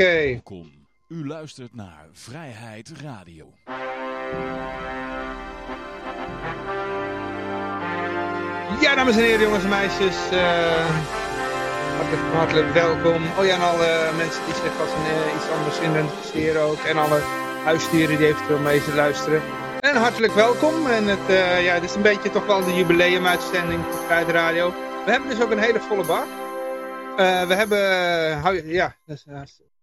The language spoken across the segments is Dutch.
Oké. Welkom. U luistert naar Vrijheid Radio. Ja, dames en heren, jongens en meisjes. eh, hartelijk, hartelijk welkom. Oh ja, en alle mensen die zich als een, eh, iets anders identificeren ook. En alle huisdieren die eventueel mee zullen luisteren. En hartelijk welkom. En het, eh, ja, het is een beetje toch wel de jubileumuitzending van Vrijheid Radio. We hebben dus ook een hele volle bak. Eh, we hebben, je- ja,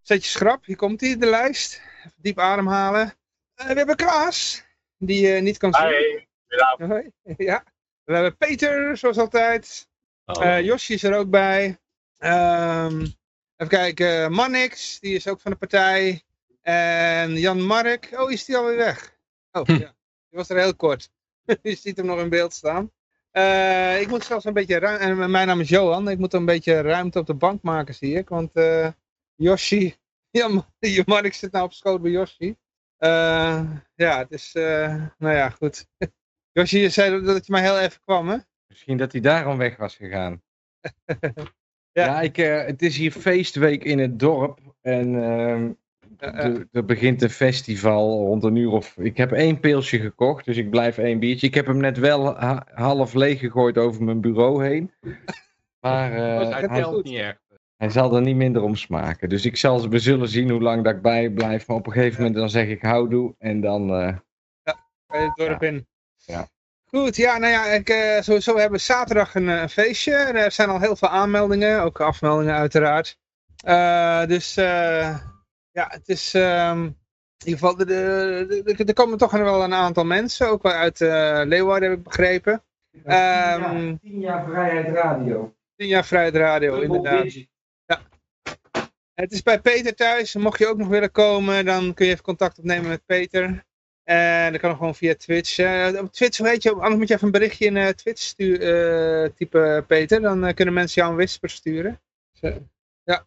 zet je schrap. Hier komt hij, de lijst. Even diep ademhalen. Eh, we hebben Klaas, die je niet kan zien. Goedenavond. Hoi. Ja. We hebben Peter, zoals altijd. Eh Josje is er ook bij. Ehm, even kijken, Mannix, die is ook van de partij. En Jan Mark, oh, is die alweer weg? Oh, ja. Die was er heel kort. Je ziet hem nog in beeld staan. Eh, ik moet zelfs een beetje ruimte, en mijn naam is Johan, ik moet een beetje ruimte op de bank maken, zie ik. Want eh Yoshi, Jan, Jan Mark zit nou op schoot bij Yoshi. Eh, ja, het is, eh, nou ja, goed. Yoshi, je zei dat je maar heel even kwam, hè? Misschien dat hij daarom weg was gegaan. Ja. ja, ik, eh, het is hier feestweek in het dorp. En ehm, Eh, eh, er begint een festival rond een uur of... Ik heb één pilsje gekocht, dus ik blijf één biertje. Ik heb hem net wel ha- half leeg gegooid over mijn bureau heen. Maar eh, Dat hij, goed. niet echt. Hij zal er niet minder om smaken. Dus ik zal, we zullen zien hoe lang dat ik bij blijf. Maar op een gegeven moment dan zeg ik houdoe. En dan... eh, Bij het dorp in. Ja. Goed, ja, nou ja, ik, eh, sowieso we hebben zaterdag een, eh, een feestje. En Er zijn al heel veel aanmeldingen, ook afmeldingen uiteraard. Eh, dus eh, ja, het is ehm, in ieder geval, de, de, de- er komen toch wel een aantal mensen, ook wel uit eh, Leeuwarden heb ik begrepen. Ehm, tien jaar vrijheid radio. 10 jaar Vrijheid Radio, inderdaad. Het is bij Peter thuis. Mocht je ook nog willen komen, dan kun je even contact opnemen met Peter. En dat kan gewoon via Twitch. Eh, op Twitch, weet je, anders moet je even een berichtje in eh, Twitch stu- eh, typen, Peter. Dan eh, kunnen mensen jou een whisper sturen. Zo. Ja.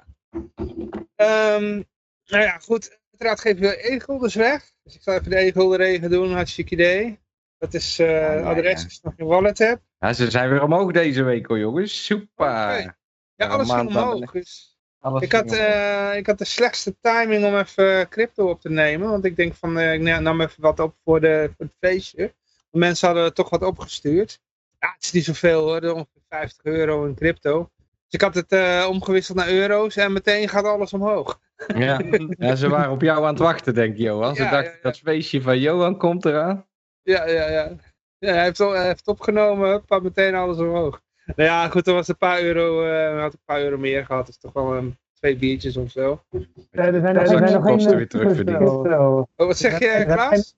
Ehm, nou ja, goed. Uiteraard geven we e-guldens weg. Dus ik zal even de e-gulden doen. Hartstikke idee. Dat is eh ja, het adres als je nog een wallet hebt. Ja, ze zijn weer omhoog deze week hoor jongens. Super. Ja, alles de- omhoog. Dus Alles ik, had, eh, ik had de slechtste timing om even crypto op te nemen. Want ik denk van, eh, ik na- nam even wat op voor, de, voor het feestje. Want mensen hadden er toch wat opgestuurd. Ja, het is niet zoveel hoor, de ongeveer 50 euro in crypto. Dus ik had het eh, omgewisseld naar euro's en meteen gaat alles omhoog. Ja. ja, ze waren op jou aan het wachten, denk ik, Johan. Ze Ja, dachten, ja, ja. dat feestje van Johan komt eraan. Ja, ja, ja. ja hij, heeft, al- hij heeft het opgenomen, huppa, meteen alles omhoog. Nou ja, goed, er was een paar euro, eh had een paar euro meer gehad. Dus toch wel een, twee biertjes of zo. er zijn, er zijn nog geen kosten weer terugverdiend. Oh, wat zeg je, Klaas?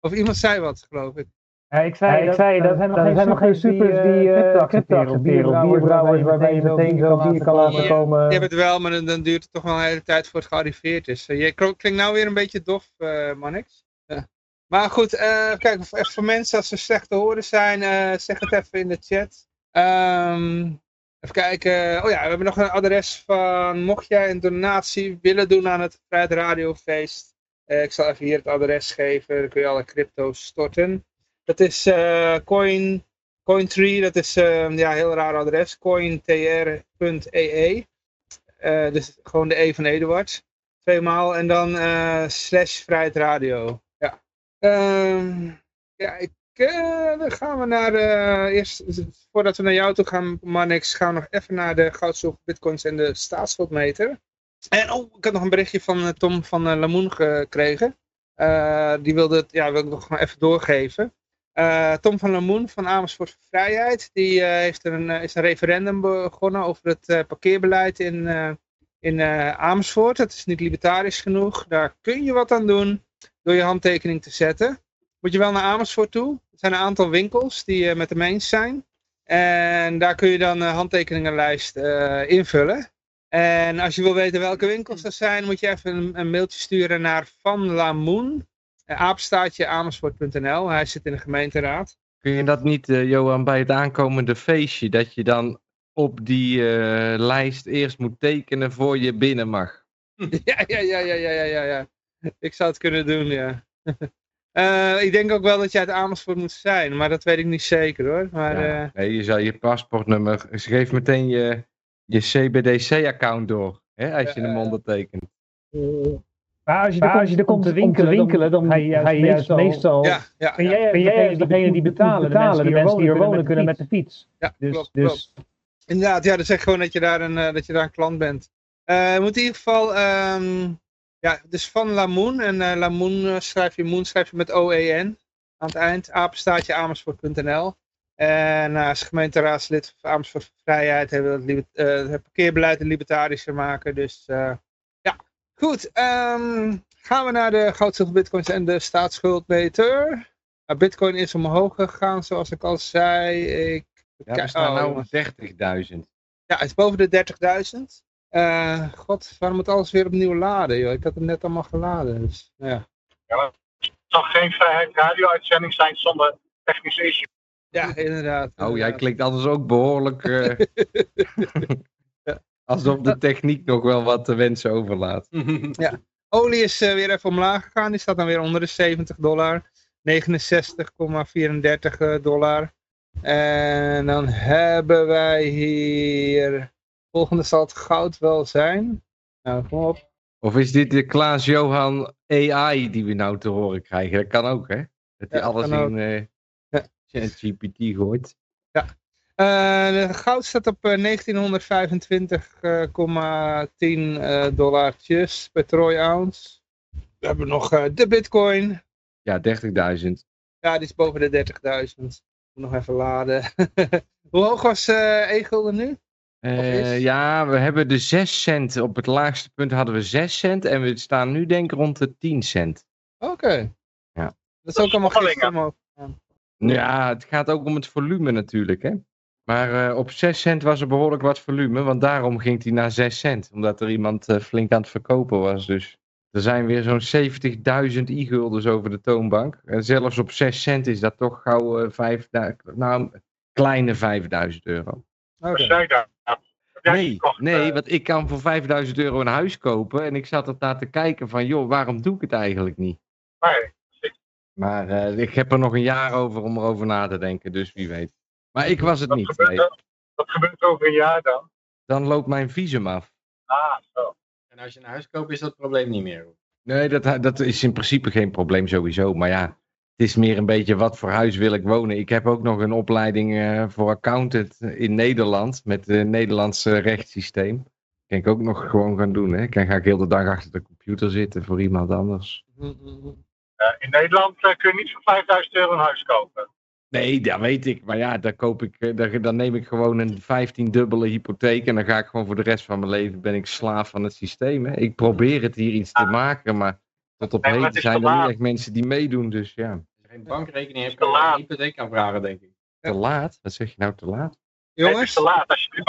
Of iemand zei wat, geloof ik. Ja, ik zei, ik zei dat, er zijn nog geen supers die eh, crypto accepteren. Of bierbrouwers waarbij je meteen zo bier kan laten Ja. komen. Je hebt het wel, maar dan, dan duurt het toch wel een hele tijd voor het gearriveerd is. Je kl- klinkt nou weer een beetje dof, eh Mannix. Ja. Maar goed, eh kijk, voor mensen als ze slecht te horen zijn, eh, zeg het even in de chat. Ehm, even kijken. Oh ja, we hebben nog een adres van, mocht jij een donatie willen doen aan het Vrijheid Radiofeest. eh ik zal even hier het adres geven, dan kun je alle crypto's storten. Dat is eh, coin, Cointree, dat is eh, ja, een heel raar adres, cointr.ee. Eh, dus gewoon de E van Eduard. Tweemaal en dan slash Vrijheid Radio. Ja. Ehm, ja, ik, eh, dan gaan we naar de, eerst, voordat we naar jou toe gaan, Marnix, gaan we nog even naar de goud, zilver, bitcoins en de staatsschuldmeter. En oh, ik had nog een berichtje van eh, Tom van eh, Lamoen gekregen. Eh, die wilde het, ja, wil ik nog even doorgeven. Eh, Tom van Lamoen van Amersfoort voor Vrijheid, die eh, heeft een, eh, is een referendum begonnen over het eh, parkeerbeleid in, eh, in eh, Amersfoort. Dat is niet libertarisch genoeg. Daar kun je wat aan doen door je handtekening te zetten. Moet je wel naar Amersfoort toe. Er zijn een aantal winkels die eh, met hem eens zijn. En daar kun je dan een handtekeningenlijst eh, invullen. En als je wil weten welke winkels dat zijn, moet je even een, een mailtje sturen naar Van Lamoen. Uh, apenstaatje amersfoort.nl. Hij zit in de gemeenteraad. Kun je dat niet, eh, Johan, bij het aankomende feestje, dat je dan op die eh, lijst eerst moet tekenen voor je binnen mag? ja, ja, ja, ja, ja, ja, ja. Ik zou het kunnen doen, ja. Eh, ik denk ook wel dat je uit Amersfoort moet zijn, maar dat weet ik niet zeker hoor. Maar Ja. eh, Nee, je zal je paspoortnummer, geef meteen je, je CBDC-account door. Hè, als je hem ondertekent. Maar als je, als je er komt te winkelen, winkelen dan ga je juist, ga je juist meestal... meestal Ja, ja, ben jij, ben jij degene die betalen, betalen de mensen die er wonen kunnen met de fiets. Ja, Dus, klopt, dus Inderdaad, ja, dat zegt gewoon dat je daar een, eh, dat je daar een klant bent. Eh, moet in ieder geval, ehm, ja, dus van Lamoen. En eh Lamoen eh, schrijf je, Moon schrijf je met O-E-N aan het eind. Apenstaatje Amersfoort.nl. En eh, als gemeenteraadslid van Amersfoort Vrijheid hebben we het, parkeerbeleid en libertarischer maken. Dus ja, goed. ehm, gaan we naar de goud, zilver, bitcoins en de staatsschuldmeter. Nou, bitcoin is omhoog gegaan, zoals ik al zei. Ik, Ja, we staan oh, nou jongens. op 30.000. Ja, het is boven de 30.000. Eh, God, waarom moet alles weer opnieuw laden, joh? Ik had hem net allemaal geladen. Dus, ja. Het zal geen vrijheid radio-uitzending zijn zonder technische issue. ja, inderdaad. Oh, jij klinkt anders ook behoorlijk... eh, alsof de techniek nog wel wat te wensen overlaat. Olie is eh, weer even omlaag gegaan. Die staat dan weer onder de 70 dollar. 69,34 eh, dollar. En dan hebben wij hier... Volgende zal het goud wel zijn. Nou, kom op. Of is dit de Klaas-Johan AI die we nou te horen krijgen? Dat kan ook, hè? Dat hij Ja, alles in eh Ja. ChatGPT gooit. Eh, de goud staat op eh, 1925,10 eh, dollartjes per troy ounce. We hebben nog eh, de bitcoin. Ja, 30.000. Ja, die is boven de 30.000. Moet nog even laden. Hoe hoog was eh Egel er nu? Eh, is? ja, we hebben de 6 cent. Op het laagste punt hadden we 6 cent. En we staan nu denk ik rond de 10 cent. Oké. Ja. Dat is ook allemaal omhoog. Ja, het gaat ook om het volume natuurlijk, hè. Maar eh, op 6 cent was er behoorlijk wat volume. Want daarom ging hij naar 6 cent. Omdat er iemand eh, flink aan het verkopen was. Dus er zijn weer zo'n 70.000 i-guldens over de toonbank. En zelfs op 6 cent is dat toch gauw eh 5000, nou, kleine 5000 euro. Daar? Jij Nee, nee, eh, want ik kan voor 5000 euro een huis kopen. En ik zat er daar te kijken van, joh, waarom doe ik het eigenlijk niet? nee. Maar eh, ik heb er nog een jaar over om erover na te denken, dus wie weet. Maar ik was het Wat niet. gebeurt, nee. er, wat gebeurt er over een jaar dan? Dan loopt mijn visum af. Ah, zo. En als je een huis koopt, is dat probleem niet meer. Nee, dat, dat is in principe geen probleem sowieso. Maar ja, het is meer een beetje wat voor huis wil ik wonen. Ik heb ook nog een opleiding eh, voor accountant in Nederland met het Nederlandse rechtssysteem. Kan ik ook nog gewoon gaan doen. Hè? Dan ga ik heel de dag achter de computer zitten voor iemand anders. Eh, in Nederland eh, kun je niet voor 5000 euro een huis kopen. Nee, dat weet ik. Maar ja, dan, koop ik, eh, dan, dan neem ik gewoon een 15-dubbele hypotheek. En dan ga ik gewoon voor de rest van mijn leven ben ik slaaf van het systeem. Hè? Ik probeer het hier iets te maken, maar op Nee, heden is zijn er niet echt mensen die meedoen. Dus ja, Als je geen bankrekening hebt, Te kan je een hypotheek aanvragen, denk ik. te laat. Wat zeg je nou te laat? Nee, het is Jongens, te laat. Als je, nu,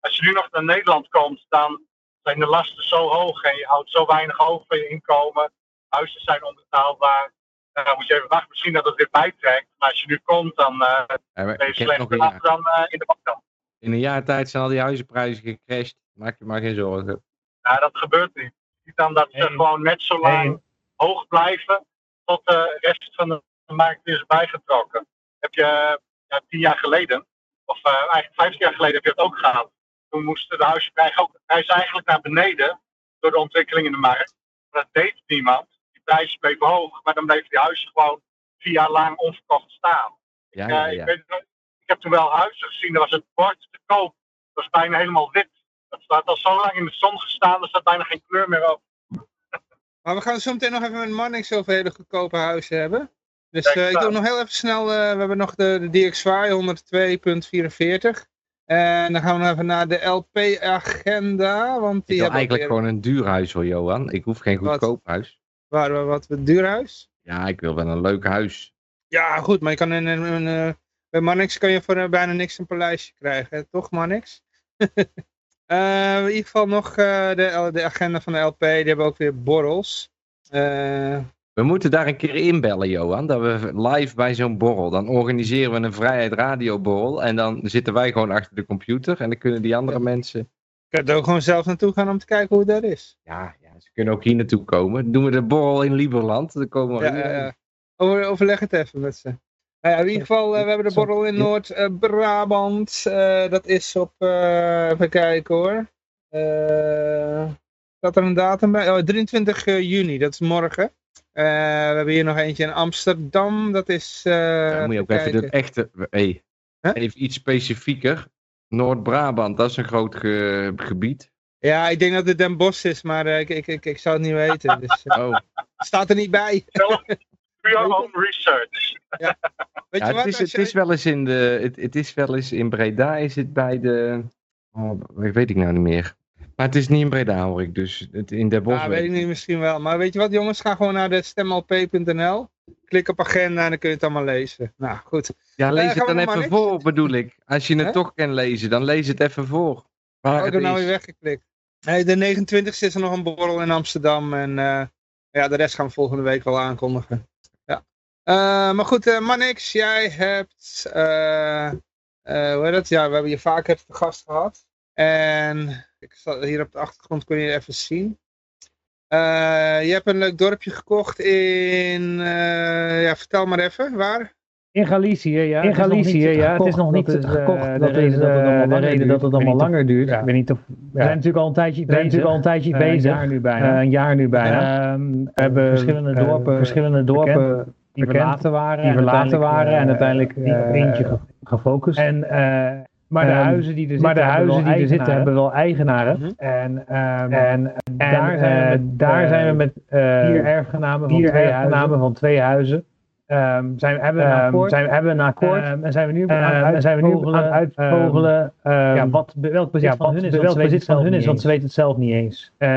als je nu nog naar Nederland komt, dan zijn de lasten zo hoog en je houdt zo weinig over van je inkomen. Huizen zijn onbetaalbaar. Dan moet je even wachten, misschien dat het weer bijtrekt. Maar als je nu komt, dan eh, Ja, ben je slechter af dan eh, in de bank. In een jaar tijd zijn al die huizenprijzen gecrashed. Maak je maar geen zorgen. Ja, dat gebeurt niet. Je ziet dan dat ze gewoon net zo lang. Hoog blijven tot de rest van de markt is bijgetrokken. Heb je ja, tien jaar geleden, of eh, eigenlijk vijftien jaar geleden heb je het ook gehad. Toen moesten de huizenprijzen ook prijzen eigenlijk naar beneden door de ontwikkeling in de markt. Maar dat deed niemand. Die prijzen bleven hoog, maar dan bleven die huizen gewoon vier jaar lang onverkocht staan. Ja, Eh, ja, ik, ja. weet, nog- ik heb toen wel huizen gezien, daar was het bord te koop. Dat was bijna helemaal wit. Dat staat al zo lang in de zon gestaan, er staat bijna geen kleur meer op. maar we gaan zo meteen nog even met Mannix over hele goedkope huizen hebben. Dus eh, ik doe aan. nog heel even snel, eh, we hebben nog de, de DXY 102.44. En dan gaan we nog even naar de LP-agenda, want Ik die wil ook eigenlijk weer- gewoon een duur huis hoor, Johan. Ik hoef geen Wat? goedkoop huis. waar we wat een duurhuis. Ja, ik wil wel een leuk huis. Ja, goed, maar je kan in een, een, eh, bij Mannix kan je voor eh, bijna niks een paleisje krijgen, hè? toch Mannix? Eh, in ieder geval nog eh, de, de agenda van de LP, die hebben ook weer borrels. Eh, We moeten daar een keer inbellen, Johan. Dat we live bij zo'n borrel. Dan organiseren we een Vrijheid Radio borrel. En dan zitten wij gewoon achter de computer. En dan kunnen die andere Ja. mensen... ik kan er ook gewoon zelf naartoe gaan om te kijken hoe daar is. Ja, ja, ze kunnen ook hier naartoe komen. Dan doen we de borrel in Lieberland. Dan komen we Ja, ja, ja. Over, overleg het even met ze. Nou ja, in ieder geval, eh, we hebben de borrel in Noord-Brabant. Eh, dat is op, eh, even kijken hoor. Eh, staat er een datum bij? Oh, 23 juni, dat is morgen. Eh, we hebben hier nog eentje in Amsterdam, dat is... eh, moet je ook even echte... Hey, Huh? Even iets specifieker. Noord-Brabant, dat is een groot ge- gebied. Ja, ik denk dat het Den Bosch is, maar eh, ik, ik, ik, ik zou het niet weten. Dus, Oh, staat er niet bij. Do your own research. Weet je het, wat? is, als het is wel eens in de... Het, het is wel eens in Breda, is het bij de... Oh, weet ik nou niet meer. Maar het is niet in Breda hoor ik, dus het, in Den Bosch Ja, weet ik niet, misschien wel. Maar weet je wat jongens, ga gewoon naar de stemlp.nl. Klik op agenda en dan kun je het allemaal lezen. Nou, goed. Ja, Eh, lees het dan even niks? voor, bedoel ik. Als je het toch kan lezen, dan lees het even voor. Waar Oh, ik het heb nou is. weer weggeklikt. Nee, de 29 is er nog een borrel in Amsterdam. En eh, ja, de rest gaan we volgende week wel aankondigen. Eh, maar goed, eh Mannix, jij hebt... eh, eh, hoe heet dat? Ja, we hebben je vaker te gast gehad. En ik zal, hier op de achtergrond kun je even zien. Eh, je hebt een leuk dorpje gekocht in... eh, ja, vertel maar even, waar? In Galicië, ja. In Galicië, ja. Het is nog niet gekocht. Dat is reden dat het eh, allemaal de langer reden duurt. dat het Ik weet allemaal niet of- langer duurt. ja. Ik weet niet of... We zijn natuurlijk al een tijdje We zijn bezig. natuurlijk al een tijdje Eh, een bezig. jaar nu bijna. Eh, een jaar nu bijna. Ehm, we hebben verschillende dorpen, verschillende dorpen die bekend, verlaten waren. die en verlaten uiteindelijk, waren eh, en uiteindelijk niet op eh, eentje ge- gefocust. En, eh, maar de Ehm, huizen die er zitten, maar de hebben huizen wel die er zitten eigenaren. hebben wel eigenaren. Mhm. En, ehm, En, daar zijn we eh, met, daar eh, zijn we met eh, vier erfgenamen van vier twee erfgenamen huizen. van twee huizen. Ehm, zijn, hebben we een Ehm, akkoord. zijn, hebben we een akkoord. Ehm, en zijn we nu aan het en zijn we nu aan het uitvogelen, ja, wat, welk bezit ja, van wat hun is, welk want ze weten bezit het van zelf hun is, niet want ze eens. weten het zelf niet eens. Eh,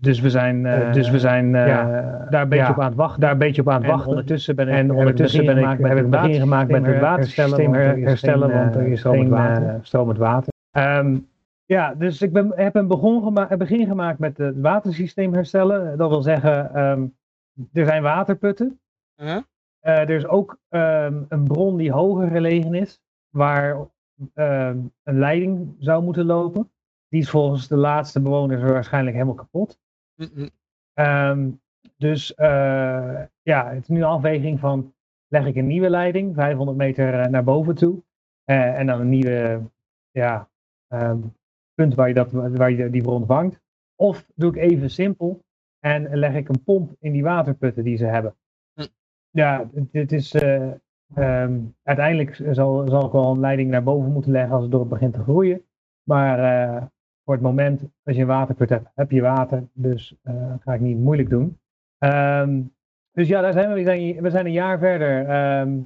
dus we zijn, eh, Eh, dus we zijn eh, ja, daar een beetje ja, op aan het wachten. daar een beetje op aan het En wachten. ondertussen ben ik, En heb ondertussen ik ben begin ik, gemaakt heb ik met begin gemaakt met het watersysteem her- herstellen, want er is stromend water. stromend water. Ehm, ja, dus ik ben, heb een begon gema- een begin gemaakt met het watersysteem herstellen. Dat wil zeggen, ehm, er zijn waterputten. Huh? Eh, er is ook ehm, een bron die hoger gelegen is, waar ehm, een leiding zou moeten lopen. Die is volgens de laatste bewoners waarschijnlijk helemaal kapot. Ehm, dus eh, ja, het is nu een afweging van leg ik een nieuwe leiding, 500 meter eh, naar boven toe. eh, en dan een nieuwe ja, ehm, punt waar je, dat, waar je die bron vangt. Of doe ik even simpel en leg ik een pomp in die waterputten die ze hebben. Hm. Ja, het is, eh, ehm, uiteindelijk zal, zal ik wel een leiding naar boven moeten leggen als het dorp begint te groeien. Maar voor het moment, als je een waterput hebt, heb je water. Dus eh, ga ik niet moeilijk doen. Ehm, dus ja, daar zijn we. We zijn, we zijn een jaar verder. Ehm,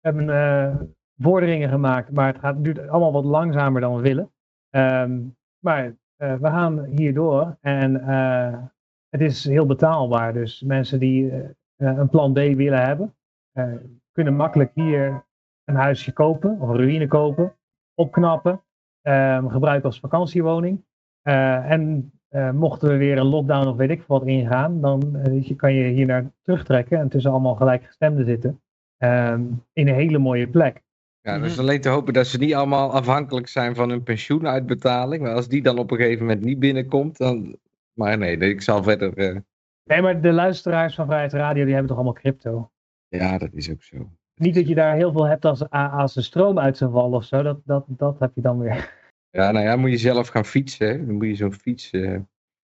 we hebben eh, vorderingen gemaakt, maar het, gaat, duurt allemaal wat langzamer dan we willen. Ehm, maar eh, we gaan hierdoor en het is heel betaalbaar. Dus mensen die een plan B willen hebben, kunnen makkelijk hier een huisje kopen of een ruïne kopen, opknappen, gebruiken als vakantiewoning. Eh, en eh, mochten we weer een lockdown of weet ik veel wat ingaan, dan eh, je- kan je hier naar terugtrekken en tussen allemaal gelijkgestemden zitten. ehm, in een hele mooie plek. Ja, dus alleen te hopen dat ze niet allemaal afhankelijk zijn van hun pensioenuitbetaling. Maar als die dan op een gegeven moment niet binnenkomt, dan... Maar nee, ik zal verder... eh, Nee, maar de luisteraars van Vrijheid Radio, die hebben toch allemaal crypto? Ja, dat is ook zo. Niet dat je daar heel veel hebt als, als de stroom uit zou vallen of zo. Dat, dat, dat heb je dan weer. Ja, nou ja, moet je zelf gaan fietsen. hè. Dan moet je zo'n fiets... eh,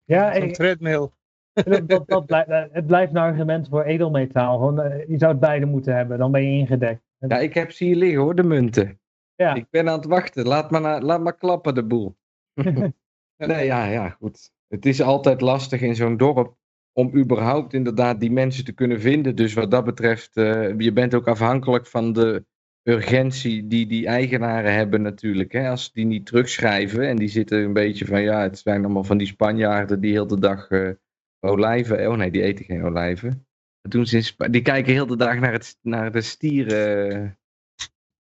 Ja, ik- treadmill. dat, dat, dat blijft, eh, het blijft een argument voor edelmetaal. Gewoon, eh, je zou het beide moeten hebben, dan ben je ingedekt. Ja, ik heb ze hier liggen hoor, de munten. Ja. Ik ben aan het wachten. Laat maar, na- laat maar klappen, de boel. nee, ja, ja, goed. Het is altijd lastig in zo'n dorp om überhaupt inderdaad die mensen te kunnen vinden. Dus wat dat betreft, eh, je bent ook afhankelijk van de urgentie die die eigenaren hebben natuurlijk. Hè? Als die niet terugschrijven en die zitten een beetje van, ja, het zijn allemaal van die Spanjaarden die heel de dag eh, olijven... Oh nee, die eten geen olijven. Dat doen ze in die kijken heel de dag naar, het, naar de stieren...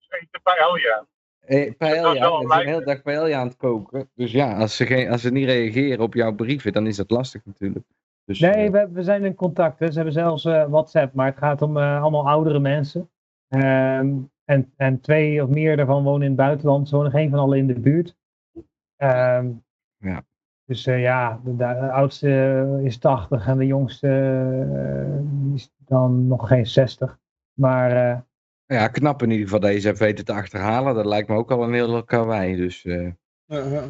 Eten paella. Eh, paella, ze zijn de hele dag paella aan het koken. Dus ja, als ze, geen, als ze niet reageren op jouw brieven, dan is dat lastig natuurlijk. Dus, Nee, eh, we, we zijn in contact. Hè. Ze hebben zelfs eh, WhatsApp, maar het gaat om eh, allemaal oudere mensen. Ehm, en, en twee of meer daarvan wonen in het buitenland. Ze wonen geen van allen in de buurt. Ehm, Ja. Dus eh, ja, de, de oudste eh, is 80 en de jongste eh, is dan nog geen 60. Maar eh, ja, knap in ieder geval dat je ze hebt weten te achterhalen. Dat lijkt me ook al een heel karwei. Dus eh Uh, uh.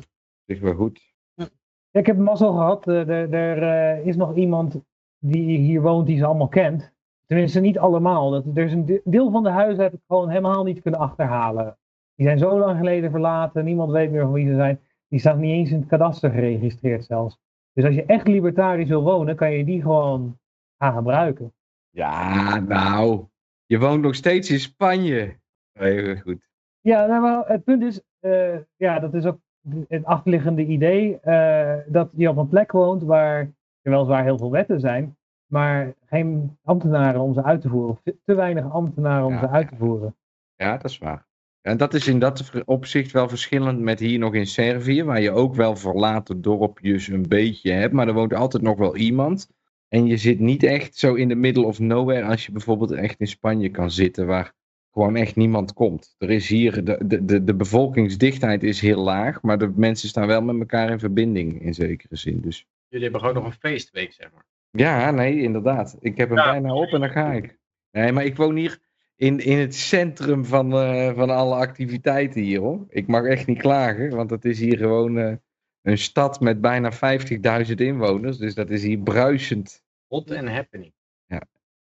is wel goed. Ja, ik heb mazzel gehad. Eh, Er, is nog iemand die hier woont die ze allemaal kent. Tenminste, niet allemaal. Dat, er is een de- deel van de huizen heb ik gewoon helemaal niet kunnen achterhalen. Die zijn zo lang geleden verlaten. Niemand weet meer van wie ze zijn. Die staan niet eens in het kadaster geregistreerd zelfs. Dus als je echt libertarisch wil wonen, kan je die gewoon gaan gebruiken. Ja, nou. Je woont nog steeds in Spanje. Heel goed. Ja, nou, maar het punt is, eh, ja, dat is ook het achterliggende idee, eh, dat je op een plek woont waar er weliswaar heel veel wetten zijn, maar geen ambtenaren om ze uit te voeren. Of te weinig ambtenaren om Ja, ze uit te voeren. Ja, dat is waar. En dat is in dat opzicht wel verschillend met hier nog in Servië, waar je ook wel verlaten dorpjes een beetje hebt, maar er woont altijd nog wel iemand. En je zit niet echt zo in de middle of nowhere als je bijvoorbeeld echt in Spanje kan zitten, waar gewoon echt niemand komt. Er is hier, de, de, de, de bevolkingsdichtheid is heel laag, maar de mensen staan wel met elkaar in verbinding in zekere zin. Dus Jullie hebben gewoon nog een feestweek, zeg maar. Ja, nee, inderdaad. Ik heb hem Ja. bijna op en dan ga ik. Nee, maar ik woon hier in, in het centrum van, eh, van alle activiteiten hier, hoor. Ik mag echt niet klagen, want het is hier gewoon eh, een stad met bijna 50.000 inwoners. Dus dat is hier bruisend. Hot and happening.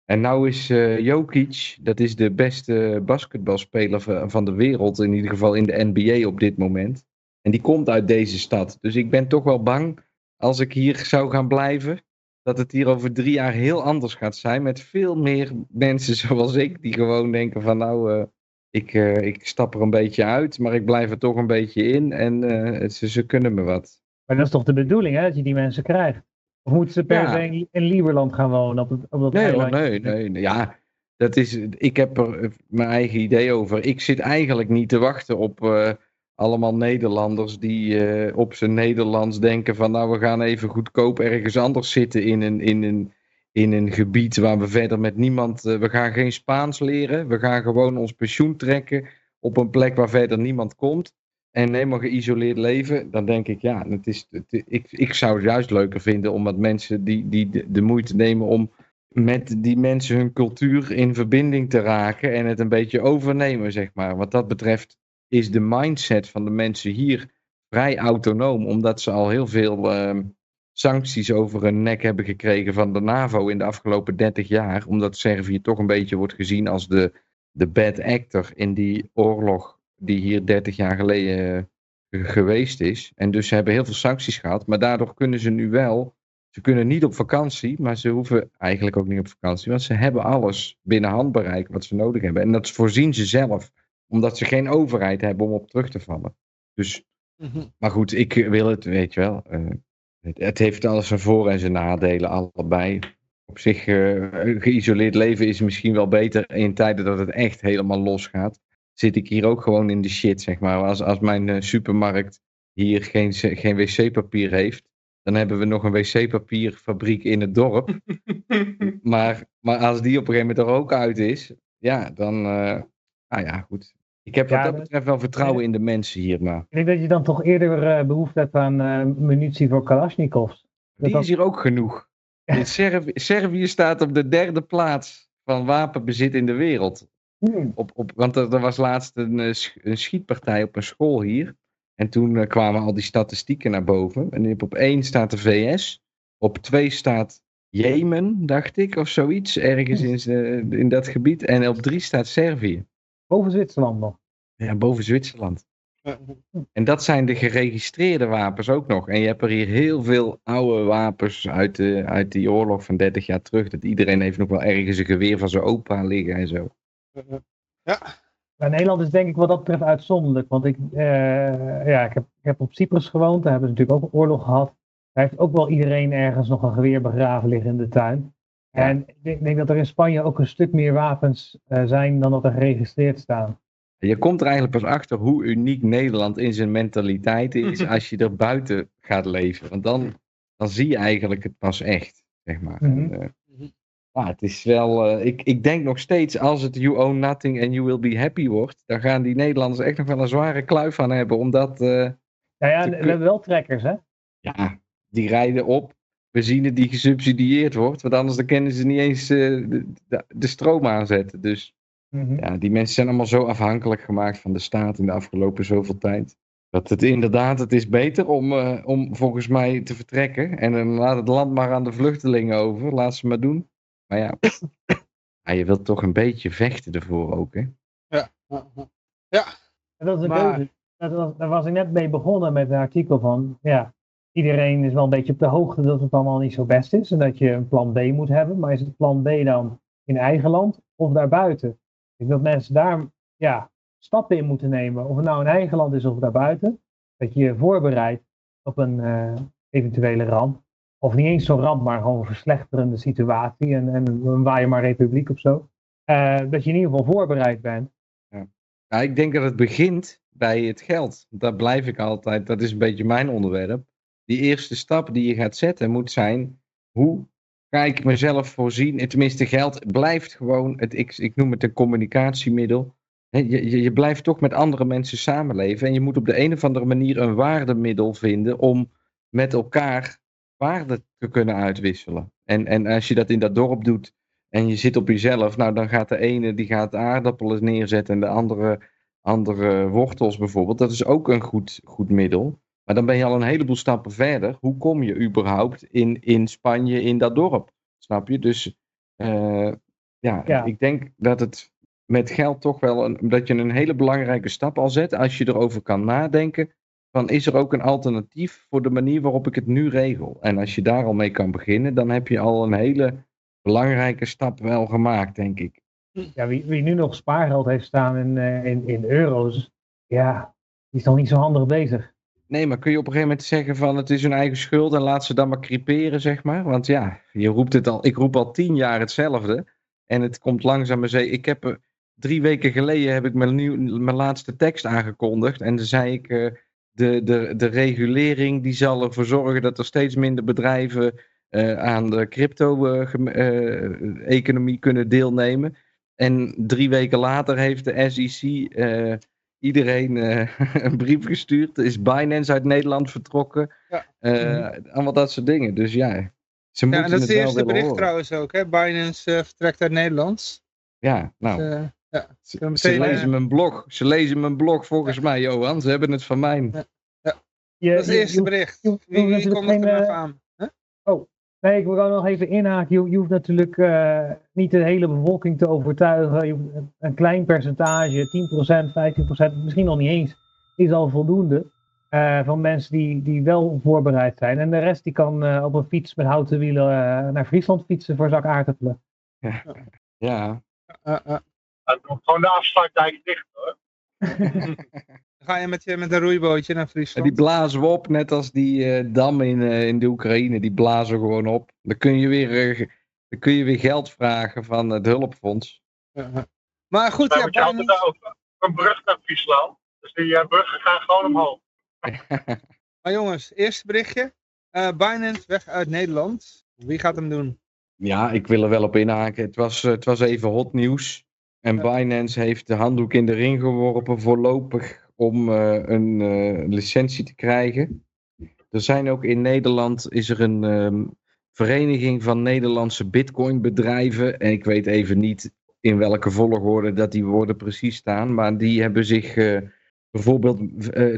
En nou is eh Jokic, dat is de beste basketbalspeler van de wereld, in ieder geval in de NBA op dit moment. En die komt uit deze stad. Dus ik ben toch wel bang, als ik hier zou gaan blijven, dat het hier over drie jaar heel anders gaat zijn. Met veel meer mensen zoals ik, die gewoon denken van nou, eh, ik, eh, ik stap er een beetje uit, maar ik blijf er toch een beetje in. En eh, ze, ze kunnen me wat. Maar dat is toch de bedoeling, hè, dat je die mensen krijgt? Of moeten ze per Ja. se in, in Lieberland gaan wonen? Op, het, op dat Nee, nee, nee, nee. Ja, dat is, ik heb er mijn eigen idee over. Ik zit eigenlijk niet te wachten op allemaal Nederlanders die eh, op zijn Nederlands denken van nou we gaan even goedkoop ergens anders zitten in een, in een, in een gebied waar we verder met niemand, eh, we gaan geen Spaans leren. We gaan gewoon ons pensioen trekken op een plek waar verder niemand komt. En helemaal geïsoleerd leven, dan denk ik, ja, het is, ik, ik zou het juist leuker vinden om wat mensen die, die de, de moeite nemen om met die mensen hun cultuur in verbinding te raken en het een beetje overnemen, zeg maar. Wat dat betreft is de mindset van de mensen hier vrij autonoom, omdat ze al heel veel ehm, sancties over hun nek hebben gekregen van de NAVO in de afgelopen 30 jaar, omdat Servië toch een beetje wordt gezien als de, de bad actor in die oorlog die hier 30 jaar geleden eh, geweest is. En dus ze hebben heel veel sancties gehad, maar daardoor kunnen ze nu wel ze kunnen niet op vakantie, maar ze hoeven eigenlijk ook niet op vakantie. Want ze hebben alles binnen handbereik wat ze nodig hebben. En dat voorzien ze zelf. Omdat ze geen overheid hebben om op terug te vallen. Dus, maar goed, ik wil het, weet je wel. eh, het, het heeft alles zijn voor- en zijn nadelen, allebei. Op zich, eh, geïsoleerd leven is misschien wel beter in tijden dat het echt helemaal losgaat. Zit ik hier ook gewoon in de shit, zeg maar. Als, als mijn eh, supermarkt hier geen, geen wc-papier heeft, dan hebben we nog een wc-papierfabriek in het dorp. maar, maar als die op een gegeven moment er ook uit is, ja, dan. nou ja, goed. Ik heb wat dat betreft wel vertrouwen in de mensen hier, maar. Ik denk dat je dan toch eerder eh, behoefte hebt aan eh, munitie voor Kalashnikovs. Die dat- is hier ook genoeg. In Servië, Servië staat op de derde plaats van wapenbezit in de wereld. Hmm. Op, op, want er, er was laatst een, eh, een schietpartij op een school hier. En toen kwamen al die statistieken naar boven. En op, één staat de VS. Op twee staat Jemen, dacht ik, of zoiets. Ergens in, z'n- in dat gebied. En op drie staat Servië. Boven Zwitserland nog. Ja, boven Zwitserland. En dat zijn de geregistreerde wapens ook nog. En je hebt er hier heel veel oude wapens uit, de, uit die oorlog van 30 jaar terug. Dat iedereen heeft nog wel ergens een geweer van zijn opa liggen en zo. Maar Nederland is denk ik wat dat betreft uitzonderlijk. Want ik, eh, ja, ik, heb, ik heb op Cyprus gewoond. Daar hebben ze natuurlijk ook een oorlog gehad. Daar heeft ook wel iedereen ergens nog een geweer begraven liggen in de tuin. En ik denk, dat er in Spanje ook een stuk meer wapens eh, zijn dan dat er geregistreerd staan. Je komt er eigenlijk pas achter hoe uniek Nederland in zijn mentaliteit is als je er buiten gaat leven. Want dan, dan zie je eigenlijk het pas echt, zeg maar. En, eh, ja, het is wel, eh, ik, ik denk nog steeds als het you own nothing and you will be happy wordt, dan gaan die Nederlanders echt nog wel een zware kluif aan hebben, omdat, Nou ja, we hebben wel trekkers, hè? ja, die rijden op benzine die gesubsidieerd wordt, want anders dan kunnen ze niet eens eh, de, de, de stroom aanzetten. Dus Mhm. ja, die mensen zijn allemaal zo afhankelijk gemaakt van de staat in de afgelopen zoveel tijd. Dat het inderdaad, het is beter om, eh, om volgens mij te vertrekken. En dan laat het land maar aan de vluchtelingen over. Laat ze maar doen. Maar ja, maar je wilt toch een beetje vechten ervoor ook, hè? Ja. Ja. En dat is een Maar- keuze. Dat was, daar was ik net mee begonnen met een artikel van, ja, iedereen is wel een beetje op de hoogte dat het allemaal niet zo best is en dat je een plan B moet hebben. Maar is het plan B dan in eigen land of daarbuiten? Ik dat mensen daar, ja, stappen in moeten nemen. Of het nou in eigen land is of daarbuiten. Dat je je voorbereidt op een eh, eventuele ramp. Of niet eens zo'n ramp, maar gewoon een verslechterende situatie. En, en een Weimar Republiek of zo. Eh, dat je in ieder geval voorbereid bent. Nou, ik denk dat het begint bij het geld. Daar blijf ik altijd. Dat is een beetje mijn onderwerp. Die eerste stap die je gaat zetten moet zijn: hoe ga ik mezelf voorzien? En Tenminste, geld blijft gewoon, het, ik, ik noem het een communicatiemiddel. Je, je, je blijft toch met andere mensen samenleven. En je moet op de een of andere manier een waardemiddel vinden om met elkaar waarde te kunnen uitwisselen. En, en als je dat in dat dorp doet en je zit op jezelf, nou dan gaat de ene die gaat aardappelen neerzetten en de andere, andere wortels bijvoorbeeld. Dat is ook een goed, goed middel. Maar dan ben je al een heleboel stappen verder. Hoe kom je überhaupt in, in Spanje in dat dorp? Snap je? Dus eh, ja, Ja. ik denk dat het met geld toch wel een, dat je een hele belangrijke stap al zet. Als je erover kan nadenken, van is er ook een alternatief voor de manier waarop ik het nu regel? En als je daar al mee kan beginnen, dan heb je al een hele belangrijke stap wel gemaakt, denk ik. Ja, wie, wie nu nog spaargeld heeft staan in, eh, in, in euro's, ja, die is nog niet zo handig bezig. Nee, maar kun je op een gegeven moment zeggen van het is hun eigen schuld en laat ze dan maar creperen, zeg maar? Want ja, je roept het al, ik roep al tien jaar hetzelfde en het komt langzaam maar zeker. Ik heb er- drie weken geleden heb ik mijn, nieuw, mijn laatste tekst aangekondigd en toen zei ik eh, de, de, de regulering die zal ervoor zorgen dat er steeds minder bedrijven eh, aan de crypto-economie kunnen deelnemen. En drie weken later heeft de SEC eh, iedereen eh, een brief gestuurd. Er is Binance uit Nederland vertrokken. Ja. Eh, Allemaal dat soort dingen. Dus ja, ze Ja, moeten en dat is het het eerste bericht horen. trouwens ook, hè? Binance eh, vertrekt uit Nederland. Ja, nou, Dus, eh, ja, ze, lezen mijn blog. Ze lezen mijn blog volgens mij, Johan. Ze hebben het van mij. Je, dat is het eerste bericht. Wie, komt er geen, even eh, aan? Nee, ik wil ook nog even inhaken. Je, je hoeft natuurlijk eh, niet de hele bevolking te overtuigen. Je een- klein percentage, 10%, 15%, misschien nog niet eens, is al voldoende. eh, van mensen die, die wel voorbereid zijn. En de rest die kan eh, op een fiets met houten wielen eh, naar Friesland fietsen voor zak aardappelen. Ja. Dan doe ik gewoon de afsluitdijk dicht hoor. Dan ga je met, je met een roeibootje naar en Friesland. die blazen we op, net als die eh, dam in, eh, in de Oekraïne. Die blazen we gewoon op. Dan kun je weer, eh, dan kun je weer geld vragen van het hulpfonds. Maar goed, Dan ja, je een brug naar Friesland. Dus die bruggen gaan gewoon omhoog. maar jongens, eerste berichtje. Eh Binance weg uit Nederland. Wie gaat hem doen? Ja, ik wil er wel op inhaken. Het was, het was even hot nieuws. En. Binance heeft de handdoek in de ring geworpen voorlopig om eh, een eh, licentie te krijgen. Er zijn ook in Nederland is er een ehm, vereniging van Nederlandse bitcoin bedrijven. En ik weet even niet in welke volgorde dat die woorden precies staan. Maar die hebben zich eh, bijvoorbeeld,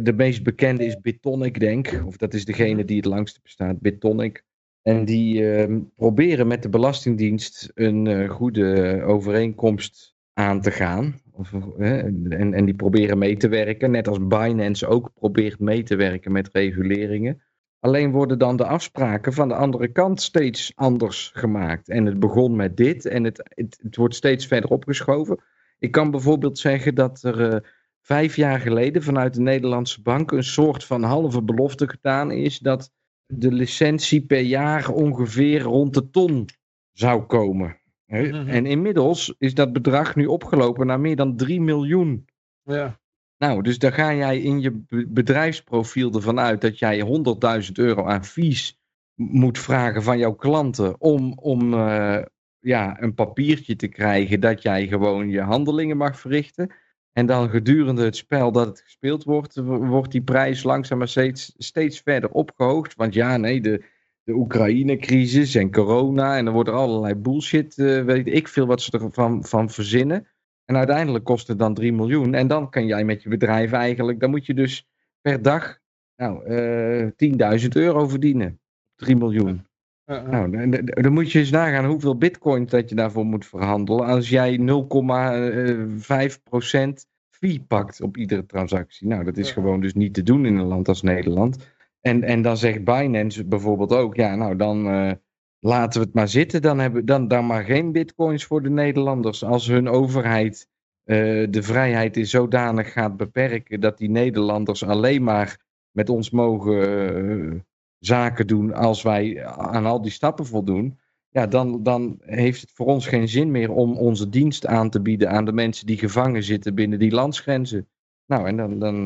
de meest bekende is Bitonic denk. Of dat is degene die het langste bestaat, Bitonic. En die ehm, proberen met de Belastingdienst een goede overeenkomst aan te gaan. Of, eh, en, en die proberen mee te werken, net als Binance ook probeert mee te werken met reguleringen. Alleen worden dan de afspraken van de andere kant steeds anders gemaakt. En het begon met dit en het, het, het wordt steeds verder opgeschoven. Ik kan bijvoorbeeld zeggen dat er eh, vijf jaar geleden vanuit de Nederlandse bank een soort van halve belofte gedaan is dat de licentie per jaar ongeveer rond de ton zou komen. Mhm. En inmiddels is dat bedrag nu opgelopen naar meer dan 3 miljoen. Ja. Nou, dus dan ga jij in je be- bedrijfsprofiel ervan uit dat jij 100.000 euro aan fees moet vragen van jouw klanten om, om eh, ja, een papiertje te krijgen dat jij gewoon je handelingen mag verrichten. En dan gedurende het spel dat het gespeeld wordt, wordt die prijs langzaam maar steeds, steeds verder opgehoogd. Want ja, nee, de, de Oekraïne-crisis en corona en er wordt er allerlei bullshit, eh, weet ik veel wat ze ervan van verzinnen. En uiteindelijk kost het dan 3 miljoen. En dan kan jij met je bedrijf eigenlijk, dan moet je dus per dag nou, eh 10.000 euro verdienen. 3 miljoen. Uh, uh. Nou, dan, dan- dan moet je eens nagaan hoeveel bitcoins dat je daarvoor moet verhandelen. Als jij 0,5% fee pakt op iedere transactie. Nou, dat is gewoon dus niet te doen in een land als Nederland. En, en dan zegt Binance bijvoorbeeld ook, ja, nou dan eh, laten we het maar zitten. Dan hebben dan, dan maar geen bitcoins voor de Nederlanders. Als hun overheid eh, de vrijheid in zodanig gaat beperken dat die Nederlanders alleen maar met ons mogen eh, zaken doen als wij aan al die stappen voldoen. Ja, dan, dan heeft het voor ons geen zin meer om onze dienst aan te bieden aan de mensen die gevangen zitten binnen die landsgrenzen. Nou, en dan, dan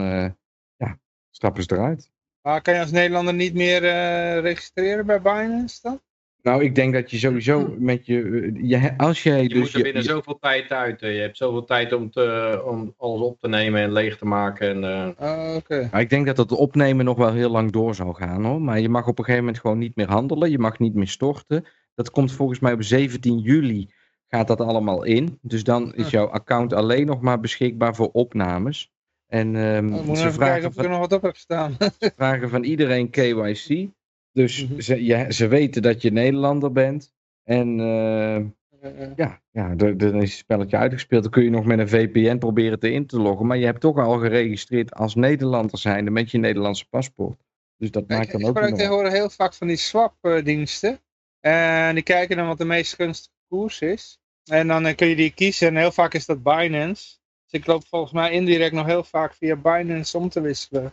ja, stappen ze eruit. Maar kan je als Nederlander niet meer eh, registreren bij Binance dan? Nou, ik denk dat je sowieso met je, eh, je als jij Je dus moet er binnen zoveel tijd uit. eh, Je hebt zoveel tijd om, te, om alles op te nemen en leeg te maken. En, eh, Oh, Oké. Maar ik denk dat het opnemen nog wel heel lang door zal gaan hoor. Maar je mag op een gegeven moment gewoon niet meer handelen. Je mag niet meer storten. Dat komt volgens mij op 17 juli gaat dat allemaal in. Dus dan is Hm. jouw account alleen nog maar beschikbaar voor opnames. En ehm, Oh, ik moet ze, even kijken vragen of ik er nog wat op heb staan. ze vragen van iedereen KYC. Dus Mhm. ze, ze weten dat je Nederlander bent. En eh, Eh, ja, ja dan is het spelletje uitgespeeld. Dan kun je nog met een VPN proberen te in te loggen. Maar je hebt toch al geregistreerd als Nederlander zijnde met je Nederlandse paspoort. Dus dat ik, maakt ik dan ook gebruik nog wel. tegenwoordig heel vaak van die swap-diensten. En die kijken dan wat de meest gunstige koers is. En dan eh, kun je die kiezen. En heel vaak is dat Binance. Ik loop volgens mij indirect nog heel vaak via Binance om te wisselen.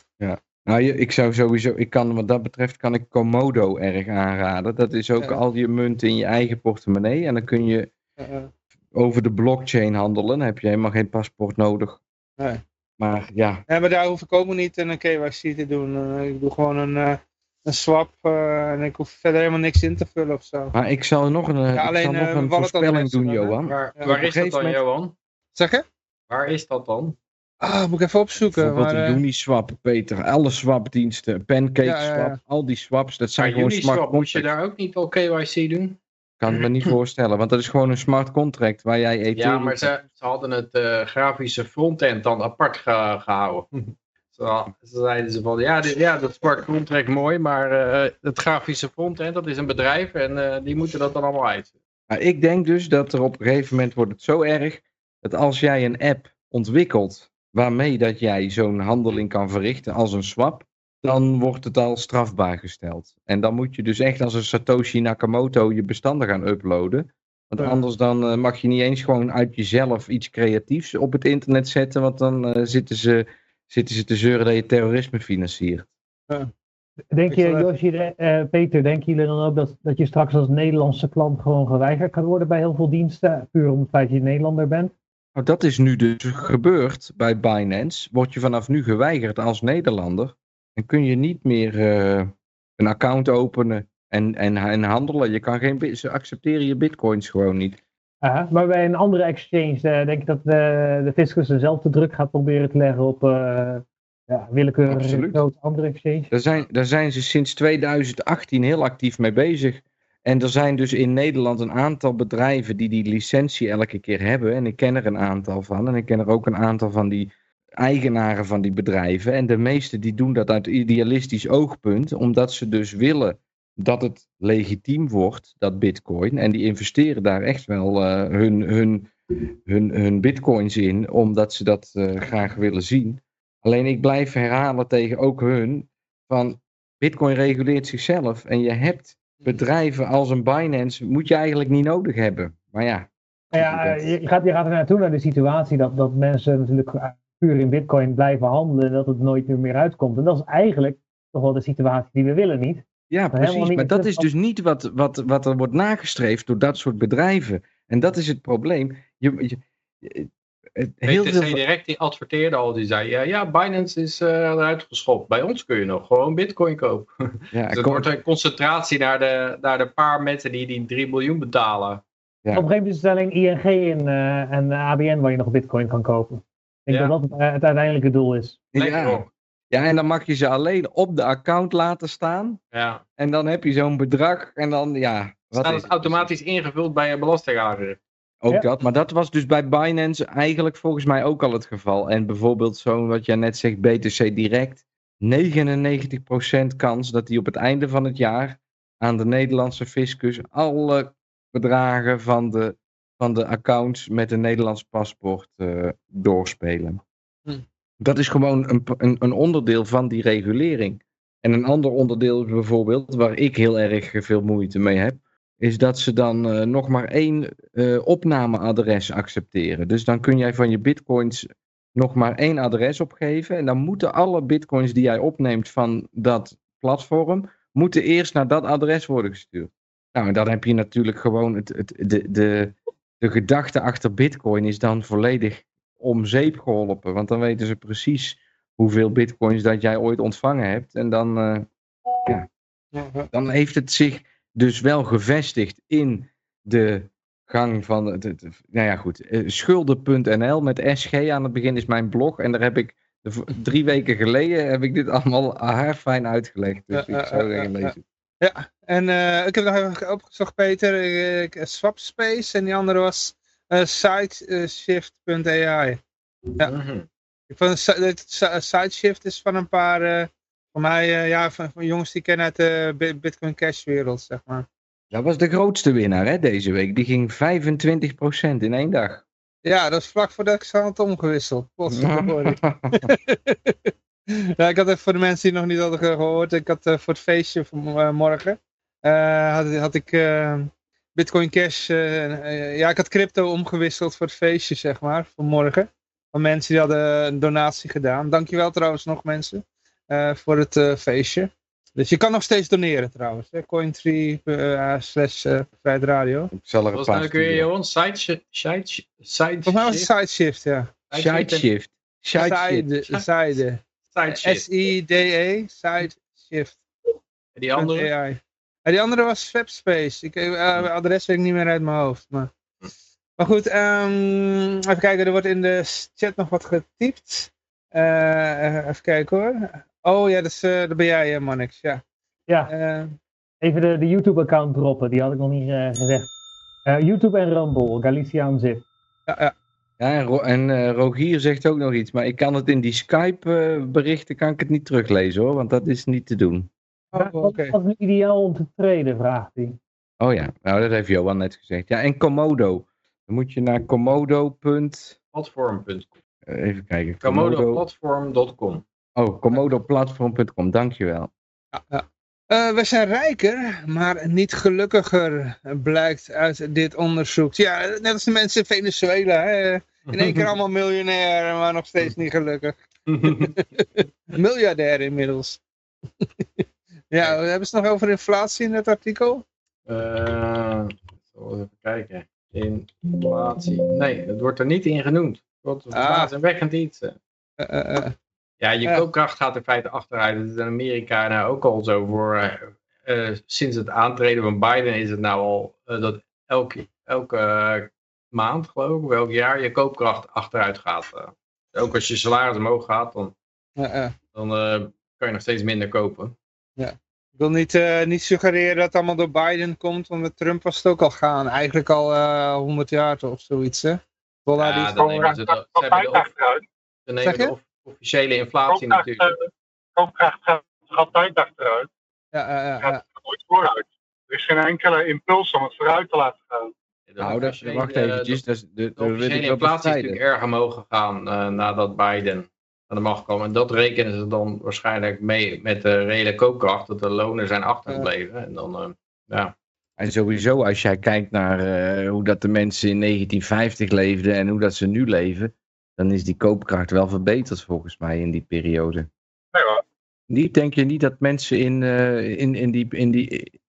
Nou, je- ik zou sowieso, ik kan wat dat betreft, kan ik Komodo erg aanraden. Dat is ook Ja. al je munten in je eigen portemonnee. En dan kun je over de blockchain handelen. Dan heb je helemaal geen paspoort nodig. Nee. Maar ja, Ja, maar daar hoef ik ook niet een KYC te doen. Eh, ik doe gewoon een, eh, een swap eh, en ik hoef verder helemaal niks in te vullen of zo. maar ik zal nog een, eh, ik zal nog een voorspelling doen? Johan. waar Ja, waar is dat dan, moment- Johan? Zeg je? Waar is dat dan? Ah, moet ik even opzoeken. Bijvoorbeeld Maar, de eh, Uniswap, Peter. Alle swapdiensten, Pancake Ja, ja, ja. Swap, al die swaps. Dat Maar zijn gewoon smart Uniswap, moet je contracts. daar ook niet al KYC doen? kan het me niet voorstellen, want dat is gewoon een smart contract waar jij Ja, Ethereum... maar ze, ze hadden het eh, grafische frontend dan apart ge- gehouden. Zo, ze zeiden ze van, ja, dit, ja dat smart contract mooi, maar eh, het grafische frontend, dat is een bedrijf en eh, die moeten dat dan allemaal uit. Maar ik denk dus dat er op een gegeven moment wordt het zo erg dat als jij een app ontwikkelt waarmee dat jij zo'n handeling kan verrichten als een swap, dan wordt het al strafbaar gesteld. En dan moet je dus echt als een Satoshi Nakamoto je bestanden gaan uploaden. Want anders dan eh, mag je niet eens gewoon uit jezelf iets creatiefs op het internet zetten, want dan eh, zitten, ze, zitten ze te zeuren dat je terrorisme financiert. Denk je, Josje, eh, Peter, denken jullie dan ook dat, dat je straks als Nederlandse klant gewoon geweigerd gaat worden bij heel veel diensten? Puur om het feit dat je Nederlander bent? Nou, dat is nu dus gebeurd bij Binance. Word je vanaf nu geweigerd als Nederlander. En kun je niet meer eh, een account openen en, en, en handelen. Je kan geen, ze accepteren je bitcoins gewoon niet. Aha, maar bij een andere exchange, eh, denk ik dat de, de fiscus dezelfde druk gaat proberen te leggen op eh ja, willekeurig Absoluut. grote andere exchange? Daar zijn, daar zijn ze sinds 2018 heel actief mee bezig. En er zijn dus in Nederland een aantal bedrijven die die licentie elke keer hebben. En ik ken er een aantal van. En ik ken er ook een aantal van die eigenaren van die bedrijven. En de meeste die doen dat uit idealistisch oogpunt. Omdat ze dus willen dat het legitiem wordt, dat bitcoin. En die investeren daar echt wel eh, hun, hun, hun, hun bitcoins in. Omdat ze dat eh, graag willen zien. Alleen ik blijf herhalen tegen ook hun. Van bitcoin reguleert zichzelf. En je hebt bedrijven als een Binance moet je eigenlijk niet nodig hebben. Maar ja. Ja, dat- je gaat, je gaat er naartoe naar de situatie dat, dat mensen natuurlijk eh, puur in bitcoin blijven handelen en dat het nooit meer, uitkomt. En dat is eigenlijk toch wel de situatie die we willen niet. Ja, precies. niet Maar dat is dus niet wat, wat, wat er wordt nagestreefd door dat soort bedrijven. En dat is het probleem. Je, je- heel BTC veel, Direct die adverteerde al, die zei, ja, ja Binance is eh, eruit geschopt. Bij ons kun je nog gewoon bitcoin kopen. ja, Dus het kom- wordt een concentratie naar de, naar de paar mensen die die 3 miljoen betalen. Ja. Op een gegeven moment is het alleen ING en, eh, en ABN waar je nog bitcoin kan kopen. Ik denk Ja. dat dat het, eh, het uiteindelijke doel is. Lekker ja. ja, en dan mag je ze alleen op de account laten staan. Ja. En dan heb je zo'n bedrag. En dan, ja. Wat Staat is het automatisch ingevuld bij een belastingaangifte. Ook Ja. dat, maar dat was dus bij Binance eigenlijk volgens mij ook al het geval. En bijvoorbeeld zo'n wat jij net zegt, BTC Direct. 99% kans dat hij op het einde van het jaar aan de Nederlandse fiscus alle bedragen van de, van de accounts met een Nederlands paspoort uh, doorspelen. Hm. Dat is gewoon een, een, een onderdeel van die regulering. En een ander onderdeel bijvoorbeeld, waar ik heel erg veel moeite mee heb, is dat ze dan uh, nog maar één uh, opnameadres accepteren. Dus dan kun jij van je bitcoins nog maar één adres opgeven. En dan moeten alle bitcoins die jij opneemt van dat platform, moeten eerst naar dat adres worden gestuurd. Nou, en dan heb je natuurlijk gewoon het, het, de, de, de gedachte achter bitcoin is dan volledig om zeep geholpen. Want dan weten ze precies hoeveel bitcoins dat jij ooit ontvangen hebt. En dan, uh, ja, dan heeft het zich dus wel gevestigd in de gang van, het, het, nou ja goed, schulden.nl met SG aan het begin is mijn blog. En daar heb ik drie weken geleden heb ik dit allemaal haarfijn uitgelegd. Dus ik zou zeggen, lezen. Ja, en uh, ik heb nog even opgezocht, Peter. Ik, ik, Swapspace en die andere was uh, Sideshift.ai. Ja. Mm -hmm. Ik vond Sideshift is van een paar, van mij, ja, van, van, jongens die kennen uit de Bitcoin Cash wereld, zeg maar. Dat was de grootste winnaar hè, deze week. Die ging 25% in één dag. Ja, dat is vlak voordat ik ze had omgewisseld. ja, ik had even voor de mensen die nog niet hadden gehoord. Ik had uh, voor het feestje van uh, morgen. Uh, had, had ik Bitcoin Cash. ja, ik had crypto omgewisseld voor het feestje, zeg maar. Van morgen. Van mensen die hadden een donatie gedaan. Dankjewel trouwens nog mensen. Voor het feestje. Dus je kan nog steeds doneren trouwens. Cointree uh, slash uh, Radio. Ik zal er een paar nou weer, Johan? Sideshift? Side, side Volgens mij was het Sideshift, ja. Sideshift. Side. Side. S-I-D-E. Sideshift. En die andere? AI. En die andere was Swapspace. Ik, uh, adres weet ik niet meer uit mijn hoofd. Maar, maar goed, um, even kijken. Er wordt in de chat nog wat getypt. even kijken hoor. Oh ja, dat, is, uh, dat ben jij, uh, Mannix. Ja. ja. Uh, Even de, de YouTube-account droppen, die had ik nog niet gezegd. YouTube en Rumble, Galiciaan Zip. Ja, ja. Ja, en, en Rogier zegt ook nog iets, maar ik kan het in die Skype-berichten kan ik het niet teruglezen hoor, want dat is niet te doen. Oh, okay. Wat is nu ideaal om te treden, vraagt hij. Oh ja, nou dat heeft Johan net gezegd. Ja, en Komodo. Dan moet je naar komodo. Platform.com. Even kijken. Komodoplatform.com. Oh, komodoplatform.com, dankjewel. Ja, ja. Uh, we zijn rijker, maar niet gelukkiger, blijkt uit dit onderzoek. Ja, net als de mensen in Venezuela. Hè? In één keer allemaal miljonair, maar nog steeds niet gelukkig. Miljardair inmiddels. ja, hebben ze het nog over inflatie in het artikel? Uh, even kijken. Inflatie. Nee, het wordt er niet in genoemd. Wat ah. een wekkend iets. Uh, ja, je koopkracht gaat in feite achteruit. Dat is in Amerika nou ook al zo voor... Uh, sinds het aantreden van Biden is het nou al uh, dat elke, elke maand, geloof ik, of elk jaar je koopkracht achteruit gaat. ook als je salaris omhoog gaat, dan, dan kan je nog steeds minder kopen. Ja. Ik wil niet, niet suggereren dat het allemaal door Biden komt, want met Trump was het ook al gaan. Eigenlijk al uh, 100 jaar of zoiets, hè? ja, die dan nemen ze, de, ze hebben de, ze nemen de, officiële inflatie natuurlijk. Uh, koopkracht gaat, altijd achteruit. Ja, ja, gaat nooit vooruit. Er is geen enkele impuls om het vooruit te laten gaan. Nou, dat, wacht eventjes. De, de, de, de inflatie is natuurlijk erg omhoog gegaan uh, nadat Biden aan de macht kwam. En dat rekenen ze dan waarschijnlijk mee met de reële koopkracht, dat de lonen zijn achtergebleven. En dan, uh, ja. En sowieso, als jij kijkt naar uh, hoe dat de mensen in 1950 leefden en hoe dat ze nu leven, dan is die koopkracht wel verbeterd volgens mij in die periode. Nee hoor. Niet, denk je niet dat mensen in, uh, in, in die, in die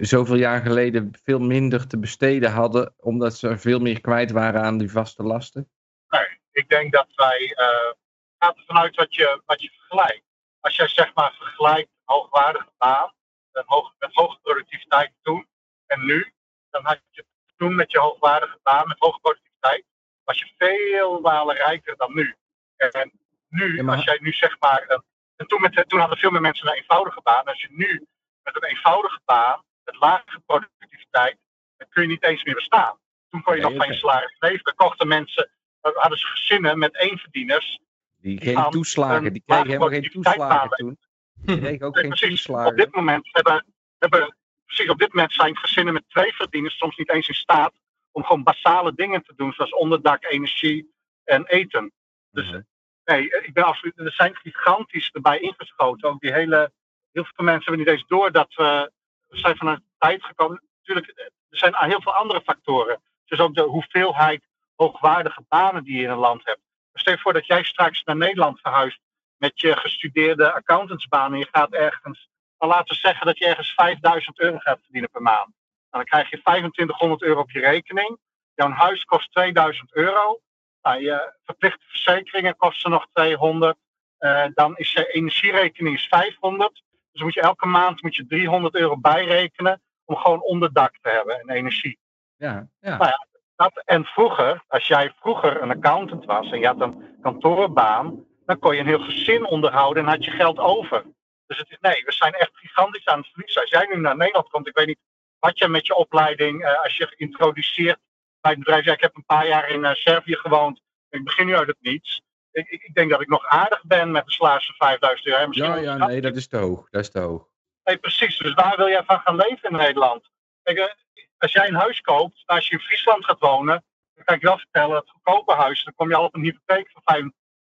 zoveel jaar geleden veel minder te besteden hadden, omdat ze veel meer kwijt waren aan die vaste lasten? Nee, ik denk dat wij, uh, gaat ervan uit wat je, wat je vergelijkt. Als jij zeg maar vergelijkt een hoogwaardige baan met hoge productiviteit toen en nu, dan had je toen met je hoogwaardige baan met hoge productiviteit was je veel malen rijker dan nu. En nu, als jij nu zeg maar. en toen, met, toen hadden veel meer mensen een eenvoudige baan. Als je nu met een eenvoudige baan, met lage productiviteit, dan kun je niet eens meer bestaan. Toen kon je nog van je salaris leven. Dan kochten mensen, hadden ze gezinnen met één verdieners. Die geen toeslagen, die kregen helemaal geen toeslagen toen. Die kregen ook Nee, geen precies. toeslagen. Op dit moment hebben, hebben precies op dit moment zijn gezinnen met twee verdieners soms niet eens in staat om gewoon basale dingen te doen, zoals onderdak, energie en eten. Dus Mhm. nee, ik ben absoluut. Er zijn gigantisch erbij ingeschoten. Ook die hele. Heel veel mensen hebben niet eens door dat we. We zijn van een tijd gekomen. Natuurlijk, er zijn heel veel andere factoren. Dus ook de hoeveelheid hoogwaardige banen die je in een land hebt. Dus stel je voor dat jij straks naar Nederland verhuist met je gestudeerde accountantsbaan en je gaat ergens. Laten we zeggen dat je ergens 5000 euro gaat verdienen per maand. Nou, dan krijg je 2500 euro op je rekening. Jouw huis kost 2000 euro. Nou, je verplichte verzekeringen kosten nog 200. Eh, dan is je energierekening is 500. Dus moet je elke maand moet je 300 euro bijrekenen om gewoon onderdak te hebben en energie. Ja, ja. Nou Dat, en vroeger, als jij vroeger een accountant was en je had een kantoorbaan, dan kon je een heel gezin onderhouden en had je geld over. Dus het is, nee, we zijn echt gigantisch aan het verliezen. Als jij nu naar Nederland komt, ik weet niet wat je met je opleiding, eh, als je geïntroduceerd bij het bedrijf, ja, ik heb een paar jaar in eh, Servië gewoond, ik begin nu uit het niets. Ik, ik, ik denk dat ik nog aardig ben met een salaris van 5000 euro. Misschien Ja, ja, nee, dat is te hoog. Dat is te hoog. Nee, precies. Dus waar wil jij van gaan leven in Nederland? Kijk, eh, als jij een huis koopt, als je in Friesland gaat wonen, dan kan ik je wel vertellen, het goedkope huis, dan kom je al op een hypotheek van 5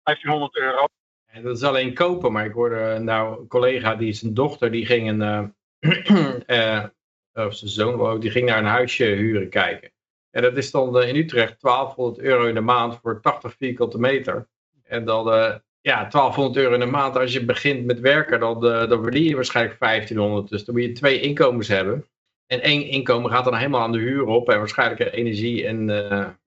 1500 euro. En dat is alleen kopen, maar ik hoorde nou een collega, die zijn dochter, die ging een, of zijn zoon, die ging naar een huisje huren kijken. En dat is dan eh, in Utrecht 1200 euro in de maand voor 80 vierkante meter. En dan, eh, ja, 1200 euro in de maand, als je begint met werken, dan, eh, dan verdien je waarschijnlijk 1500. Dus dan moet je twee inkomens hebben. En één inkomen gaat dan helemaal aan de huur op en waarschijnlijk energie en,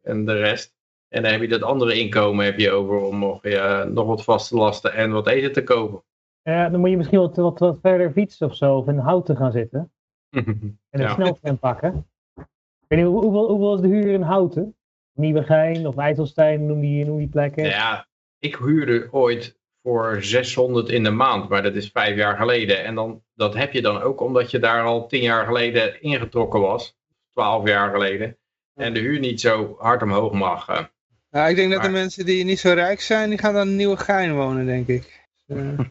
en de rest. En dan heb je dat andere inkomen heb je over om nog, nog wat vaste lasten en wat eten te kopen. Ja, dan moet je misschien wat, wat, wat verder fietsen of zo, of in houten gaan zitten. En een Ja. sneltrein pakken. Ik weet niet, hoe- hoeveel, hoeveel is de huur in houten? Nieuwegein of IJsselstein, noem die, noem die plekken. Ja, ik huurde ooit voor 600 in de maand, maar dat is vijf jaar geleden. En dan, dat heb je dan ook omdat je daar al tien jaar geleden ingetrokken was. Twaalf jaar geleden. En de huur niet zo hard omhoog mag. eh. Nou, ik denk dat de mensen die niet zo rijk zijn, die gaan dan een nieuwe gein wonen, denk ik.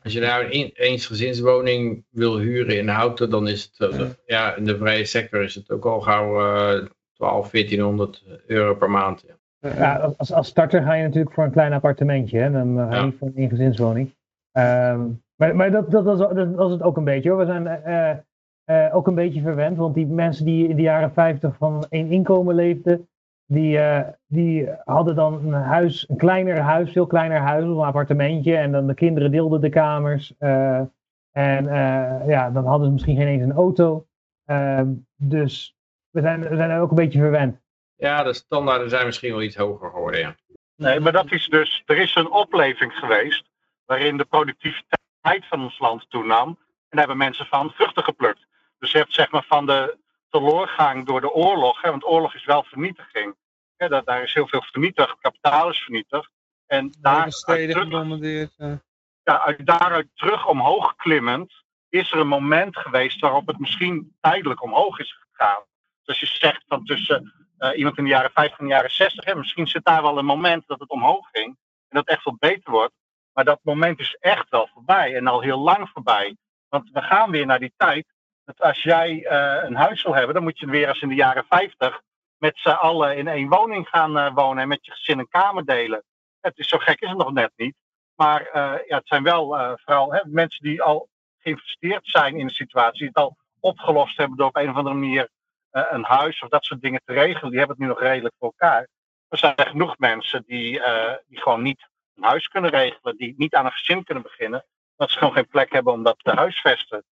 Als je nou een eensgezinswoning wil huren in Houten, dan is het, eh, ja, in de vrije sector is het ook al gauw eh 12, 1400 euro per maand. Ja. Ja, als, als starter ga je natuurlijk voor een klein appartementje, hè? dan eh, ga je Ja. niet voor een ingezinswoning. Ehm, maar maar dat, dat, is, dat was het ook een beetje hoor. We zijn eh, eh, ook een beetje verwend, want die mensen die in de jaren 50 van één inkomen leefden, die, eh, die hadden dan een huis, een kleiner huis, veel kleiner huis, een appartementje, en dan de kinderen deelden de kamers. eh, en eh, ja, dan hadden ze misschien geen eens een auto. Ehm, dus we zijn, we zijn ook een beetje verwend. ja, de standaarden zijn misschien wel iets hoger geworden. Ja. Nee, maar dat is dus, er is een opleving geweest waarin de productiviteit van ons land toenam. En daar hebben mensen van vruchten geplukt. Dus je hebt zeg maar van de teloorgang door de oorlog, hè, want oorlog is wel vernietiging. Hè, dat, daar is heel veel vernietigd, kapitaal is vernietigd. En daar, terug, ja, uit daaruit terug omhoog klimmend is er een moment geweest waarop het misschien tijdelijk omhoog is gegaan. Dus als je zegt van tussen eh, iemand in de jaren 50 en de jaren 60, hè, misschien zit daar wel een moment dat het omhoog ging en dat het echt wel beter wordt. Maar dat moment is echt wel voorbij en al heel lang voorbij. Want we gaan weer naar die tijd dat als jij eh, een huis wil hebben, dan moet je weer als in de jaren 50 met z'n allen in één woning gaan eh, wonen en met je gezin een kamer delen. Het is zo gek is het nog net niet. Maar eh, ja, het zijn wel vooral hè, mensen die al geïnvesteerd zijn in de situatie, die het al opgelost hebben door op een of andere manier een huis of dat soort dingen te regelen. Die hebben het nu nog redelijk voor elkaar. Er zijn genoeg mensen die, die gewoon niet een huis kunnen regelen, die niet aan een gezin kunnen beginnen, omdat ze gewoon geen plek hebben om dat te huisvesten.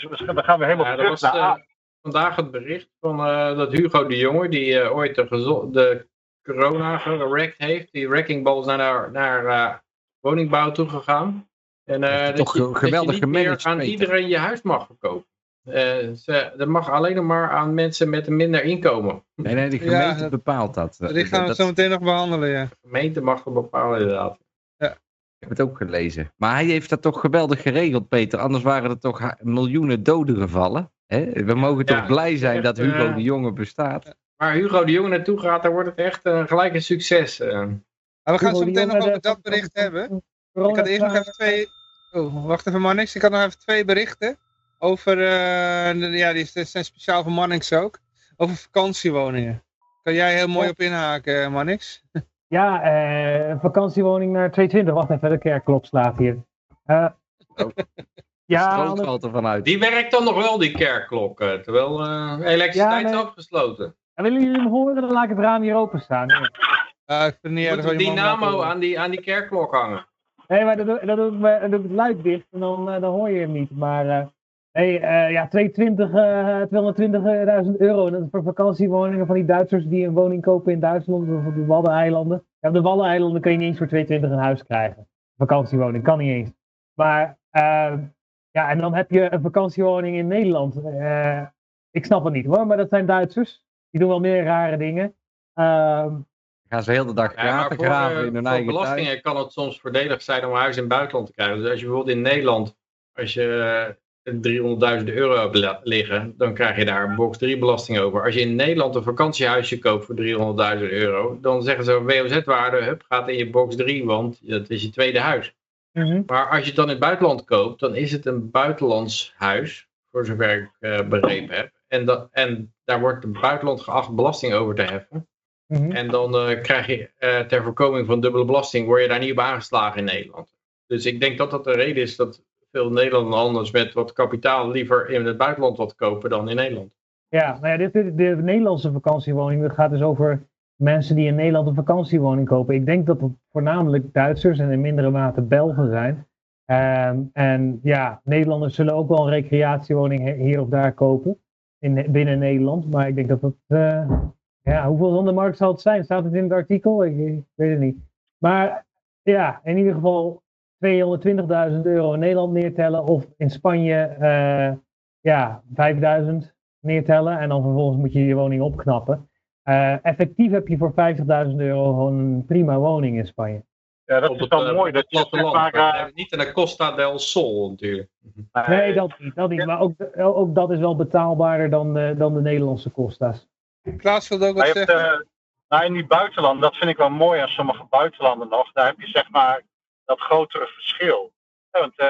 Dus we we gaan weer helemaal Ja, terug was naar eh, vandaag het bericht van eh, dat Hugo de Jonge, die eh, ooit de, corona gerekt heeft, die wrecking ball is naar, naar woningbouw toegegaan. En eh, Heeft hij dat, toch je, ge- dat je geweldig niet meer aan Peter. iedereen je huis mag verkopen. Eh, ze, dat mag alleen nog maar aan mensen met een minder inkomen. Nee, nee, de Ja, gemeente dat- bepaalt dat. Die gaan we Dat- zo meteen nog behandelen, ja. De gemeente mag dat bepalen inderdaad. Ik heb het ook gelezen. Maar hij heeft dat toch geweldig geregeld, Peter. Anders waren er toch miljoenen doden gevallen. Hè? We mogen Ja, toch blij zijn echt, dat Hugo eh, de Jonge bestaat. Waar Hugo de Jonge naartoe gaat, daar wordt het echt een gelijk een succes. eh. Maar we gaan zo meteen nog over dat bericht hebben. Ik had eerst nog even twee... Oh, wacht even Mannix. Ik had nog even twee berichten. Over, uh, ja, die zijn speciaal voor Mannix ook. Over vakantiewoningen. Kan jij heel mooi op inhaken, Mannix? Ja, uh, vakantiewoning naar 22. Wacht even, de kerkklok slaat hier. Uh, oh. Ja, valt er vanuit. Die werkt dan nog wel, die kerkklok. Terwijl uh, elektriciteit is afgesloten. En willen jullie hem horen? Dan laat ik het raam hier openstaan. Ja. ik vind niet Moet dynamo aan die, aan die kerkklok hangen. Nee, maar dan doe, dan doe, ik, dan doe ik het luid dicht en dan, dan hoor je hem niet. Maar uh, nee, uh, ja, 22, uh, 220.000 euro. Dat is voor vakantiewoningen van die Duitsers die een woning kopen in Duitsland of op de Waddeneilanden. Ja, op de Waddeneilanden kun je niet eens voor 22 een huis krijgen. Vakantiewoning, kan niet eens. Maar ja, en dan heb je een vakantiewoning in Nederland. ik snap het niet hoor, maar dat zijn Duitsers. Die doen wel meer rare dingen. Ehm, gaan ze heel de dag graven, ja, graven voor, in hun voor eigen belastingen tuin. kan het soms voordelig zijn om een huis in het buitenland te krijgen. Dus als je bijvoorbeeld in Nederland, als je 300.000 euro hebt liggen, dan krijg je daar box 3 belasting over. Als je in Nederland een vakantiehuisje koopt voor 300.000 euro, dan zeggen ze WOZ-waarde, gaat in je box 3, want dat is je tweede huis. Mm -hmm. Maar als je het dan in het buitenland koopt, dan is het een buitenlands huis, voor zover ik uh, begrepen heb. En, dat, en daar wordt het buitenland geacht belasting over te heffen. Mm -hmm. En dan uh, krijg je uh, ter voorkoming van dubbele belasting, word je daar niet op aangeslagen in Nederland. Dus ik denk dat dat de reden is dat veel Nederlanders met wat kapitaal liever in het buitenland wat kopen dan in Nederland. Ja, nou ja, dit, de Nederlandse vakantiewoning gaat dus over mensen die in Nederland een vakantiewoning kopen. Ik denk dat het voornamelijk Duitsers en in mindere mate Belgen zijn. Um, en ja, Nederlanders zullen ook wel een recreatiewoning hier of daar kopen in, binnen Nederland. Maar ik denk dat dat, uh, ja, hoeveel van de markt zal het zijn? Staat het in het artikel? Ik, ik weet het niet. Maar ja, in ieder geval 220.000 euro in Nederland neertellen of in Spanje uh, ja, 5000 neertellen en dan vervolgens moet je je woning opknappen. Uh, effectief heb je voor 50.000 euro gewoon een prima woning in Spanje. Ja, dat is wel uh, mooi. Dat je uh, niet in de Costa del Sol natuurlijk. Nee, dat niet. Dat niet. Maar ook, ook dat is wel betaalbaarder dan de, dan de Nederlandse Costa's. Klaas wilde ook wat hebt, zeggen. nou, in die buitenlanden, dat vind ik wel mooi aan sommige buitenlanden nog. Daar heb je zeg maar dat grotere verschil. Ja, want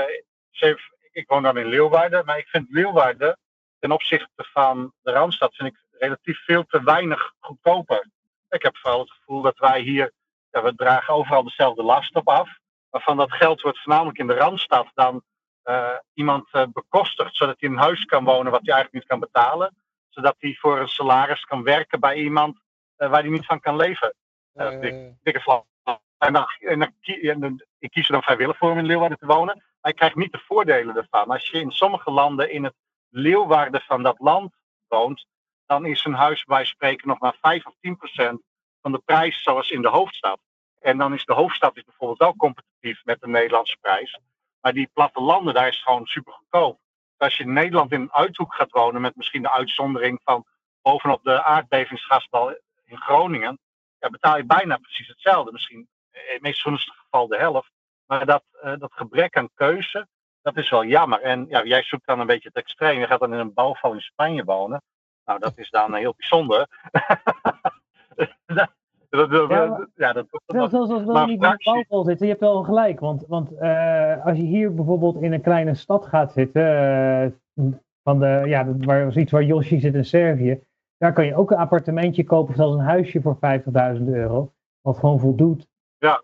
uh, ik woon dan in Leeuwarden, maar ik vind Leeuwarden ten opzichte van de Randstad vind ik relatief veel te weinig goedkoper. Ik heb vooral het gevoel dat wij hier, ja, we dragen overal dezelfde last op af. Maar van dat geld wordt voornamelijk in de Randstad dan uh, iemand uh, bekostigd, zodat hij in een huis kan wonen wat hij eigenlijk niet kan betalen. Zodat hij voor een salaris kan werken bij iemand waar hij niet van kan leven. dikke flauw. En dan, en en ik kies er dan vrijwillig voor om in Leeuwarden te wonen. Maar ik krijg niet de voordelen ervan. Als je in sommige landen in het Leeuwarden van dat land woont, dan is een huis bij spreken nog maar 5 of 10 procent van de prijs zoals in de hoofdstad. En dan is de hoofdstad is bijvoorbeeld wel competitief met de Nederlandse prijs. Maar die plattelanden, daar is het gewoon super goedkoop. Als je in Nederland in een uithoek gaat wonen met misschien de uitzondering van bovenop de aardbevingsgasbal in Groningen, ja, betaal je bijna precies hetzelfde. Misschien in het meest gunstige geval de helft. Maar dat, uh, dat gebrek aan keuze, dat is wel jammer. En ja, jij zoekt dan een beetje het extreem. Je gaat dan in een bouwval in Spanje wonen. Nou, dat is dan heel bijzonder. dat, dat, ja, ja, dat, dat, zelfs als we niet in een bouwval zitten, je hebt wel gelijk. Want, want uh, als je hier bijvoorbeeld in een kleine stad gaat zitten, uh, van de, ja, waar, iets waar Yoshi zit in Servië, daar kan je ook een appartementje kopen, of zelfs een huisje voor 50.000 euro. Wat gewoon voldoet. Ja.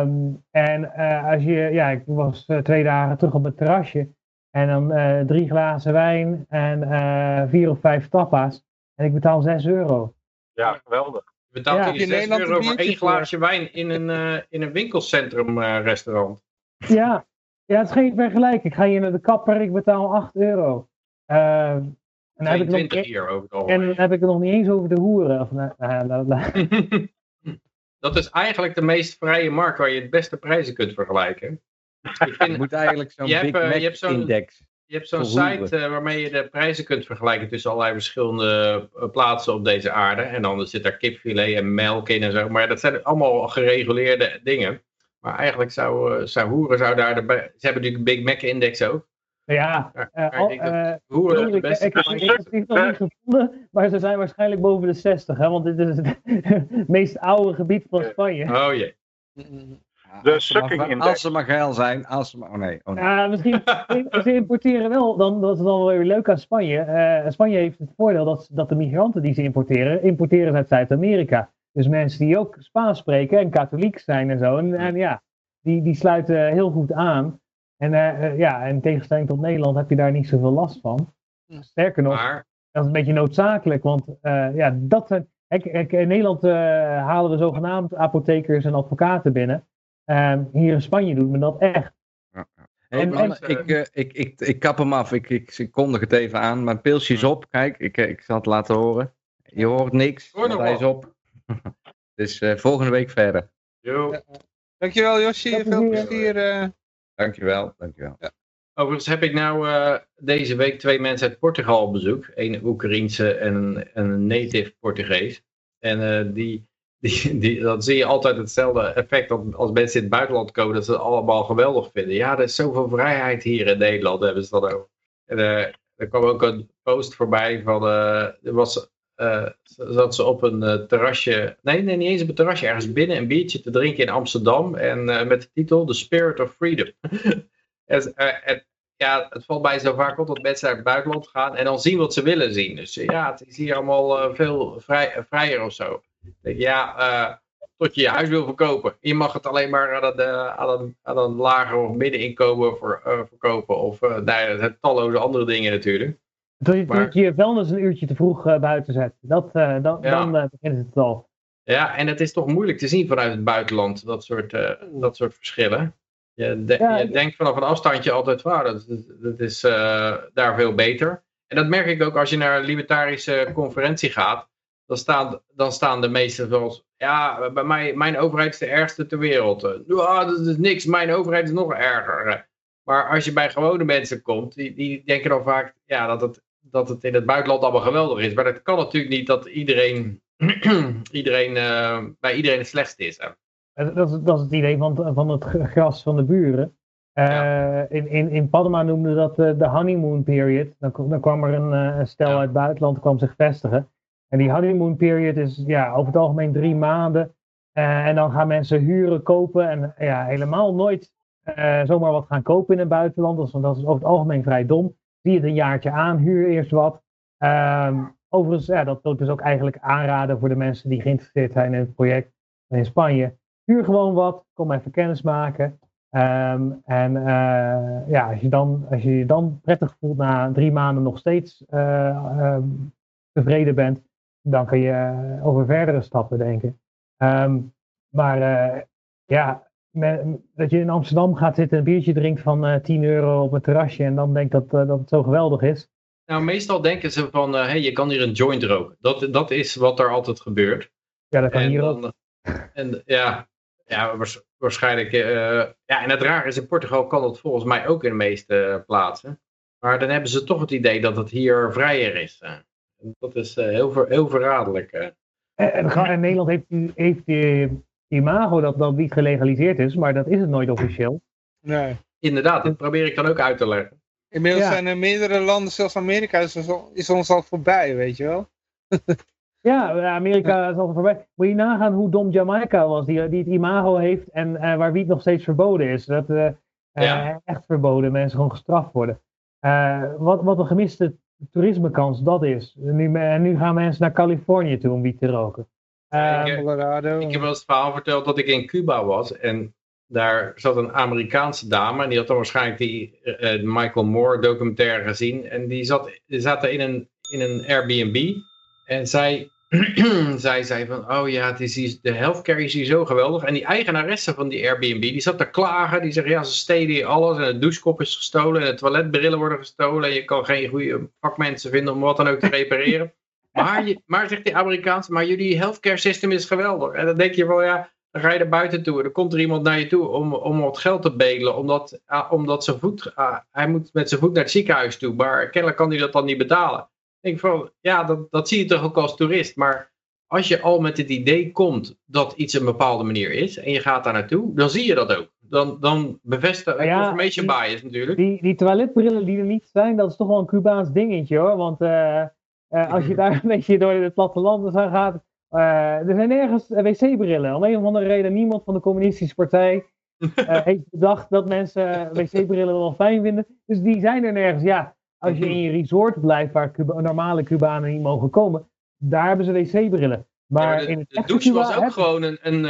Um, en uh, als je, ja, ik was uh, twee dagen terug op het terrasje. En dan uh, drie glazen wijn en vier of vijf tapas. En ik betaal 6 euro. Ja, geweldig. Je betaalt ja. je 6 euro voor één glaasje wijn in een, in een winkelcentrum restaurant. Ja. ja, het is geen vergelijking. Ik ga hier naar de kapper, ik betaal 8 euro. Uh, en dan heb ik nog, hier over het En dan heb ik het nog niet eens over de hoeren. Of, nou, nou, nou, dat is eigenlijk de meest vrije markt waar je het beste prijzen kunt vergelijken. Ik vind, je moet eigenlijk zo'n Big Mac je hebt zo'n, index. Je hebt zo'n site uh, waarmee je de prijzen kunt vergelijken tussen allerlei verschillende uh, plaatsen op deze aarde. En dan zit daar kipfilet en melk in en zo. Maar dat zijn allemaal gereguleerde dingen. Maar eigenlijk zou, uh, zou Hoeren zou daar... De, ze hebben natuurlijk een Big Mac index ook. Ja, ik, ik, ik, heb die nog niet gevonden, maar ze zijn waarschijnlijk boven de 60, hè, want dit is het meest oude gebied van Spanje. Oh jee. De als, ze maar, sucking als ze maar geil zijn, als ze maar... Oh nee, oh nee. Ja, misschien. ze importeren wel, dan, dat is dan wel weer leuk aan Spanje. Eh, Spanje heeft het voordeel dat, dat de migranten die ze importeren, importeren uit Zuid-Amerika. Dus mensen die ook Spaans spreken en katholiek zijn en zo. En, en ja, die, die sluiten heel goed aan. En eh, eh, ja, in tegenstelling tot Nederland heb je daar niet zoveel last van. Sterker nog, Maar dat is een beetje noodzakelijk, want eh, ja, dat zijn. In Nederland eh, halen we zogenaamd apothekers en advocaten binnen. Ehm, hier in Spanje doet men dat echt. Hey, En- man, en- ik, eh, ik, ik, ik kap hem af. Ik, ik, ik kondig het even aan. Mijn pilsje is op. Kijk, ik, ik zal het laten horen. Je hoort niks. Hoor hij is op. dus eh, volgende week verder. yo. Dankjewel Josje, Veel veel plezier. Dankjewel, dankjewel. Overigens heb ik nou eh, deze week twee mensen uit Portugal bezoek. Een Oekraïense en een, en een native Portugees. En eh, die, die, die, dan zie je altijd hetzelfde effect als, als mensen in het buitenland komen. Dat ze het allemaal geweldig vinden. Ja, er is zoveel vrijheid hier in Nederland, hebben ze dat over. En, eh, er kwam ook een post voorbij van... er was, zat ze op een eh, terrasje... Nee, nee, niet eens op een terrasje. Ergens binnen een biertje te drinken in Amsterdam. En eh, met de titel The Spirit of Freedom. eh, ja, het valt mij zo vaak op dat mensen naar het buitenland gaan en dan zien wat ze willen zien. Dus eh, ja, het is hier allemaal eh, veel vrij, eh, vrijer of zo. Ja, eh, tot je je huis wil verkopen. Je mag het alleen maar aan een, eh, aan aan lager of middeninkomen voor, eh, verkopen. Of uh, talloze andere dingen natuurlijk. Dat je, Maar- dat je je vuilnis een uurtje te vroeg eh, buiten zet. Dat, eh, dan Ja. dan eh, begint het al. Ja, en het is toch moeilijk te zien vanuit het buitenland, dat soort, eh, dat soort verschillen. Je, de- Ja, je ik- denkt vanaf een afstandje altijd, wow, dat, dat, dat is daar veel beter. En dat merk ik ook als je naar een libertarische conferentie gaat. Dan staan, dan staan de meesten zoals, ja, bij mij, mijn overheid is de ergste ter wereld. Ja, dat is niks, mijn overheid is nog erger. Maar als je bij gewone mensen komt, die, die denken dan vaak ja, dat, het, dat het in het buitenland allemaal geweldig is. Maar dat kan natuurlijk niet dat iedereen, iedereen eh, bij iedereen het slechtste is. hè. Dat is, dat is het idee van, van het gras van de buren. Eh, in, in, in Panama noemden we dat eh, de honeymoon period. Dan, dan kwam er een, een stel Ja. uit het buitenland kwam zich vestigen. En die honeymoon period is ja, over het algemeen drie maanden. En dan gaan mensen huren, kopen en ja, helemaal nooit zomaar wat gaan kopen in het buitenland. Dat is, dat is over het algemeen vrij dom. Zie het een jaartje aan, huur eerst wat. Ehm, overigens, ja, dat wil ik dus ook eigenlijk aanraden voor de mensen die geïnteresseerd zijn in het project in Spanje. Huur gewoon wat, kom even kennis maken. Ehm, en eh, ja, als je, dan, als je je dan prettig voelt na drie maanden nog steeds ehm, tevreden bent, dan kun je eh, over verdere stappen denken. Maar ja, me- dat je in Amsterdam gaat zitten, een biertje drinkt van eh 10 euro op een terrasje en dan denkt dat, eh, dat het zo geweldig is. Nou, meestal denken ze van, hé, hey, je kan hier een joint roken. Dat, dat is wat er altijd gebeurt. Ja, dat kan En hier ook. en ja, ja waars- waarschijnlijk. eh, ja, en het raar is, in Portugal kan dat volgens mij ook in de meeste eh, plaatsen. Maar dan hebben ze toch het idee dat het hier vrijer is. eh. Dat is eh, heel, ver, heel verraderlijk. eh. En, en Nederland heeft, heeft imago dat dat niet gelegaliseerd is, maar dat is het nooit officieel. Nee. Inderdaad, dat probeer ik dan ook uit te leggen. Inmiddels Ja. zijn er meerdere landen, zelfs Amerika, is, ons al- is ons al voorbij, weet je wel. Ja, Amerika is al voorbij. Moet je nagaan hoe dom Jamaica was, die, die het imago heeft en eh, waar wiet nog steeds verboden is. Dat eh, Ja. eh, echt verboden, mensen gewoon gestraft worden. Eh, wat, wat een gemiste toerismekans dat is. Nu, en nu gaan mensen naar Californië toe om wiet te roken. Ja, Eh, ik- Colorado. Ik heb wel eens het verhaal verteld dat ik in Cuba was. En daar zat een Amerikaanse dame. En die had dan waarschijnlijk die eh, eh, Michael Moore documentaire gezien. En die, zat, die zaten in een, in een Airbnb. En zij, zij zei van, oh ja, het is de healthcare is hier zo geweldig. En die eigenaresse van die Airbnb, die zat te klagen. Die zegt, ja, ze stelen hier alles. En de douchekop is gestolen. En de toiletbrillen worden gestolen. En je kan geen goede vakmensen vinden om wat dan ook te repareren. Maar, je, maar zegt die Amerikaanse, maar jullie healthcare system is geweldig. En dan denk je van, ja, dan ga je er buiten toe. Dan komt er iemand naar je toe om, om wat geld te bedelen. Omdat, ah, omdat zijn voet, ah, hij moet met zijn voet naar het ziekenhuis toe. Maar kennelijk kan hij dat dan niet betalen. Ik denk van, ja, dat, dat zie je toch ook als toerist. Maar als je al met het idee komt dat iets een bepaalde manier is. En je gaat daar naartoe, dan zie je dat ook. Dan, dan bevestigt Ja, confirmation die- bias natuurlijk. die, die toiletbrillen die er niet zijn, dat is toch wel een Cubaans dingetje hoor. Want eh, eh, als je daar een beetje door het platteland gaat. eh, er zijn nergens wc-brillen. Om een of andere reden, niemand van de communistische partij eh, heeft bedacht dat mensen wc-brillen wel fijn vinden. Dus die zijn er nergens. Ja, als je in je resort blijft waar Cuba normale Cubanen niet mogen komen, daar hebben ze wc-brillen. Maar, Ja, maar de, in het de douche was ook gewoon een, een,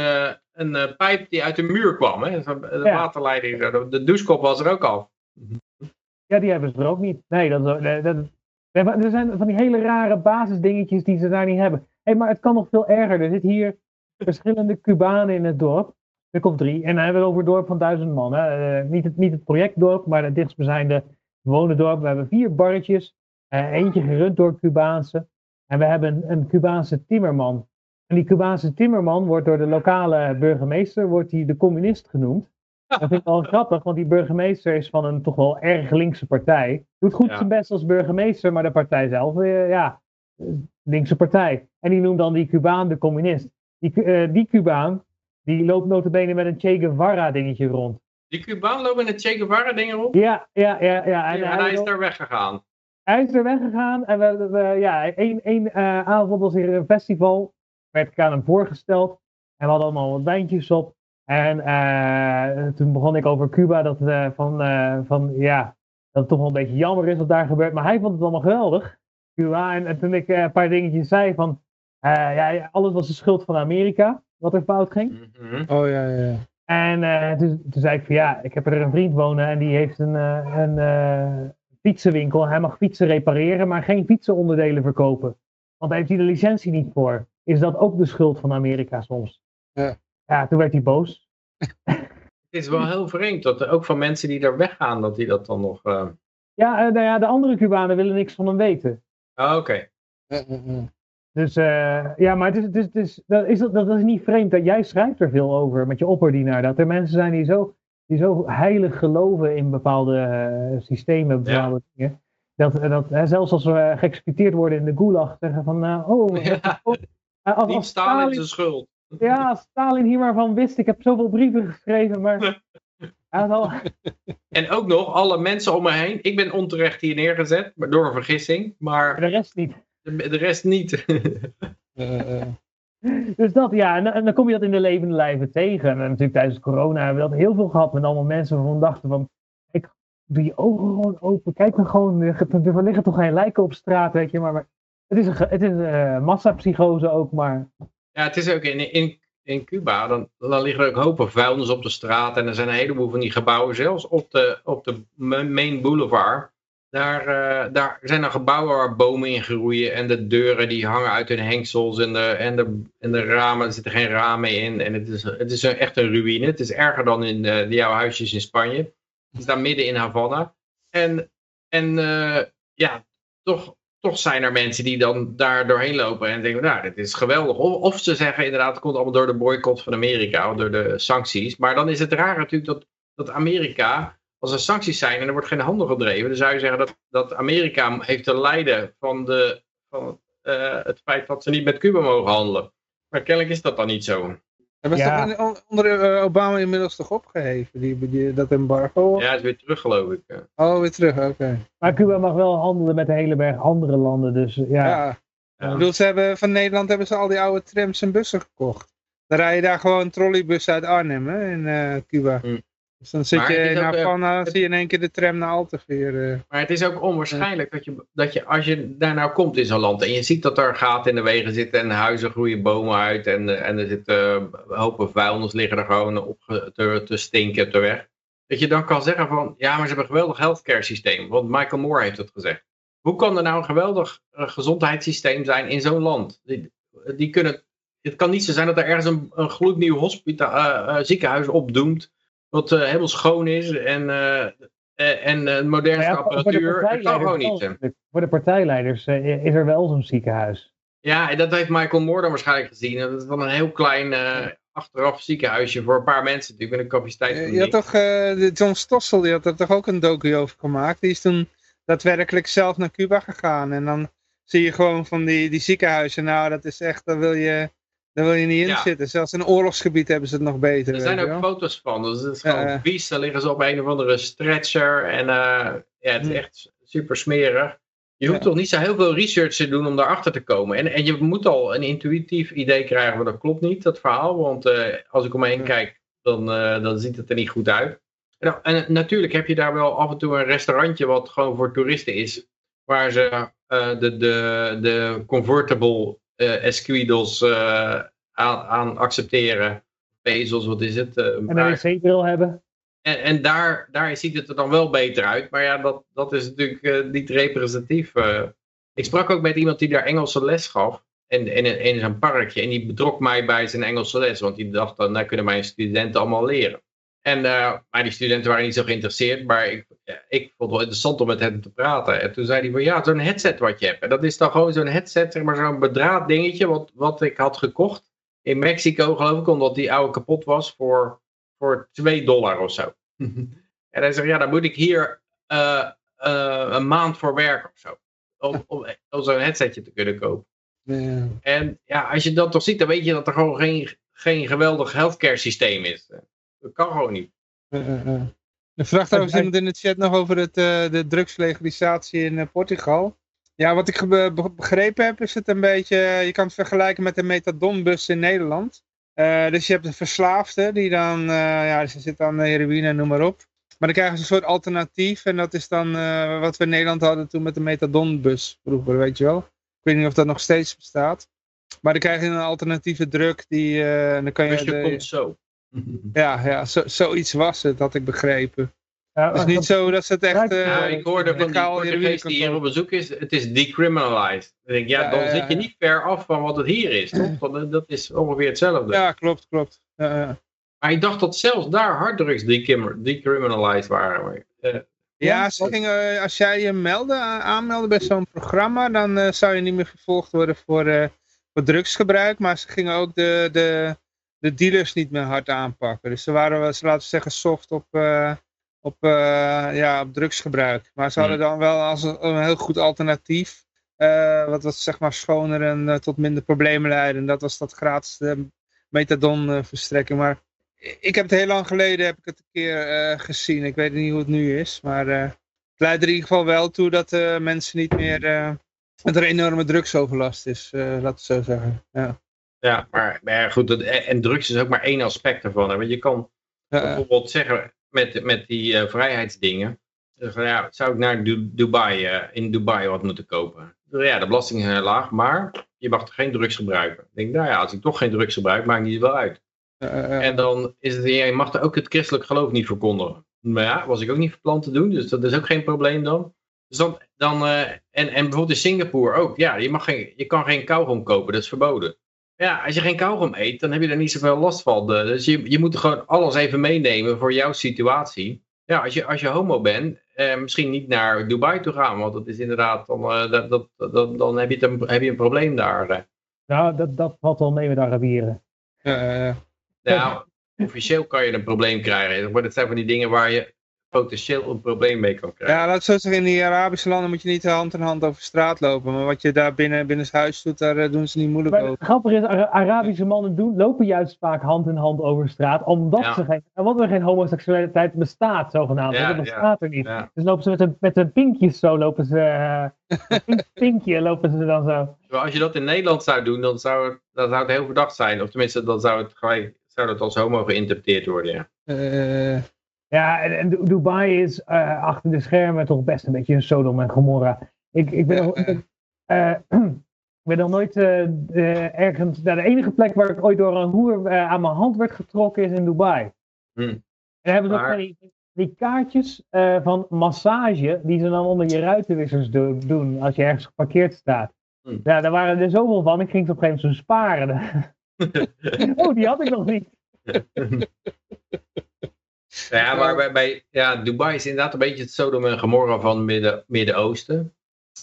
een pijp die uit de muur kwam. Hè? De Ja. waterleiding, de, douchekop was er ook al. Ja, die hebben ze er ook niet. Nee, dat, is ook- dat, dat- maar er zijn van die hele rare basisdingetjes die ze daar niet hebben. Hé, maar het kan nog veel erger. Er zitten hier verschillende Cubanen in het dorp. Er komt drie. En dan hebben we het over een dorp van duizend man. Eh, niet, het, niet het projectdorp, maar het dichtstbijzijnde bewonendorp. We hebben vier barretjes. Eh, eentje gerund door Cubaanse. En we hebben een, een Cubaanse timmerman. En die Cubaanse timmerman wordt door de lokale burgemeester wordt hij de communist genoemd. Dat vind ik wel grappig, want die burgemeester is van een toch wel erg linkse partij. Doet goed Ja. zijn best als burgemeester, maar de partij zelf, eh, ja, linkse partij. En die noemt dan die Cubaan de communist. Die, eh, die Cubaan, die loopt notabene met een Che Guevara dingetje rond. Die Cubaan loopt met een Che Guevara dingen op. Ja, ja, ja. ja. En, En hij, is daar weggegaan. hij is er weggegaan en we, we, ja, één, één eh, avond was hier een festival. Werd ik aan hem voorgesteld. En we hadden allemaal wat wijntjes op. En eh, toen begon ik over Cuba, dat, eh, van, eh, van, ja, dat het toch wel een beetje jammer is wat daar gebeurt. Maar hij vond het allemaal geweldig, Cuba. En, en toen ik eh, een paar dingetjes zei van, eh, ja, alles was de schuld van Amerika, wat er fout ging. Mhm. Oh ja, ja. En eh, toen, toen zei ik van ja, ik heb er een vriend wonen en die heeft een, eh, een eh, fietsenwinkel. Hij mag fietsen repareren, maar geen fietsenonderdelen verkopen. Want daar heeft hij de licentie niet voor. Is dat ook de schuld van Amerika soms? Ja. Ja, toen werd hij boos. Het is wel heel vreemd dat er ook van mensen die daar weggaan, dat die dat dan nog... eh, Ja, eh, nou ja, de andere Cubanen willen niks van hem weten. ah, Oké. Eh, eh, eh. Dus eh, ja, maar het is, het is, het is, dat, is, dat, dat is niet vreemd. Dat, jij schrijft er veel over met je opperdienaar. Dat er mensen zijn die zo, die zo heilig geloven in bepaalde systemen, bepaalde dingen. Dat, dat hè, zelfs als we geëxecuteerd worden in de gulag, zeggen van, eh, oh, Ja, oh, eh, als, niet als Stalin Stalin, zijn schuld. Ja, als Stalin hier maar van wist, ik heb zoveel brieven geschreven, maar... Ja, En ook nog alle mensen om me heen. Ik ben onterecht hier neergezet, maar door een vergissing. maar de rest niet. de, de rest niet. Eh, eh. Dus dat, ja, en, en dan kom je dat in de levende lijven tegen. En natuurlijk tijdens corona hebben we dat heel veel gehad met allemaal mensen waarvan dachten van, ik doe je ogen gewoon open, kijk dan gewoon, er, er liggen toch geen lijken op straat, weet je, maar, maar het is een, ge- het is een massapsychose ook, maar Ja, het is ook in, in, in Cuba, dan, liggen er ook hopen vuilnis op de straat. En er zijn een heleboel van die gebouwen, zelfs op de, op de Ma- Main Boulevard. Daar, eh, daar zijn er gebouwen waar bomen in groeien. En de deuren die hangen uit hun hengsels. En de, en de, en de ramen, er zitten geen ramen in. En het is, het is een, echt een ruïne. Het is erger dan in de, jouw huisjes in Spanje. Het is daar midden in Havana. En, en eh, ja, toch, toch zijn er mensen die dan daar doorheen lopen en denken, nou, dit is geweldig. Of, ze zeggen inderdaad, het komt allemaal door de boycott van Amerika, of door de sancties. Maar dan is het raar natuurlijk dat, dat Amerika, als er sancties zijn en er wordt geen handel gedreven, dan zou je zeggen dat, dat Amerika heeft te lijden van, de, van eh, het feit dat ze niet met Cuba mogen handelen. Maar kennelijk is dat dan niet zo. Dat was Ja. toch onder eh, Obama inmiddels toch opgeheven, die, die, dat embargo? Ja, het is weer terug geloof ik. Oh, weer terug, oké. Maar Cuba mag wel handelen met een hele berg andere landen, dus eh, ja. Ja. Ja. Ik bedoel, ze hebben, van Nederland hebben ze al die oude trams en bussen gekocht. Dan rij je daar gewoon trolleybussen uit Arnhem, hè, in eh, Cuba. Hm. Dus dan zit Maar je ook, eh, zie je in één keer de tram naar Alteveer. eh. Maar het is ook onwaarschijnlijk dat je, dat je, als je daar nou komt in zo'n land en je ziet dat er gaten in de wegen zitten en huizen groeien bomen uit en, eh, en er zitten eh, hopen vuilnis liggen er gewoon op te, te stinken op de weg. Dat je dan kan zeggen van, ja, maar ze hebben een geweldig healthcare systeem. Want Michael Moore heeft het gezegd. Hoe kan er nou een geweldig gezondheidssysteem zijn in zo'n land? Die, die kunnen, het kan niet zo zijn dat er ergens een, een gloednieuw hospita, ziekenhuis opdoemt. Wat eh, helemaal schoon is en, eh, eh, en eh, ja, voor- voor de apparatuur. Dat kan gewoon niet. Voor de partijleiders eh, is er wel zo'n ziekenhuis. Ja, en dat heeft Michael Moore dan waarschijnlijk gezien. Dat is van een heel klein eh, achteraf ziekenhuisje voor een paar mensen natuurlijk met een capaciteit van Je had toch, eh, de John Stossel, die had er toch ook een docu over gemaakt. Die is toen daadwerkelijk zelf naar Cuba gegaan. En dan zie je gewoon van die, die ziekenhuizen, nou dat is echt, daar wil je, daar wil je niet in zitten. Zelfs in een oorlogsgebied hebben ze het nog beter. Er zijn ook wel. foto's van. Dus het is gewoon vies. Dan liggen ze op een of andere stretcher. En eh, ja, het is Hm. echt super smerig. Je hoeft Ja. toch niet zo heel veel research te doen om daarachter te komen. En, en je moet al een intuïtief idee krijgen, maar dat klopt niet, dat verhaal. Want eh, als ik om me heen kijk, dan, eh, dan ziet het er niet goed uit. En, en natuurlijk heb je daar wel af en toe een restaurantje wat gewoon voor toeristen is. Waar ze de, de, de comfortable esquidos aan, aan accepteren. Pezels, wat is het? en een wc-bril hebben. En, en daar, daar ziet het er dan wel beter uit. Maar ja, dat, dat is natuurlijk niet representatief. ik sprak ook met iemand die daar Engelse les gaf in, in, in zo'n parkje. En die betrok mij bij zijn Engelse les, want die dacht dan, daar kunnen mijn studenten allemaal leren. En, uh, maar die studenten waren niet zo geïnteresseerd, maar ik, ik vond het wel interessant om met hem te praten. En toen zei hij van, ja, zo'n headset wat je hebt. En dat is dan gewoon zo'n headset, zeg maar zo'n bedraad dingetje, wat, wat ik had gekocht in Mexico, geloof ik, omdat die oude kapot was voor, voor 2 dollar of zo. en hij zegt, ja, dan moet ik hier uh, uh, een maand voor werken of zo. Om, om, om zo'n headsetje te kunnen kopen. En ja, als je dat toch ziet, dan weet je dat er gewoon geen, geen geweldig healthcare systeem is. Dat kan gewoon niet. Er vraagt trouwens iemand in de chat nog over het, uh, de drugslegalisatie in uh, Portugal. Ja, wat ik begrepen heb is het een beetje, je kan het vergelijken met de metadonbus in Nederland. Uh, dus je hebt de verslaafde die dan, ja, ze zit aan heroïne, noem maar op. Maar dan krijgen ze een soort alternatief en dat is dan wat we in Nederland hadden toen met de metadonbus vroeger, weet je wel weet niet of dat nog steeds bestaat. Maar dan krijg je een alternatieve druk die... Uh, dan kan je, dus je komt zo. Ja, ja zo, zoiets was het, had ik begrepen. Ja, het is niet zo dat ze het echt... Uh, ja, ik hoorde van die Portugees die hier op bezoek is, het is decriminalized. Dan denk ik, ja, dan zit je niet ver af van wat het hier is, toch? Want dat is ongeveer hetzelfde. Ja, klopt, klopt. maar ik dacht dat zelfs daar harddrugs decriminalized waren. Uh, ja, ze gingen, als jij je meldde, aanmeldde bij zo'n programma, dan uh, zou je niet meer vervolgd worden voor, uh, voor drugsgebruik. Maar ze gingen ook de, de, de dealers niet meer hard aanpakken. Dus ze waren, ze laten we zeggen, soft op, uh, op, ja, op drugsgebruik. Maar ze hadden hmm. dan wel als een, een heel goed alternatief. wat was zeg maar schoner en tot minder problemen leiden. En dat was dat gratis methadon verstrekking. Maar ik heb het heel lang geleden heb ik het een keer gezien. Ik weet niet hoe het nu is. Maar het leidt er in ieder geval wel toe dat mensen niet meer... dat er enorme drugsoverlast is, laten we zo zeggen. Ja, ja maar, maar goed. Dat, en drugs is ook maar één aspect ervan. Hè? Want je kan bijvoorbeeld zeggen met, met die vrijheidsdingen... ja, zou ik naar Dubai, in Dubai wat moeten kopen? Ja, de belasting is laag, maar je mag geen drugs gebruiken. Ik denk, nou ja, als ik toch geen drugs gebruik, maakt niet wel uit. En dan is het, je mag er ook het christelijk geloof niet verkondigen. Maar ja, was ik ook niet van plan te doen, dus dat is ook geen probleem dan. Dus dan, dan en, en bijvoorbeeld in Singapore ook, ja, je, mag geen, je kan geen kauwgom kopen, dat is verboden. Ja, als je geen kauwgom eet, dan heb je er niet zoveel last van. Dus je, je moet gewoon alles even meenemen voor jouw situatie. Ja, als je, als je homo bent, eh, misschien niet naar Dubai toe gaan, want dat is inderdaad, dan, uh, dat, dat, dat, dan heb, je een, heb je een probleem daar. Uh. Nou, dat, dat valt wel mee met Arabieren. Uh, nou, officieel kan je een probleem krijgen. Maar dat zijn van die dingen waar je potentieel een probleem mee kan krijgen. Ja, laat het zo zeggen, in die Arabische landen moet je niet hand in hand over straat lopen. Maar wat je daar binnen, binnen huis doet, daar eh, doen ze niet moeilijk over. Grappig is, Arabische mannen doen, lopen juist vaak hand in hand over straat, omdat, ze geen, omdat er geen homoseksualiteit bestaat, zogenaamd. Ja, dat bestaat er niet. Dus lopen ze met een, met een pinkjes zo, lopen ze, uh, pink, pinkje lopen ze dan zo. als je dat in Nederland zou doen, dan zou het, dan zou het heel verdacht zijn. Of tenminste, dan zou het gelijk zou dat als homo geïnterpreteerd worden, ja. Uh, ja, en, en, Dubai is uh, achter de schermen toch best een beetje een Sodom en Gomorra. Ik, ik ben, nog, uh, ik ben nog nooit ergens... Nou, de enige plek waar ik ooit door een hoer aan mijn hand werd getrokken is in Dubai. Hmm. En hebben ze maar... die, die kaartjes van massage die ze dan onder je ruitenwissers do doen als je ergens geparkeerd staat. Hmm. Ja, daar waren er zoveel van. Ik ging ze op een gegeven moment sparen. oh, die had ik nog niet. ja, maar bij, bij, ja, Dubai is inderdaad een beetje het Sodom en Gomorra van Midden, Midden-Oosten.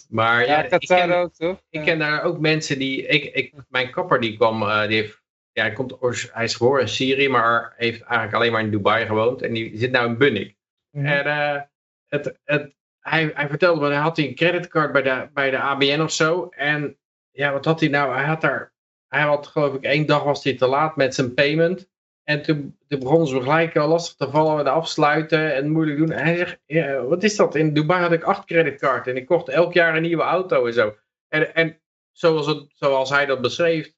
Maar ja, ik, ken, ook, toch? ik ken daar ook mensen die... Ik, ik, mijn kapper die kwam... Uh, die heeft, ja, hij, komt, hij is geboren in Syrië, maar heeft eigenlijk alleen maar in Dubai gewoond. En die zit nou in Bunnik. Mhm. En uh, het, het, hij, hij vertelde me, hij had een creditcard bij de, bij de ABN of zo. En ja, wat had hij nou? Hij had daar hij had geloof ik één dag was hij te laat met zijn payment. En toen, toen begonnen ze gelijk lastig te vallen met afsluiten en moeilijk doen. En hij zegt, wat is dat? In Dubai had ik acht creditcards en ik kocht elk jaar een nieuwe auto en zo. En, en zoals, het, zoals hij dat beschreef,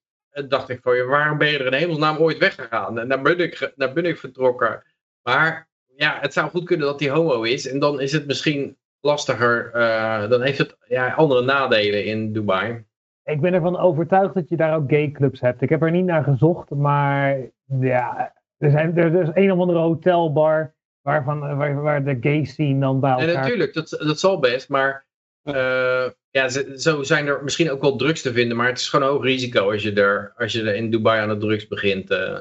dacht ik van, ja, waarom ben je er in hemelsnaam ooit weggegaan? En naar ben ik, vertrokken. Maar ja, het zou goed kunnen dat hij homo is. En dan is het misschien lastiger. eh, dan heeft het ja, andere nadelen in Dubai. Ik ben ervan overtuigd dat je daar ook gayclubs hebt. Ik heb er niet naar gezocht, maar ja, er, zijn, er, is een of andere hotelbar waarvan, waar, waar de gay scene dan bij elkaar... En natuurlijk, dat, dat zal best, maar eh, ja, zo zijn er misschien ook wel drugs te vinden, maar het is gewoon een hoog risico als je er, als je er in Dubai aan de drugs begint. eh.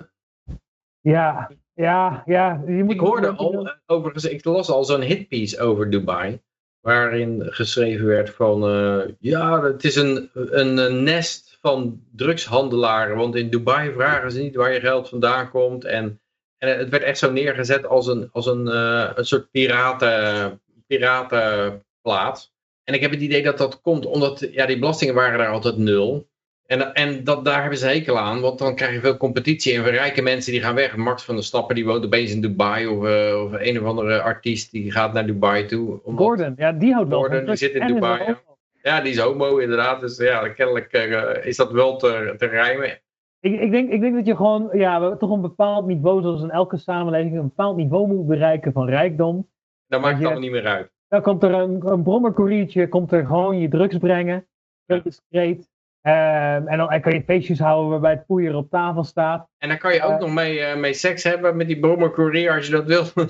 Ja, ja, ja. Je moet Ik hoorde al, eh, overigens, ik las al zo'n hitpiece over Dubai, waarin geschreven werd van, eh, ja, het is een, een, een nest van drugshandelaren, want in Dubai vragen ze niet waar je geld vandaan komt en, en het werd echt zo neergezet als een, als een, eh, een soort piraten, piratenplaats. En ik heb het idee dat dat komt omdat ja, die belastingen waren daar altijd nul. En, en dat, daar hebben ze hekel aan, want dan krijg je veel competitie. En rijke mensen die gaan weg. Max van der Stappen die woont opeens in Dubai. Of, eh, of een of andere artiest die gaat naar Dubai toe. omdat- Gordon, ja, die houdt wel Gordon, die zit in Dubai, ja. die is homo inderdaad. Dus ja, kennelijk eh, is dat wel te, te rijmen. Ik, ik, denk, ik denk dat je gewoon ja, toch een bepaald niveau, zoals in elke samenleving, een bepaald niveau moet bereiken van rijkdom. Dat maakt het allemaal niet meer uit. Dan komt er een, een brommerkoeriertje, komt er gewoon je drugs brengen. Heel discreet. Ehm, en dan kan je feestjes houden waarbij het poeier op tafel staat. En daar kan je ook Eh. nog mee, eh, mee seks hebben met die brommercourier als je dat wil.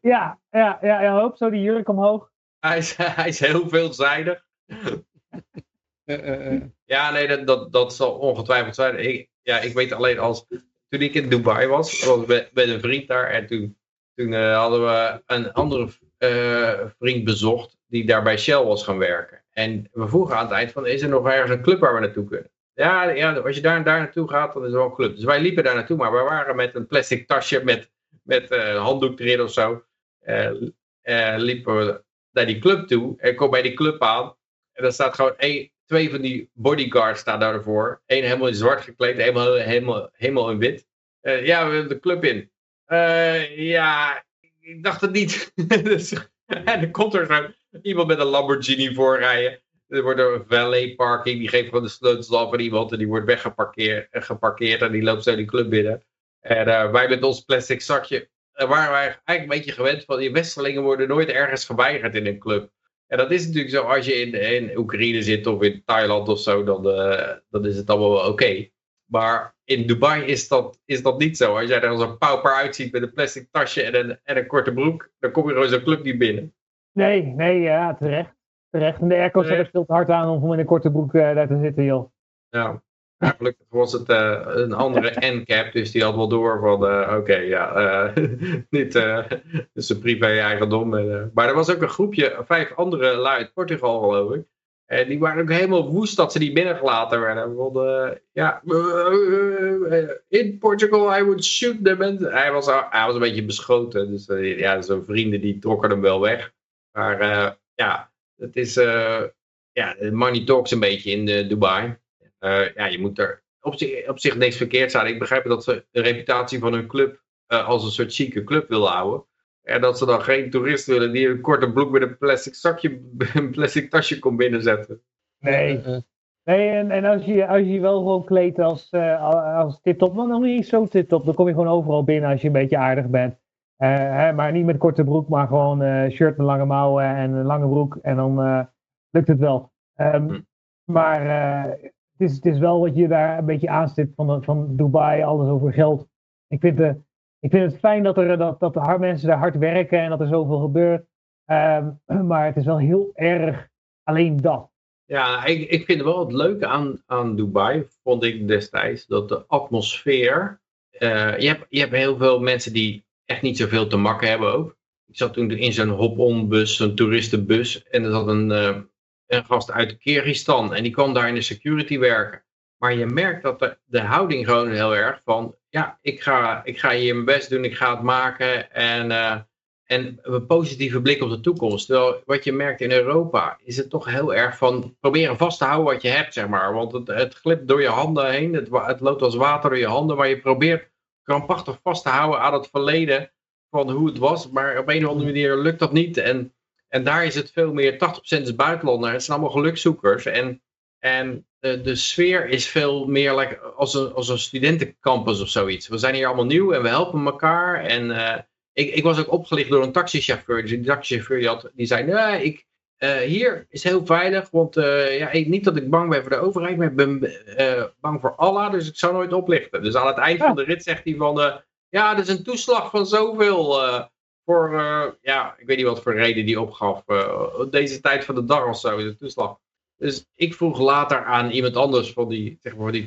Ja, ja, ja, ja hoop zo die jurk omhoog. hij, is, hij is heel veelzijdig. Eh, eh, eh. Ja, nee, dat, dat, dat zal ongetwijfeld zijn. Ik, ja, ik weet alleen als. Toen ik in Dubai was, was ik met, met een vriend daar. En toen, toen hadden we een andere eh, vriend bezocht. die daar bij Shell was gaan werken. En we vroegen aan het eind: van, is er nog ergens een club waar we naartoe kunnen? Ja, ja als je daar, daar naartoe gaat, dan is er wel een club. Dus wij liepen daar naartoe, maar we waren met een plastic tasje met, met eh, handdoek erin of zo. eh, eh, liepen we naar die club toe. En kom bij die club aan. En dan staat gewoon één, twee van die bodyguards staan daarvoor. Eén helemaal in zwart gekleed, helemaal, helemaal, helemaal in wit. Ja, we hebben de club in. Ja, ik dacht het niet. Dus- en dan komt er zo iemand met een Lamborghini voorrijden. Er wordt een valet parking, die geeft gewoon de sleutels af aan iemand en die wordt weggeparkeerd eh, geparkeerd, en die loopt zo die club binnen. En eh, wij met ons plastic zakje eh, waren wij eigenlijk een beetje gewend van die westerlingen worden nooit ergens geweigerd in een club. En dat is natuurlijk zo als je in, Oekraïne zit of in Thailand of zo, dan is het allemaal wel oké. Maar in Dubai is dat, is dat niet zo. Als jij er als een pauper uitziet met een plastic tasje en een, en een korte broek, dan kom je gewoon zo'n club niet binnen. Nee, nee, ja, terecht. Terecht. En de airco zet er veel te hard aan om in een korte broek eh, daar te zitten, joh. Ja. Ja, gelukkig was het eh, een andere N-cap, dus die had wel door van, eh, oké, ja, niet, dus een privé eigendom. En, eh, maar er was ook een groepje, vijf andere lui uit Portugal geloof ik. En die waren ook helemaal woest dat ze niet binnengelaten werden. Want, eh, ja, eh, in Portugal, I would shoot them. En hij, was, hij was een beetje beschoten. Dus eh, ja, zo'n vrienden die trokken hem wel weg. Maar eh, ja, het is, ja, money talks een beetje in Dubai. Ja, je moet er op zich, op zich niks verkeerd aan. Ik begrijp dat ze de reputatie van hun club als een soort chique club willen houden. En dat ze dan geen toerist willen die een korte broek met een plastic zakje, een plastic tasje komt binnenzetten. Nee. Eh, eh. Nee, en, en als, je, als je je wel gewoon kleedt als, eh als tip-top, maar nog niet eens zo tip-top, dan kom je gewoon overal binnen als je een beetje aardig bent. Eh, hè, maar niet met korte broek, maar gewoon eh, shirt met lange mouwen en een lange broek. En dan eh, lukt het wel. Ehm, Hm. Maar eh, het, is, het is wel wat je daar een beetje aanstipt van, van Dubai, alles over geld. Ik vind, de, ik vind het fijn dat, er, dat, dat de mensen daar hard werken en dat er zoveel gebeurt. Ehm, maar het is wel heel erg alleen dat. Ja, ik, ik vind wel het leuke aan, aan Dubai, vond ik destijds, dat de atmosfeer. eh, je, hebt, je hebt heel veel mensen die echt niet zoveel te makken hebben ook. Ik zat toen in zo'n hop-on bus, zo'n toeristenbus. En er zat een, eh, een gast uit Kyrgyzstan en die kwam daar in de security werken. Maar je merkt dat de, de houding gewoon heel erg van, ja, ik ga, ik ga hier mijn best doen, ik ga het maken en, eh, en een positieve blik op de toekomst. Terwijl wat je merkt in Europa is het toch heel erg van proberen vast te houden wat je hebt, zeg maar. Want het, het glipt door je handen heen, het, het loopt als water door je handen, maar je probeert krampachtig vast te houden aan het verleden van hoe het was. Maar op een of andere manier lukt dat niet. En, en daar is het veel meer, 80% is buitenlander, het zijn allemaal gelukzoekers. En, En de, de sfeer is veel meer like, als, een, als een studentencampus of zoiets. We zijn hier allemaal nieuw en we helpen elkaar. En uh, ik, ik was ook opgelicht door een taxichauffeur. Dus die taxichauffeur die, had, die zei, nee, ik, uh, hier is heel veilig. Want uh, ja, ik, niet dat ik bang ben voor de overheid, maar ik ben bang voor Allah. Dus ik zou nooit oplichten. Dus aan het eind van de rit zegt hij van, ja, dat is een toeslag van zoveel voor, ja, ik weet niet wat voor reden die opgaf. deze tijd van de dag of zo is een toeslag. Dus ik vroeg later aan iemand anders van die, zeg maar, die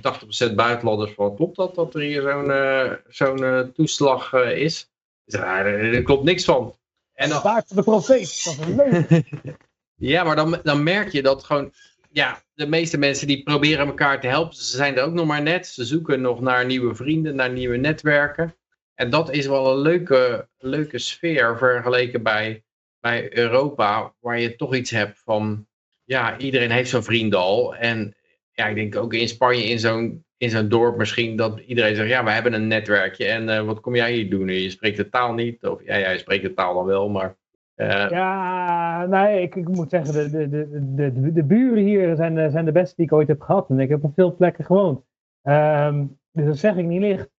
80% buitenlanders van, klopt dat dat er hier zo'n uh, zo'n uh, toeslag uh, is? Zei, ja, er, klopt niks van. En dan, van de profeet, dat is leuk. ja, maar dan, dan merk je dat gewoon, ja, de meeste mensen die proberen elkaar te helpen, ze zijn er ook nog maar net. Ze zoeken nog naar nieuwe vrienden, naar nieuwe netwerken. En dat is wel een leuke, leuke sfeer vergeleken bij, bij Europa, waar je toch iets hebt van ja, iedereen heeft zo'n vrienden al. En ja, ik denk ook in Spanje, in zo'n in zo'n dorp misschien, dat iedereen zegt, ja, we hebben een netwerkje en uh, wat kom jij hier doen? Je spreekt de taal niet, of ja, jij spreekt de taal dan wel, maar... Uh... Ja, nee, ik, ik moet zeggen, de, de, de, de, de buren hier zijn, zijn de beste die ik ooit heb gehad. En ik heb op veel plekken gewoond. Um, dus dat zeg ik niet licht.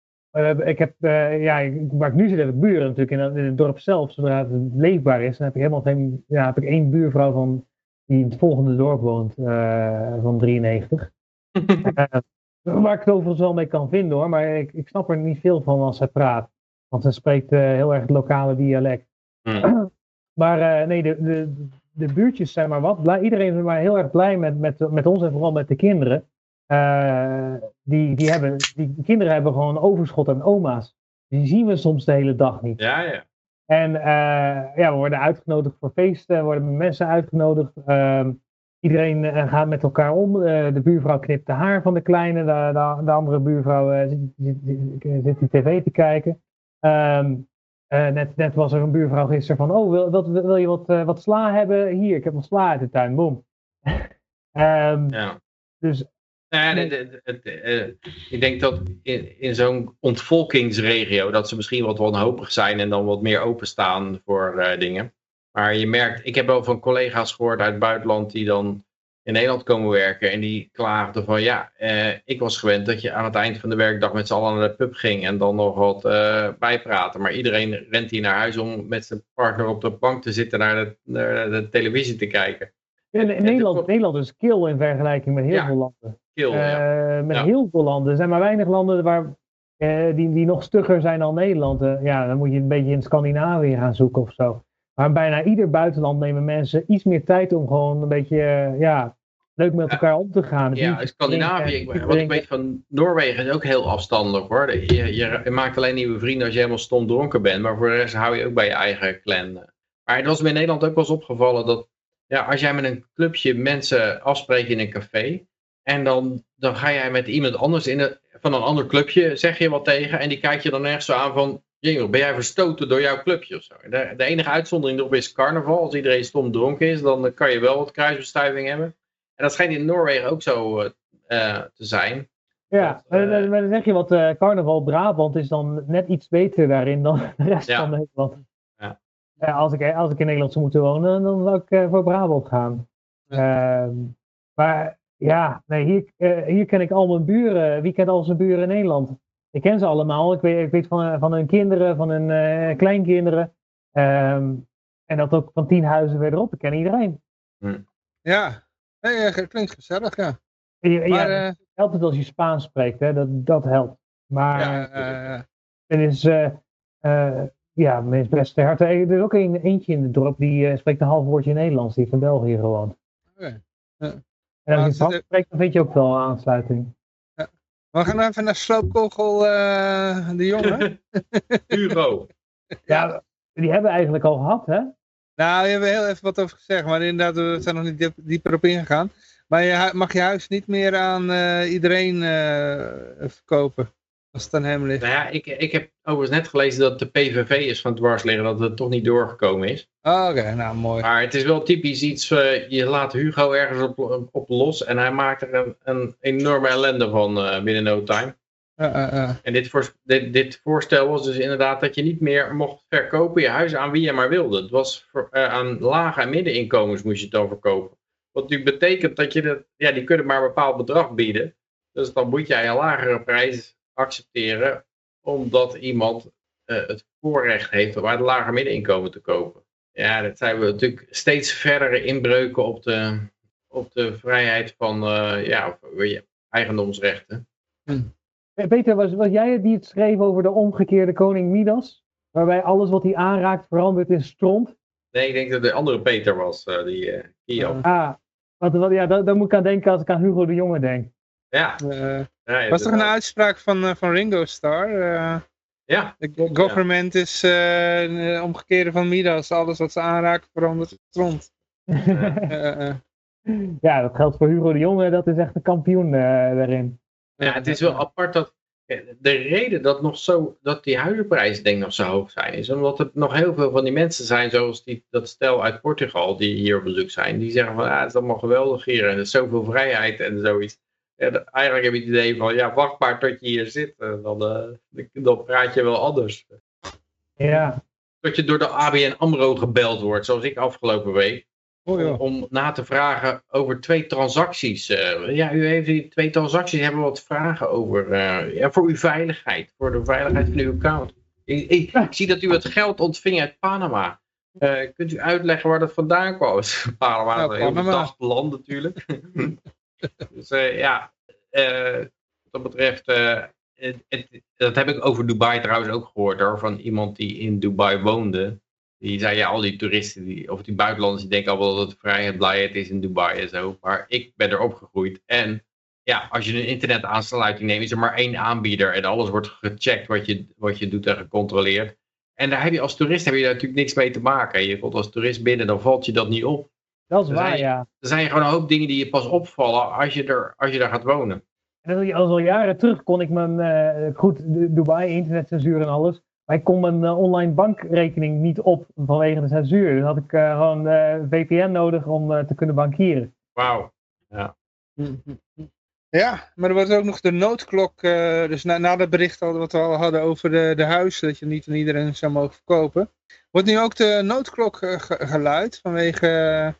Ik heb, ja, ik nu zit, ik buren natuurlijk in, in, het dorp zelf. Zodra het leefbaar is, dan heb ik helemaal geen, ja, heb ik één buurvrouw van die in het volgende dorp woont, uh, van 93. uh, waar ik het overigens wel mee kan vinden hoor, maar ik, ik snap er niet veel van als zij praat. Want ze spreekt uh, heel erg het lokale dialect. Mm. maar nee, de, de, de buurtjes zijn maar wat. Blij, iedereen is maar heel erg blij met, met, met ons en vooral met de kinderen. die, die, hebben, die kinderen hebben gewoon overschot aan oma's. Die zien we soms de hele dag niet. Ja, ja. En uh, ja, we worden uitgenodigd voor feesten, worden mensen uitgenodigd. Uh, iedereen uh, gaat met elkaar om. Uh, de buurvrouw knipt de haar van de kleine, de, de, de andere buurvrouw zit, zit, zit, die tv te kijken. Um, net, net was er een buurvrouw gisteren van, oh, wil, wil, wil je wat, wat sla hebben? Hier, ik heb wat sla uit de tuin, boom. um, ja. Dus ja, het, het, uh, ik denk dat in, in zo'n ontvolkingsregio dat ze misschien wat wanhopig zijn en dan wat meer openstaan voor uh, dingen. Maar je merkt, ik heb wel van collega's gehoord uit het buitenland die dan in Nederland komen werken en die klaagden van ja, uh, ik was gewend dat je aan het eind van de werkdag met z'n allen naar de pub ging en dan nog wat bijpraten. Maar iedereen rent hier naar huis om met zijn partner op de bank te zitten naar de, naar de televisie te kijken. Ja, in Nederland, Nederland is kil in vergelijking met heel ja. veel landen. Uh, met heel veel landen. Er zijn maar weinig landen waar, uh, die, die nog stugger zijn dan Nederland. Uh, ja, dan moet je een beetje in Scandinavië gaan zoeken of zo. Maar bijna ieder buitenland nemen mensen iets meer tijd om gewoon een beetje ja, leuk met elkaar om te gaan. Ja, Scandinavië, wat ik weet van Noorwegen is ook heel afstandig hoor. Je, je, je, maakt alleen nieuwe vrienden als je helemaal stom dronken bent. Maar voor de rest hou je ook bij je eigen clan. Maar het was me in Nederland ook wel eens opgevallen dat ja, als jij met een clubje mensen afspreekt in een café en dan, dan ga jij met iemand anders in de, van een ander clubje, zeg je wat tegen. En die kijkt je dan ergens zo aan van, ben jij verstoten door jouw clubje of zo? De, de enige uitzondering erop is carnaval. Als iedereen stom dronken is, dan kan je wel wat kruisbestuiving hebben. En dat schijnt in Noorwegen ook zo uh, te zijn. Ja, uh, maar, dan zeg je wat, uh, carnaval Brabant is dan net iets beter daarin dan de rest ja. van Nederland. Ja. als, ik, als ik in Nederland zou moeten wonen, dan zou ik voor Brabant gaan. Ja. Ehm, maar ja, nee, hier, uh, hier ken ik al mijn buren. Wie kent al zijn buren in Nederland? Ik ken ze allemaal. Ik weet, ik weet van, van hun kinderen, van hun uh, kleinkinderen. Um, en dat ook van tien huizen verderop. Ik ken iedereen. Hm. Ja, nee, uh, klinkt gezellig, ja. ja maar, ja, het helpt het als je Spaans spreekt, hè? Dat, dat helpt. Maar ja, het is, ja, mijn beste hart. Er is ook een, eentje in het dorp die spreekt een half woordje Nederlands, die van België gewoon. Okay. Ja. En als je het spreekt, dan vind je ook wel aansluiting. Ja. We gaan even naar Sloopkogel uh, de jongen. Hugo. Ja, die hebben we eigenlijk al gehad, hè? Nou, we hebben heel even wat over gezegd, maar inderdaad, we zijn nog niet dieper op ingegaan. Maar je mag je huis niet meer aan uh, iedereen uh, verkopen. Als het aan hem ligt. Nou ja, ik, ik heb overigens net gelezen dat de PVV is van dwars liggen, dat het toch niet doorgekomen is. Oh, Oké, nou mooi. Maar het is wel typisch iets, uh, je laat Hugo ergens op, op los en hij maakt er een, een enorme ellende van uh, binnen no time. Uh, uh, en dit, voor, dit, dit, voorstel was dus inderdaad dat je niet meer mocht verkopen je huis aan wie je maar wilde. Het was voor, aan lage en middeninkomens moest je het dan verkopen. Wat nu betekent dat je dat, ja, die kunnen maar een bepaald bedrag bieden. Dus dan moet jij een lagere prijs accepteren, omdat iemand uh, het voorrecht heeft om uit een lager middeninkomen te kopen. Ja, dat zijn we natuurlijk steeds verdere inbreuken op de, op de vrijheid van uh, ja, eigendomsrechten. Hm. Peter, was, was jij het die het schreef over de omgekeerde koning Midas? Waarbij alles wat hij aanraakt verandert in stront? Nee, ik denk dat de andere Peter was, uh, die uh, Kio. Ah, wat, wat, ja, daar, daar, moet ik aan denken als ik aan Hugo de Jonge denk. Ja. Ja was toch een uitspraak van, van Ringo Starr? ja. De government ja. is uh, omgekeerde van Midas. Alles wat ze aanraken verandert in stront. ja, dat geldt voor Hugo de Jonge. Dat is echt een kampioen daarin. Ja, het is wel apart dat de reden dat, nog zo, dat die huizenprijzen denk ik nog zo hoog zijn, is omdat er nog heel veel van die mensen zijn, zoals die, dat stel uit Portugal, die hier op bezoek zijn, die zeggen van, ja, het is allemaal geweldig hier en er is zoveel vrijheid en zoiets. En eigenlijk heb je het idee van, ja, wacht maar tot je hier zit, dan, uh, dan praat je wel anders. Ja. Dat je door de ABN AMRO gebeld wordt, zoals ik afgelopen week. Oh, ja. om na te vragen over twee transacties. Uh, ja, u heeft die twee transacties, hebben wat vragen over. Uh, ja, voor uw veiligheid, voor de veiligheid van uw account. Ik, ik, ik zie dat u het geld ontving uit Panama. Uh, kunt u uitleggen waar dat vandaan kwam? Panama is een heel land natuurlijk. dus ja, wat dat betreft, het, het, dat heb ik over Dubai trouwens ook gehoord hoor, van iemand die in Dubai woonde. Die zei, ja, al die toeristen, die, of die buitenlanders, die denken al wel dat het vrijheid, blijheid is in Dubai en zo. Maar ik ben er opgegroeid. En ja, als je een internetaansluiting neemt, is er maar één aanbieder. En alles wordt gecheckt wat je, wat je doet en gecontroleerd. En daar heb je als toerist heb je natuurlijk niks mee te maken. Je komt als toerist binnen, dan valt je dat niet op. Dat is waar, ja. Er zijn gewoon een hoop dingen die je pas opvallen als je er, als je daar gaat wonen. En dat al jaren terug kon ik mijn, uh, goed, Dubai, internetcensuur en alles. Maar ik kon mijn uh, online bankrekening niet op vanwege de censuur. Dus had ik uh, gewoon uh, VPN nodig om te kunnen bankieren. Wauw. Ja. Ja, maar er was ook nog de noodklok. dus na, na dat bericht wat we al hadden over de, de huizen, dat je niet aan iedereen zou mogen verkopen. Wordt nu ook de noodklok geluid vanwege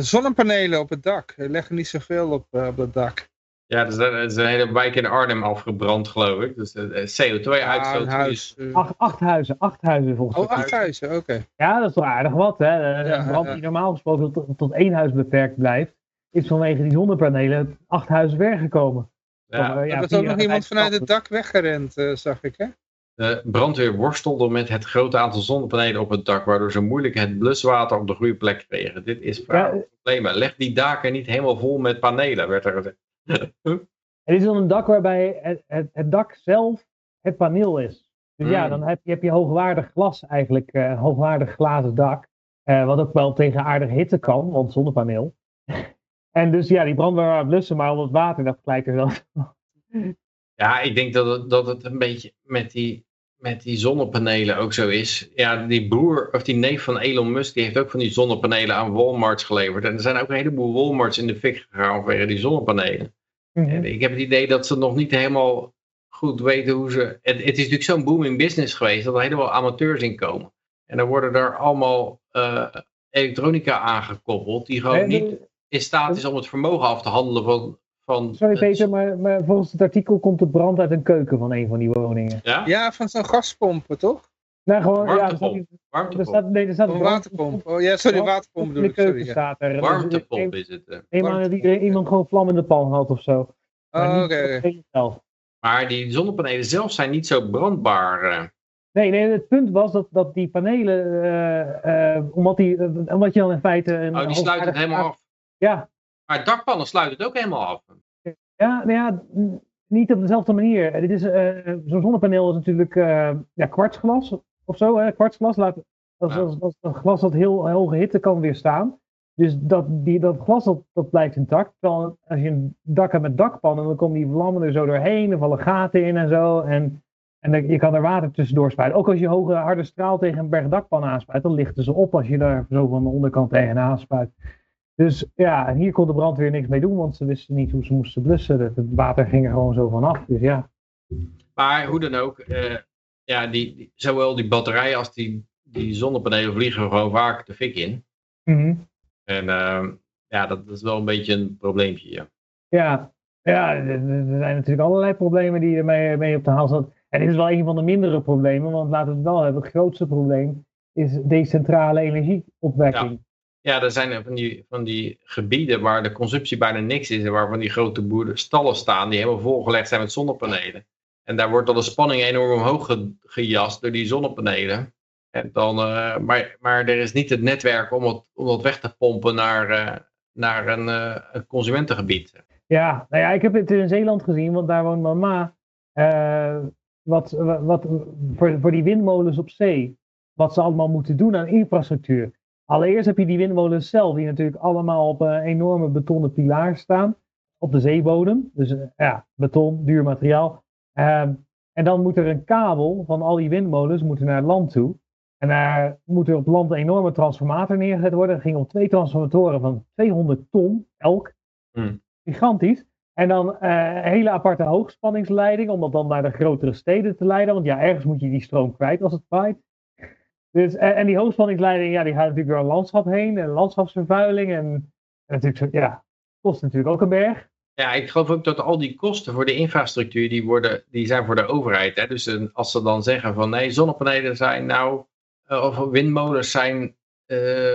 zonnepanelen op het dak. Er leggen niet zoveel op, op het dak. Ja, dus er is een hele wijk in Arnhem afgebrand, geloof ik. Dus CO2-uitstoot ja, is... Acht, acht, huizen, acht huizen volgens mij. Oh, acht huizen, oké. Ja, dat is toch aardig wat, hè. Een brand die normaal gesproken tot, tot, één huis beperkt blijft, is vanwege die zonnepanelen acht huizen weggekomen. Ja, er is ook nog iemand vanuit het dak weggerend, uh, zag ik, hè? De brandweer worstelde met het grote aantal zonnepanelen op het dak, waardoor ze moeilijk het bluswater op de goede plek kregen. Dit is ja, probleem. Leg die daken niet helemaal vol met panelen, werd er gezegd. Het is dan een dak waarbij het, het, het, dak zelf het paneel is. Dus ja, hmm. dan heb je, heb je hoogwaardig glas eigenlijk, uh, hoogwaardig glazen dak. Uh, wat ook wel tegen aardige hitte kan, want zonnepaneel. en dus ja, die brandweer blussen, maar al het water, dat gelijk er. Ja, ik denk dat het, dat het een beetje met die, met die zonnepanelen ook zo is. Ja, die broer of die neef van Elon Musk, die heeft ook van die zonnepanelen aan Walmarts geleverd. En er zijn ook een heleboel Walmarts in de fik gegaan vanwege die zonnepanelen. En ik heb het idee dat ze nog niet helemaal goed weten hoe ze... Het, het is natuurlijk zo'n booming business geweest dat er helemaal amateurs in komen. En dan worden er allemaal uh, elektronica aangekoppeld die gewoon niet in staat is om het vermogen af te handelen van, van Sorry Peter, maar, maar, volgens het artikel komt de brand uit een keuken van een van die woningen. Ja, ja van zo'n gaspompen, toch? Nou, gewoon, warmtepomp. Ja, warmtepomp. Er staat, nee, er staat een waterpomp. Oh ja, sorry, waterpomp bedoel ik. De keuken sorry, staat er. Warmtepomp is het. Dat iemand gewoon vlam in de pan had of zo. Oh, oké. Okay. Maar die zonnepanelen zelf zijn niet zo brandbaar. Uh. Nee, nee, het punt was dat, dat die panelen, uh, uh, omdat, die, omdat je dan in feite... Een oh, die sluiten het helemaal af. Ja. Maar dakpannen sluiten het ook helemaal af. Ja, nou ja, niet op dezelfde manier. Dit is, zo'n zonnepaneel is natuurlijk ja, kwartsglas of zo. Hè? Kwartsglas laat, dat, ja. dat, dat, dat, glas dat heel hoge hitte kan weerstaan. Dus dat, die, dat glas dat, dat blijft intact. Terwijl als je een dak hebt met dakpannen, dan komen die vlammen er zo doorheen. Er vallen gaten in en zo. En, en je kan er water tussendoor spuiten. Ook als je hoge harde straal tegen een berg dakpannen aanspuit, dan lichten ze op als je daar zo van de onderkant tegenaan spuit. Dus ja, en hier kon de brandweer niks mee doen, want ze wisten niet hoe ze moesten blussen. Het water ging er gewoon zo vanaf. Dus ja. Maar hoe dan ook, uh, ja, die, die, zowel die batterijen als die, die zonnepanelen vliegen gewoon vaak de fik in. Mm en uh, ja, dat is wel een beetje een probleempje. Ja, Ja, ja er zijn natuurlijk allerlei problemen die ermee mee op de haal staan. En dit is wel een van de mindere problemen, want laten we het wel hebben. Het grootste probleem is decentrale energieopwekking. ja er zijn van die, van die gebieden waar de consumptie bijna niks is en waar van die grote boeren stallen staan die helemaal volgelegd zijn met zonnepanelen. En daar wordt dan de spanning enorm omhoog ge- gejast door die zonnepanelen. En dan, eh, maar, maar er is niet het netwerk om het, om dat weg te pompen naar, eh, naar een, eh, een consumentengebied. Ja, nou ja, ik heb het in Zeeland gezien, want daar woont mama. Wat, wat voor, voor die windmolens op zee, wat ze allemaal moeten doen aan infrastructuur. Allereerst heb je die windmolens zelf, die natuurlijk allemaal op een enorme betonnen pilaar staan, op de zeebodem. Dus eh, ja, beton, duur materiaal. Ehm, en dan moet er een kabel van al die windmolens moeten naar het land toe. En daar moet er op land een enorme transformator neergezet worden. Er ging om twee transformatoren van 200 ton elk. Hmm. Gigantisch. En dan eh, een hele aparte hoogspanningsleiding, om dat dan naar de grotere steden te leiden. Want ja, ergens moet je die stroom kwijt als het waait. Dus, en, en die hoogspanningsleiding, ja, die gaat natuurlijk door een landschap heen. En landschapsvervuiling. En, en natuurlijk, zo- ja, kost natuurlijk ook een berg. Ja, ik geloof ook dat al die kosten voor de infrastructuur, die, worden, die zijn voor de overheid. Hè? Dus als ze dan zeggen van nee, zonnepanelen zijn nou, eh, of windmolens zijn, eh,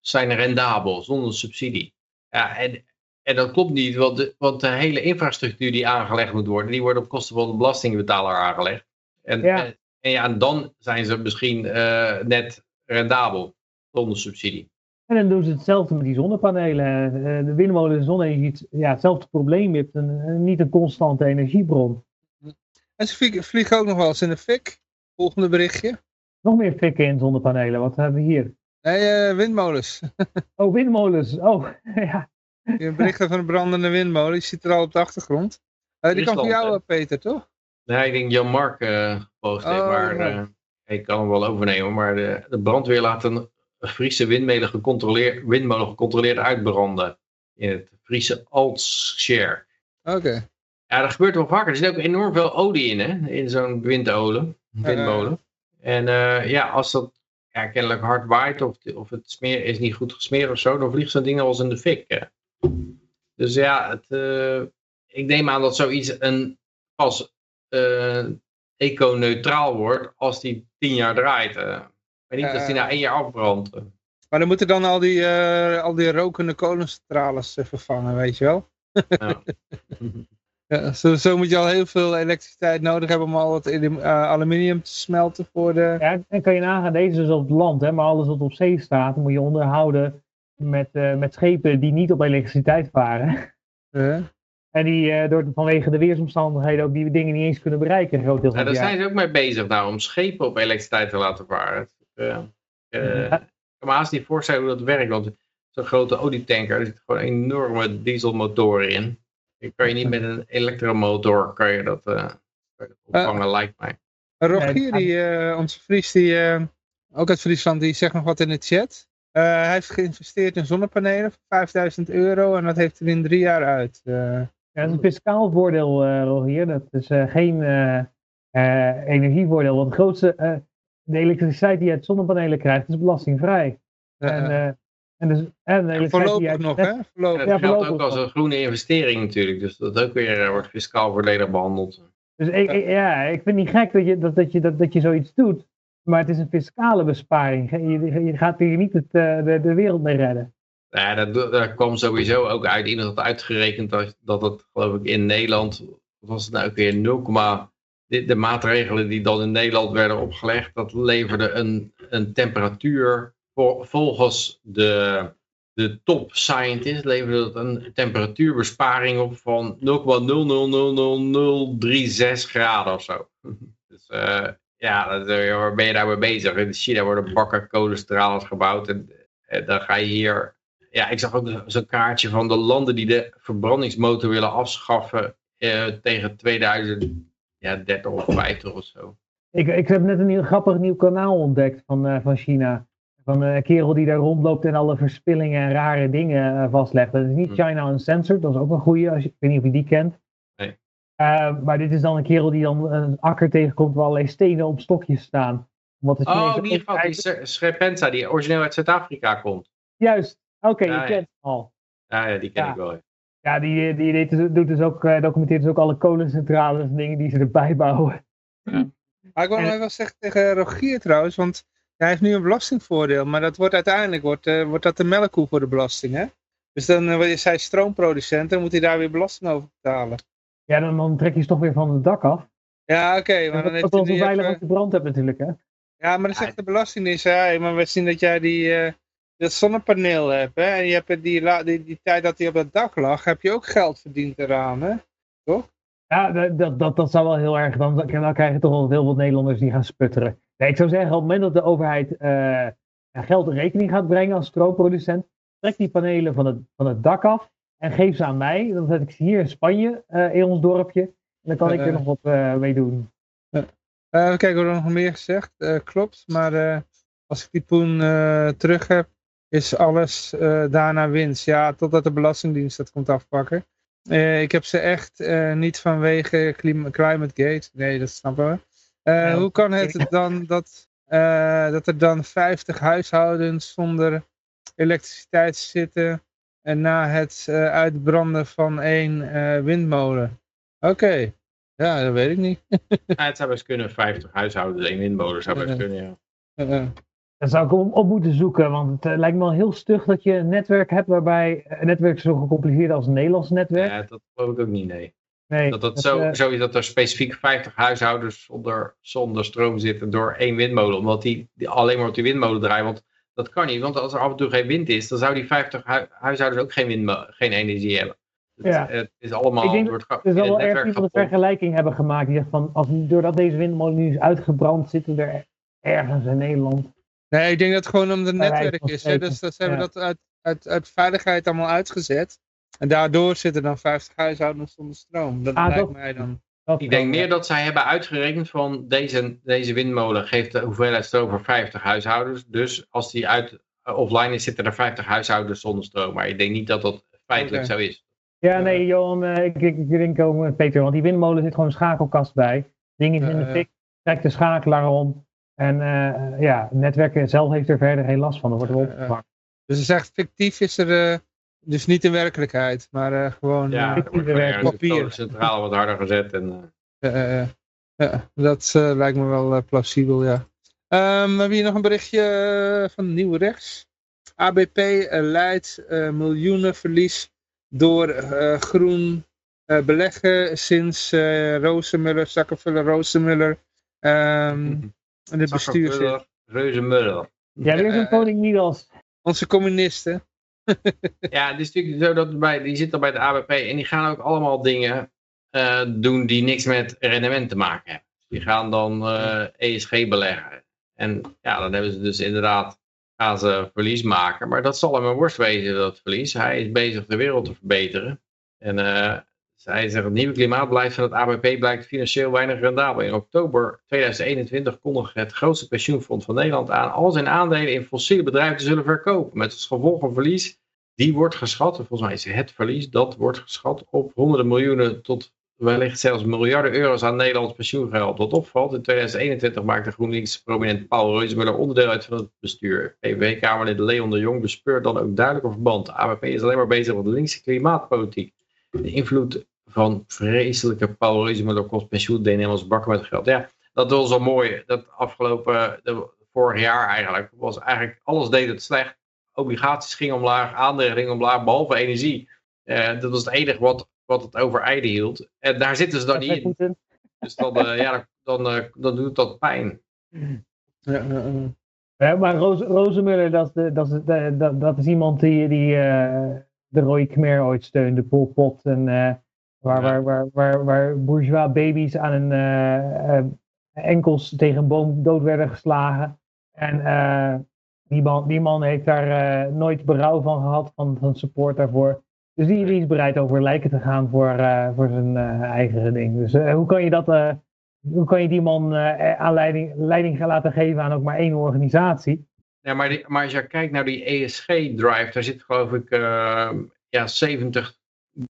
zijn rendabel, zonder subsidie. Ja, en, en dat klopt niet, want de, want de hele infrastructuur die aangelegd moet worden, die wordt op kosten van de belastingbetaler aangelegd. En Ja. en, en ja, en dan zijn ze misschien eh, net rendabel, zonder subsidie. En dan doen ze hetzelfde met die zonnepanelen. Eh, de windmolen en zonne-energie, ja, hetzelfde probleem. Je hebt een, niet een constante energiebron. En ze vliegen, ook nog wel eens in de fik. Volgende berichtje. Nog meer fikken in zonnepanelen. Wat hebben we hier? Nee, eh, windmolens. Oh, windmolens. Oh, ja. Je berichten van een brandende windmolen. Die zit er al op de achtergrond. Eh, die kan voor jou, hè? Peter, toch? Nee, ik denk Jan Mark eh gepost heeft, Oh, maar ja. eh, ik kan hem wel overnemen. Maar de, de brandweer laat een Friese windmolen gecontroleerd, windmolen gecontroleerd uitbranden. In het Friese Altshare. Oké. Ja, dat gebeurt wel vaker. Er zit ook enorm veel olie in, hè? In zo'n windolen, windmolen. En eh, ja, als dat ja, kennelijk hard waait of, of het smeer is niet goed gesmeerd of zo, dan vliegt zo'n ding al eens in de fik. hè. Dus ja, het, ik neem aan dat zoiets een, pas eh, eco-neutraal wordt als die tien jaar draait. eh. Ik weet niet als die na Eh. één jaar afbrandt. eh. Maar dan moeten dan al die, eh, al die rokende kolencentrales eh, vervangen, weet je wel. Ja. Ja, zo, zo moet je al heel veel elektriciteit nodig hebben om al het eh, aluminium te smelten voor de... ja, en kan je nagaan, deze is op het land. Hè, maar alles wat op zee staat, moet je onderhouden met, eh, met schepen die niet op elektriciteit varen. Eh, Oh, En die eh, door, vanwege de weersomstandigheden ook die dingen niet eens kunnen bereiken. Een groot deel van Ja, daar jaar. zijn ze ook mee bezig nou, om schepen op elektriciteit te laten varen. Eh, eh, Ja. ik kan me haast niet voorstellen hoe dat werkt, want zo'n grote olietanker, er zit gewoon een enorme dieselmotor in. Je kan je niet met een elektromotor kan je dat, eh, dat opvangen, lijkt mij. Rogier, die, eh, onze Fries, die, eh, ook uit Friesland, die zegt nog wat in de chat. Eh, hij heeft geïnvesteerd in zonnepanelen voor 5000 euro en dat heeft hij in drie jaar uit. Dat is een fiscaal voordeel, eh Rogier. Dat is eh, geen eh, energievoordeel. Want het grootste, eh, de elektriciteit die je uit zonnepanelen krijgt, is belastingvrij. en, eh, en, dus, en voorlopig uit nog, hè? Voorlopig. dat geldt ook als een groene investering natuurlijk, dus dat ook weer wordt fiscaal voordelig behandeld. Dus ik, ik- ja, ik vind het niet gek dat je, dat, dat, je, dat, dat je zoiets doet. Maar het is een fiscale besparing. Je, je, je gaat hier niet het, eh, de, de wereld mee redden. Nou Ja, dat, dat kwam sowieso ook uit. Iemand had uitgerekend dat, dat het, geloof ik, in Nederland, was het nou ook weer, 0, de, de maatregelen die dan in Nederland werden opgelegd, dat leverde een, een temperatuur, vol- volgens de, de top scientist, leverde dat een temperatuurbesparing op van 0,0000036 graden of zo. Dus eh, ja, dat, eh, waar ben je daar mee bezig? In China worden bakken kolencentrales gebouwd en, en dan ga je hier ja, ik zag ook zo'n kaartje van de landen die de verbrandingsmotor willen afschaffen eh, tegen 2030 of 50 of zo. Ik, ik heb net een nieuw, grappig nieuw kanaal ontdekt van, eh, van China. Van eh, een kerel die daar rondloopt en alle verspillingen en rare dingen eh, vastlegt. Dat is niet Hm. China Uncensored, dat is ook een goeie. Als je, ik weet niet of je die kent. Nee. Eh, maar dit is dan een kerel die dan een akker tegenkomt waar allerlei stenen op stokjes staan. Omdat de Oh, Chinese in ieder geval die Srepenza die origineel uit Zuid-Afrika komt. Juist, oké, Ja, je ja. kent hem al. Ja, ja die ken Ja. ik wel. ja. Ja, die, die deed dus- doet dus ook, eh, documenteert dus ook alle kolencentrales en dingen die ze erbij bouwen. Maar ik wil En- nog even zeggen tegen Rogier trouwens, want hij heeft nu een belastingvoordeel, maar dat wordt uiteindelijk wordt, eh, wordt dat de melkkoe voor de belasting, hè? Dus dan uh, is hij stroomproducent, dan moet hij daar weer belasting over betalen. Ja, dan, dan trek je ze toch weer van het dak af. Ja, oké, maar dat dan is heeft hij wel veilig als je brand hebt natuurlijk, hè. Ja, maar dan zegt de Belastingdienst, ja, hey, maar we zien dat jij die, eh, dat zonnepaneel hebt, hè? En je hebt die, die, die tijd dat hij op dat dak lag, heb je ook geld verdiend eraan, hè? Ja, dat, dat, dat, zou wel heel erg, dan, dan krijg je toch wel heel veel Nederlanders die gaan sputteren. Nee, ik zou zeggen, op het moment dat de overheid eh, geld in rekening gaat brengen als stroomproducent, trek die panelen van het, van het dak af en geef ze aan mij. Dan zet ik ze hier in Spanje, eh, in ons dorpje. En dan kan ik Eh, er nog wat eh, mee doen. Eh, Even kijken, er nog meer gezegd. Eh, klopt, maar eh, als ik die poen eh, terug heb, is alles eh, daarna winst. Ja, totdat de Belastingdienst dat komt afpakken. Eh, ik heb ze echt eh, niet vanwege Climate Gate. Nee, dat snappen we. Hoe kan het dan dat, dat er dan 50 huishoudens zonder elektriciteit zitten en na het uitbranden van één windmolen? Oké, ja, dat weet ik niet. Ja, het zou best kunnen, 50 huishoudens, één windmolen zou best kunnen, ja. Eh, eh. Dat zou ik op, op moeten zoeken, want het eh, lijkt me wel heel stug dat je een netwerk hebt waarbij een netwerk zo gecompliceerd als een Nederlands netwerk. Ja, dat geloof ik ook niet, nee. nee, Dat, dat, dat, zo, eh, zo is dat er specifiek 50 huishoudens zonder, zonder stroom zitten door één windmolen. Omdat die, die alleen maar op die windmolen draaien. Want dat kan niet, want als er af en toe geen wind is, dan zou die 50 hu- huishoudens ook geen, geen energie hebben. Het, Ja. het is allemaal Ik denk wordt Het is wel erg iemand een vergelijking hebben gemaakt. Die zegt van, als, doordat deze windmolen nu is uitgebrand, zitten er ergens in Nederland. Nee, ik denk dat het gewoon om de wijze netwerk is. Hè? Dus dat ze hebben dat uit, uit, uit veiligheid allemaal uitgezet. En daardoor zitten dan 50 huishoudens zonder stroom. Dat Ah, lijkt dat- mij dan. Dat Ik denk meer dat zij hebben uitgerekend van deze, deze windmolen geeft de hoeveelheid stroom voor 50 huishoudens. Dus als die uit, eh, offline is, zitten er 50 huishoudens zonder stroom. Maar ik denk niet dat dat feitelijk zo is. Ja, nee, Johan, eh, ik, ik, ik denk ook met Peter, want die windmolen zit gewoon een schakelkast bij. Ding is in de fik, trekt de schakelaar om. En eh, ja, het netwerk zelf heeft er verder geen last van. Dat wordt wel Eh, opgevangen. Dus het is echt fictief, is er eh, dus niet in werkelijkheid. Maar eh, gewoon Ja, eh, er papier. kolencentrale wat harder gezet. En, eh, eh, eh, ja, dat eh, lijkt me wel eh, plausibel, ja. Ehm, we hebben hier nog een berichtje eh, van Nieuw Rechts. ABP eh, leidt eh, miljoenen verlies door eh, groen eh, beleggen sinds eh Rozenmuller, Zakkenvuller, Rozenmuller ehm en het bestuur zit. Zakkenvuller, Reuzenmuller. Ja, weer zo'n eh, koning Midas. Onze communisten. Ja, het is natuurlijk zo dat bij, die zitten bij de ABP en die gaan ook allemaal dingen eh, doen die niks met rendement te maken hebben. Die gaan dan eh, ESG beleggen. En ja, dan hebben ze dus inderdaad, gaan ze verlies maken. Maar dat zal hem een worst wezen, dat verlies. Hij is bezig de wereld te verbeteren. En eh, hij zegt, het nieuwe klimaatbeleid van het ABP blijkt financieel weinig rendabel. In oktober 2021 kondigde het grootste pensioenfonds van Nederland aan al zijn aandelen in fossiele bedrijven te zullen verkopen. Met als gevolg een verlies die wordt geschat, en volgens mij is het verlies, dat wordt geschat op honderden miljoenen tot wellicht zelfs miljarden euro's aan Nederlands pensioengeld. Wat opvalt, in 2021 maakte GroenLinks prominent Paul Reuzenmuller onderdeel uit van het bestuur. PVV-kamerlid Leon de Jong bespeurt dan ook duidelijk een verband. ABP is alleen maar bezig met de linkse klimaatpolitiek. De invloed van vreselijke Paul Reuzenmuller kost pensioendeelnemers bakken met geld. Ja, dat was wel mooi. Dat afgelopen, de, vorig jaar eigenlijk, was eigenlijk, alles deed het slecht obligaties gingen omlaag, aandelen gingen omlaag, behalve energie. Eh, dat was het enige wat, wat het overijde hield. En daar zitten ze dan niet in. Dus dan, eh, ja, dan, dan, eh, dan doet dat pijn. Ja, ja, maar Roos, dat, dat, dat, dat is iemand die, die eh, de Rode Khmer ooit steunde, Pol Pot. En, eh, waar, waar, waar, waar, waar bourgeois baby's aan hun eh, eh, enkels tegen een boom dood werden geslagen. En eh, die, man, die man heeft daar nooit berouw van gehad, van, van support daarvoor. Dus die, die is bereid over lijken te gaan voor, voor zijn eigen ding. Dus hoe kan je dat... hoe kan je die man aanleiding leiding gaan laten geven aan ook maar één organisatie? Ja, maar, die, maar als je kijkt naar die ESG-drive, daar zit geloof ik eh, ja, 70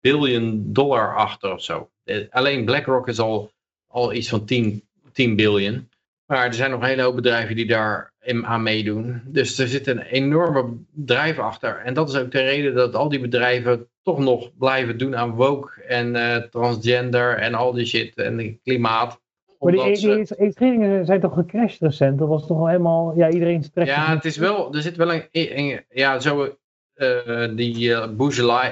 biljoen dollar achter of zo. Eh, Alleen BlackRock is al, al iets van 10, 10 biljoen. Maar er zijn nog een hele hoop bedrijven die daar aan meedoen. Dus er zit een enorme bedrijf achter. En dat is ook de reden dat al die bedrijven toch nog blijven doen aan woke en uh, transgender en al die shit en klimaat. Maar die, die, die trainingen zijn toch gecrashed recent? Dat was toch al helemaal, ja, iedereen. Ja, het is wel, er zit wel een, een ja, zo, die uh,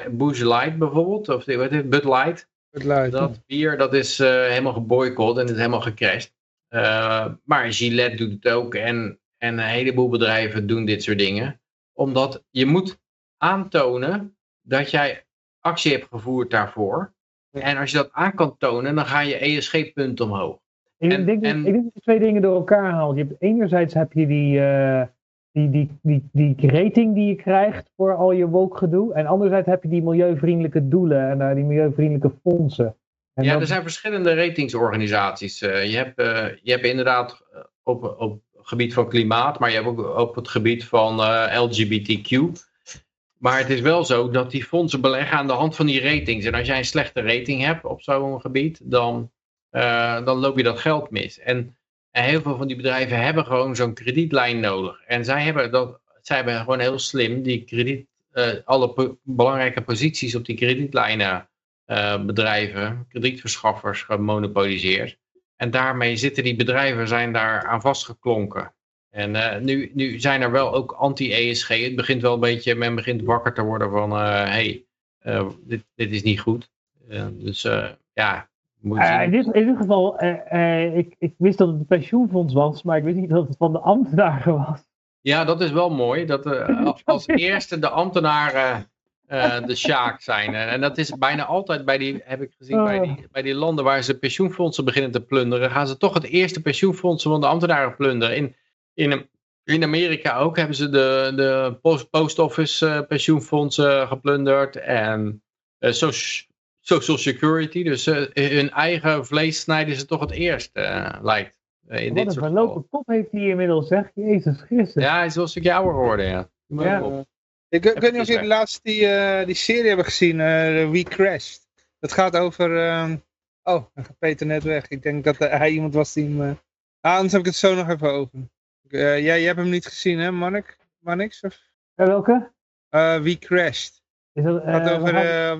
Booze Light bijvoorbeeld, of wat is Bud Light. Bud Light. Dat bier, dat is uh, helemaal geboycott en is helemaal gecrashed. maar Gillette doet het ook en, en een heleboel bedrijven doen dit soort dingen. Omdat je moet aantonen dat jij actie hebt gevoerd daarvoor. En als je dat aan kan tonen, dan ga je ESG-punt omhoog. Ik, en, denk, en, ik denk dat je twee dingen door elkaar haalt. Je hebt, enerzijds heb je die, uh, die, die, die, die rating die je krijgt voor al je woke gedoe. En anderzijds heb je die milieuvriendelijke doelen en uh, die milieuvriendelijke fondsen. En ja, er zijn verschillende ratingsorganisaties. Uh, je, hebt, je hebt inderdaad op, op het gebied van klimaat, maar je hebt ook op het gebied van LGBTQ. Maar het is wel zo dat die fondsen beleggen aan de hand van die ratings. En als jij een slechte rating hebt op zo'n gebied, dan dan loop je dat geld mis. En, en, heel veel van die bedrijven hebben gewoon zo'n kredietlijn nodig. En zij hebben, dat, zij hebben gewoon heel slim die krediet, uh, alle belangrijke posities op die kredietlijnen uh, bedrijven, kredietverschaffers gemonopoliseerd. En daarmee zitten die bedrijven zijn daar aan vastgeklonken. En nu, nu zijn er wel ook anti-ESG. Het begint wel een beetje, men begint wakker te worden van, hé, hey, dit, dit is niet goed. dus ja, uh, in, dit, in dit geval, uh, ik, ik wist dat het een pensioenfonds was, maar ik wist niet dat het van de ambtenaren was. Ja, dat is wel mooi. Dat als eerste de ambtenaren de sjaak zijn. En dat is bijna altijd bij die, heb ik gezien, bij, die, oh. bij die landen waar ze pensioenfondsen beginnen te plunderen, gaan ze toch het eerste pensioenfondsen van de ambtenaren plunderen. In, in, in Amerika ook hebben ze de, de post, post office pensioenfondsen geplunderd en uh, Social Security. Dus uh, hun eigen vlees snijden ze toch het eerst, uh, lijkt. Uh, in Wat dit een verlopen kop heeft hij inmiddels, zeg. Jezus Christus. Ja, hij is wel een stukje ouder geworden, ja. ja. Ik, ik weet niet of jullie laatst die, die serie hebben gezien, We Crashed. Dat gaat over... Ehm, oh, dan gaat Peter net weg. Ik denk dat hij iemand was die hem... Ah, anders heb ik het zo nog even over. jij, jij hebt hem niet gezien, hè, Mannik? Mannix? Of? welke? We Crashed. Is dat, het gaat over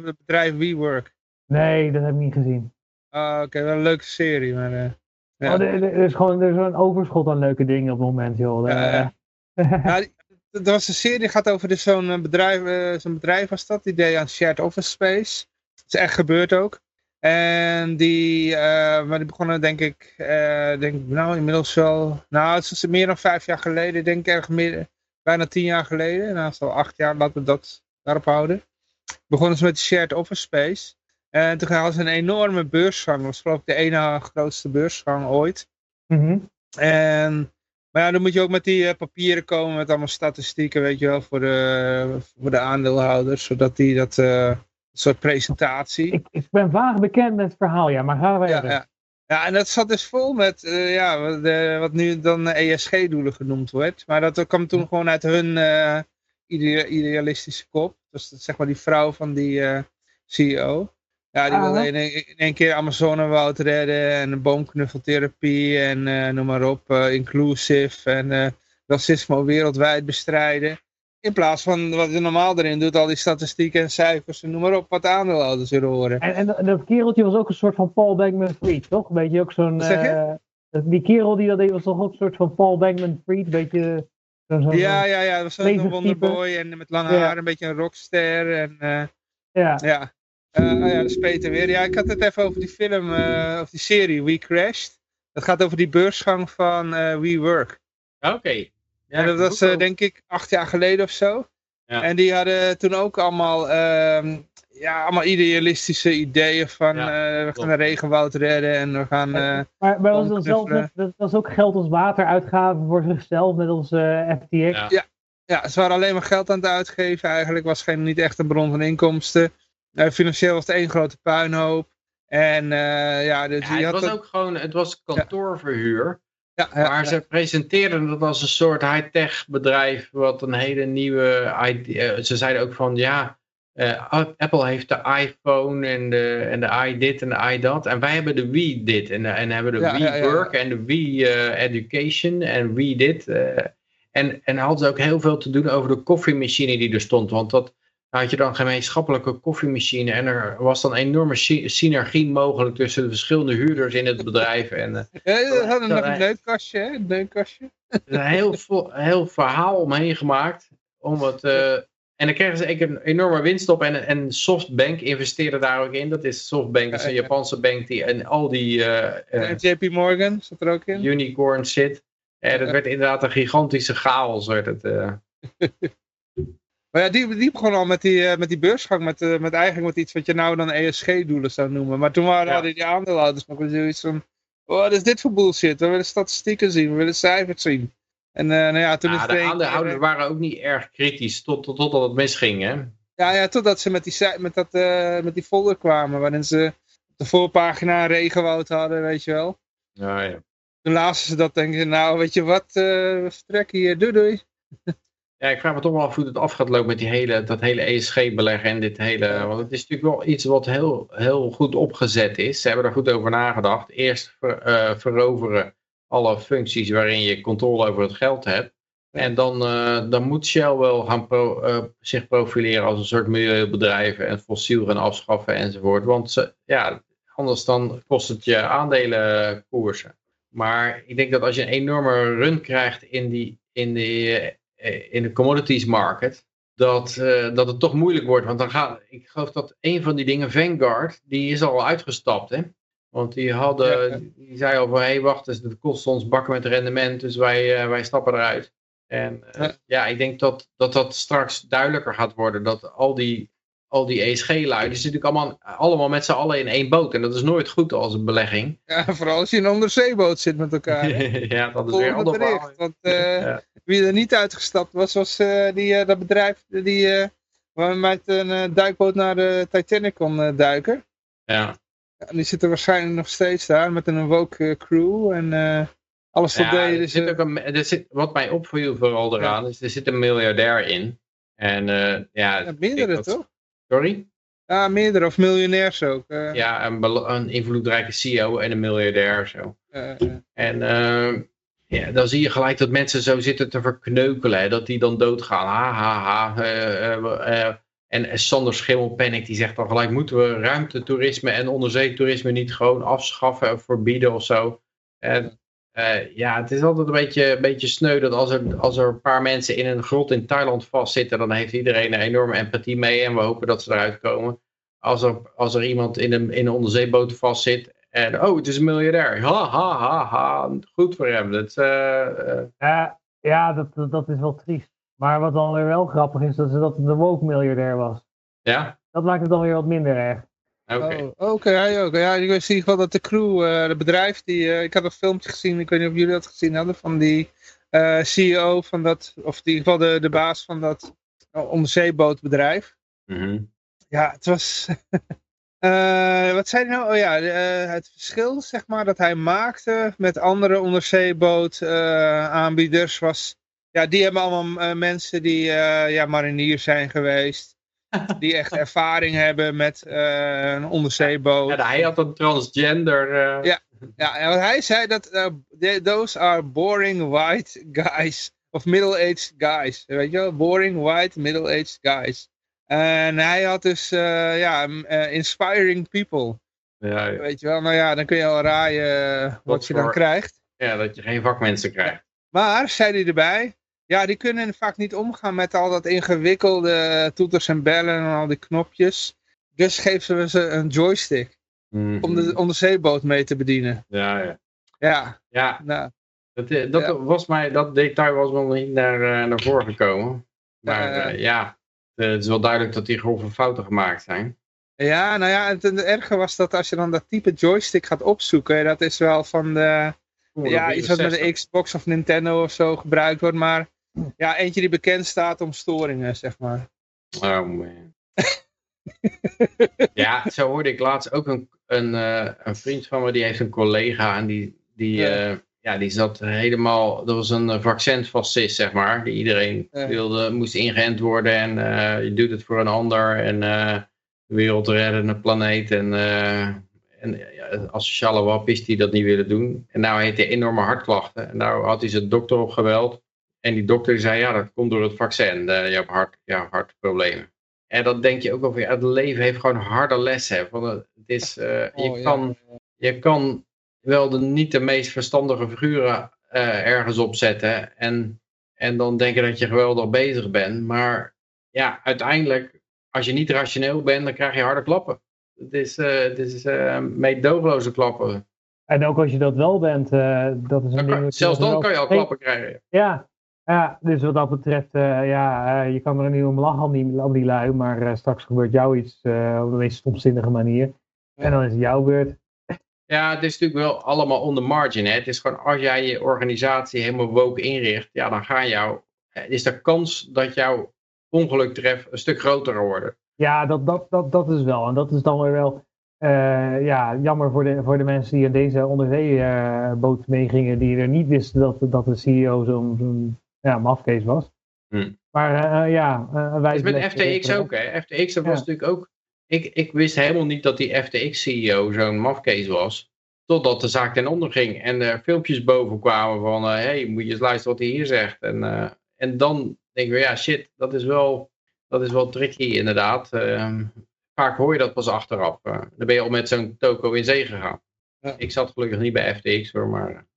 het bedrijf WeWork. Nee, dat heb ik niet gezien. Ah, oké, wel een leuke serie, maar... Uh, ja. oh, er, er, is gewoon er is een overschot aan leuke dingen op het moment, joh. Ja, ja. dat was een serie die gaat over dus zo'n eh, bedrijf, uh, zo'n bedrijf was dat, die deed aan shared office space. Dat is echt gebeurd ook. En die, uh, maar die begonnen denk ik, uh, denk ik, nou inmiddels wel, nou het is meer dan vijf jaar geleden, denk ik erg meer, bijna tien jaar geleden. Nou, zo acht jaar, laten we dat daarop houden. Begonnen ze met shared office space. En toen hadden ze een enorme beursgang. Dat was geloof ik de ene grootste beursgang ooit. Mhm. En, maar ja, dan moet je ook met die uh, papieren komen met allemaal statistieken, weet je wel, voor de, voor de aandeelhouders. Zodat die dat, uh, soort presentatie. Ik, ik, ben vaag bekend met het verhaal, ja, maar gaan we ja, ja, ja. en dat zat dus vol met, uh, ja, wat, wat, nu dan ESG-doelen genoemd wordt. Maar dat kwam toen gewoon uit hun idealistische kop. Dus dat, zeg maar die vrouw van die CEO. Ja, die wilde in, in één keer Amazonewoud redden en boomknuffeltherapie en uh, noem maar op, uh, inclusive en uh, racisme wereldwijd bestrijden. In plaats van wat je normaal erin doet, al die statistieken en cijfers en noem maar op, wat aandeelhouders willen horen. En, en dat kereltje was ook een soort van Paul Bankman Fried, toch? Weet je ook zo'n... die kerel die dat deed was toch ook een soort van Paul Bankman Fried, beetje... Zo, zo, ja, ja, ja, dat was zo'n wonderboy en met lange haar, een beetje een rockster en... ja. ja. Uh, oh ja, dat is Peter weer. Ja, ik had het even over die film, uh, of die serie We Crashed. Dat gaat over die beursgang van uh, WeWork. Oké. Ja, dat was denk ik acht jaar geleden of zo. Ja. En die hadden toen ook allemaal, uh, ja, allemaal idealistische ideeën van we gaan de regenwoud redden en we gaan... maar bij ons dan zelf, dat was ook geld als wateruitgaven voor zichzelf met onze FTX. Ja. ja. Ja, ze waren alleen maar geld aan het uitgeven. Eigenlijk was geen, niet echt een bron van inkomsten. Uh, financieel was het één grote puinhoop. En uh, ja, dus ja, het was ook gewoon, het was kantoorverhuur. Ja, ja, maar ze presenteerden dat als een soort high-tech bedrijf, wat een hele nieuwe idee. Eh, ze zeiden ook van ja, uh, Apple heeft de iPhone en de, en de i dit en de i dat. En wij hebben de Wii dit en, en hebben de Wii Work en de Wii uh, Education en Wii dit. En, en hadden ze ook heel veel te doen over de koffiemachine die er stond. Want dat nou had je dan gemeenschappelijke koffiemachine. En er was dan enorme synergie mogelijk tussen de verschillende huurders in het bedrijf. En, uh, ja, we hadden nog een neukkastje, hè? Een neukkastje. Er een heel, heel verhaal omheen gemaakt. Om het, uh, en dan kregen ze een enorme winst op. En, en Softbank investeerde daar ook in. Dat is Softbank, dat is een Japanse bank die en al die... Uh, JP Morgan zat er ook in. Unicorn zit. En het werd inderdaad een gigantische chaos. Werd het, Maar ja, die, die begon al met die, met die beursgang, met, met eigenlijk met iets wat je nou dan ESG-doelen zou noemen. Maar toen waren, ja. hadden die aandeelhouders nog zoiets van, wat is dit voor bullshit? We willen statistieken zien, we willen cijfers zien. En uh, nou ja, toen ja, de aandeelhouders waren ook niet erg kritisch tot, tot, totdat het misging, hè? Ja, ja totdat ze met die, met, dat, met die folder kwamen, waarin ze op de voorpagina een regenwoud hadden, weet je wel. Ja, ja. Toen lazen ze dat denken, nou, weet je wat, we vertrekken hier, doei doei. Ja, ik vraag me toch wel af hoe het af gaat lopen met die hele, dat hele ESG-beleggen en dit hele... Want het is natuurlijk wel iets wat heel, heel goed opgezet is. Ze hebben er goed over nagedacht. Eerst ver, uh, veroveren alle functies waarin je controle over het geld hebt. En dan, uh, dan moet Shell wel gaan pro, uh, zich profileren als een soort milieubedrijf en fossiel gaan afschaffen enzovoort. Want ze, ja, anders dan kost het je aandelenkoersen. Maar ik denk dat als je een enorme run krijgt in die, in die in de commodities market, dat, uh, dat het toch moeilijk wordt. Want dan gaat, ik geloof dat een van die dingen, Vanguard, die is al uitgestapt. Hè? Want die, hadden, die zei al van, hé hey, wacht eens, dat kost ons bakken met rendement, dus wij, uh, wij stappen eruit. En uh, ja. ja. ik denk dat, dat dat straks duidelijker gaat worden, dat al die, al die ESG-lui, die zitten natuurlijk allemaal, allemaal met z'n allen in één boot. En dat is nooit goed als een belegging. Ja, vooral als je in een onderzeeboot zit met elkaar. ja, dat is weer ander bericht. Want ja wie er niet uitgestapt was, was uh, die, uh, dat bedrijf die uh, met een duikboot naar de Titanic kon duiken. Ja. ja. Die zitten waarschijnlijk nog steeds daar met een woke crew en alles wat ja, deden. Er zit ook een, er zit, wat mij opviel vooral eraan ja. is, er zit een miljardair in. En ja, ja meerdere dat, toch? Sorry? Ja, meerdere of miljonairs ook. Ja, een, een invloedrijke CEO en een miljardair zo. en ja, dan zie je gelijk dat mensen zo zitten te verkneukelen. Hè, dat die dan doodgaan. Ha, ha, ha. Uh, uh, uh, en Sander Schimmelpennik die zegt dan gelijk... moeten we ruimtetoerisme en onderzeetoerisme niet gewoon afschaffen of verbieden of zo. En ja, het is altijd een beetje, een beetje sneu dat als er, als er een paar mensen in een grot in Thailand vastzitten... dan heeft iedereen een enorme empathie mee en we hopen dat ze eruit komen. Als er, als er iemand in een, in een onderzeeboot vastzit en oh, het is een miljardair. Ha, ha, ha, ha. Goed voor hem. Dat, uh, uh... Ja, ja dat, dat, is wel triest. Maar wat dan weer wel grappig is, dat, dat het een woke miljardair was. Ja? Dat maakt het dan weer wat minder erg. Oké. Okay. Oh, okay. ja, ik wist in ieder geval dat de crew, uh, het bedrijf, die, ik had een filmpje gezien, ik weet niet of jullie dat gezien hadden, van die CEO van dat, of in ieder geval de, de baas van dat onderzeebootbedrijf. Mm -hmm. Ja, het was... Uh, wat zei hij nou? Oh ja, uh, het verschil zeg maar dat hij maakte met andere onderzeeboot uh, aanbieders was... Ja, die hebben allemaal mensen die ja, marinier zijn geweest. die echt ervaring hebben met een onderzeeboot. Ja, hij had een transgender... Ja, ja, en wat hij zei dat those are boring white guys. Of middle-aged guys. Weet je wel? Boring white middle-aged guys. En hij had dus, uh, ja, uh, inspiring people. Ja, ja, Weet je wel, nou ja, dan kun je al raaien wat, wat je voor, dan krijgt. Ja, dat je geen vakmensen krijgt. Maar, zei hij erbij, ja, die kunnen vaak niet omgaan met al dat ingewikkelde toeters en bellen en al die knopjes. Dus geven we ze een joystick. Mm -hmm. Om de onderzeeboot mee te bedienen. Ja, ja. Ja. Ja. Nou, dat, dat, ja. Was mij, dat detail was nog niet naar, naar voren gekomen. Maar uh, ja, het is wel duidelijk dat die grove fouten gemaakt zijn. Ja, nou ja, het, het erge was dat als je dan dat type joystick gaat opzoeken, dat is wel van de, ja, iets wat met de Xbox of Nintendo of zo gebruikt wordt, maar ja, eentje die bekend staat om storingen, zeg maar. Oh man. ja, zo hoorde ik laatst ook een, een, uh, een vriend van me, die heeft een collega en die, die, ja. Uh, ja, die zat helemaal, dat was een vaccinfascist, zeg maar. Die iedereen wilde, moest ingeënt worden en uh, je doet het voor een ander. En uh, de wereld redden, een planeet. En, uh, en ja, asociale wappies die dat niet willen doen. En nou heeft hij enorme hartklachten. En nou had hij zijn dokter opgebeld. En die dokter zei, ja, dat komt door het vaccin. Eh, je hebt hart, ja, hartproblemen. En dan denk je ook over, ja, het leven heeft gewoon harde lessen. Van, het is, eh, je, Oh, ja. kan, je kan wel de, niet de meest verstandige figuren eh, ergens opzetten. En, en dan denk je dat je geweldig bezig bent. Maar ja, uiteindelijk, als je niet rationeel bent, dan krijg je harde klappen. Het is, eh het is meedogenloze klappen. En ook als je dat wel bent, dat is een ding zelfs dan kan je al klappen krijgen. Ja, ja, dus wat dat betreft, ja, je kan er nu om lachen om die, om die lui, maar straks gebeurt jou iets op de meest stomzinnige manier. En dan is het jouw beurt. Ja, het is natuurlijk wel allemaal on the margin. Hè. Het is gewoon als jij je organisatie helemaal woke inricht, ja, dan gaan jou, eh, is de kans dat jouw ongeluk treft een stuk groter worden. Ja, dat, dat, dat, dat is wel. En dat is dan weer wel eh, ja, jammer voor de, voor de mensen die in deze onderzeeboot meegingen, die er niet wisten dat, dat de CEO zo'n zo'n ja, mafkees was. Hm. Maar eh, ja, eh, een Dat is met FTX ook, hè. FTX dat Ja. was natuurlijk ook, ik, ik wist helemaal niet dat die FTX-CEO zo'n mafcase was. Totdat de zaak ten onder ging en er filmpjes boven kwamen van, hé, hey, moet je eens luisteren wat hij hier zegt. En, eh, en dan denk ik, ja shit, dat is wel, dat is wel tricky inderdaad. Ehm, vaak hoor je dat pas achteraf. Eh, dan ben je al met zo'n toko in zee gegaan. Ja. Ik zat gelukkig niet bij FTX hoor, maar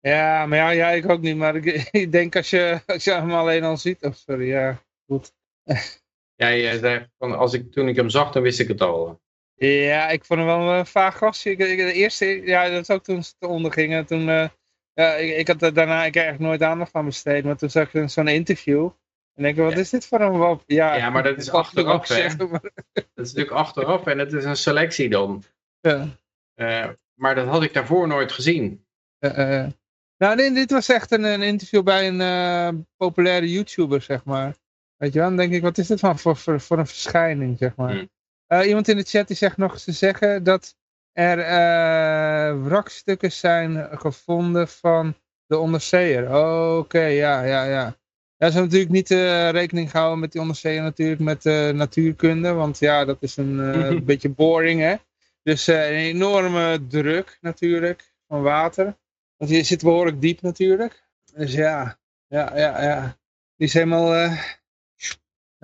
Ja, maar ja, ja, ik ook niet. Maar ik, ik denk als je, als je hem alleen al ziet. Oh, sorry, ja. Goed. jij eh, zei van, als ik, toen ik hem zag, dan wist ik het al. Ja, ik vond hem wel een vaag gastje. Ik, ik- de eerste, ja, dat is ook toen ze te ondergingen. Toen, eh, ja, ik, ik had daarna ik eigenlijk nooit aandacht aan besteed. Maar toen zag ik zo'n interview. En denk ik, wat Ja. is dit voor een wap? Ja, Ja, maar dat is achteraf, maar- Dat is natuurlijk achteraf en het is een selectie dan. ja. Eh, maar dat had ik daarvoor nooit gezien. Eh, eh. Nou, dit was echt een, een interview bij een eh, populaire YouTuber, zeg maar. Weet je wel, dan denk ik, wat is dit van voor, voor, voor een verschijning, zeg maar. Hmm. Eh, iemand in de chat die zegt nog te zeggen dat er eh, wrakstukken zijn gevonden van de onderzeeër. Oh, Oké, ja, ja, ja. Ja, ze hebben natuurlijk niet eh, rekening gehouden met die onderzeeër natuurlijk met natuurkunde, want ja, dat is een beetje boring, hè. Dus een enorme druk natuurlijk van water. Want je zit behoorlijk diep natuurlijk. Dus ja, ja, ja, ja. Die is helemaal...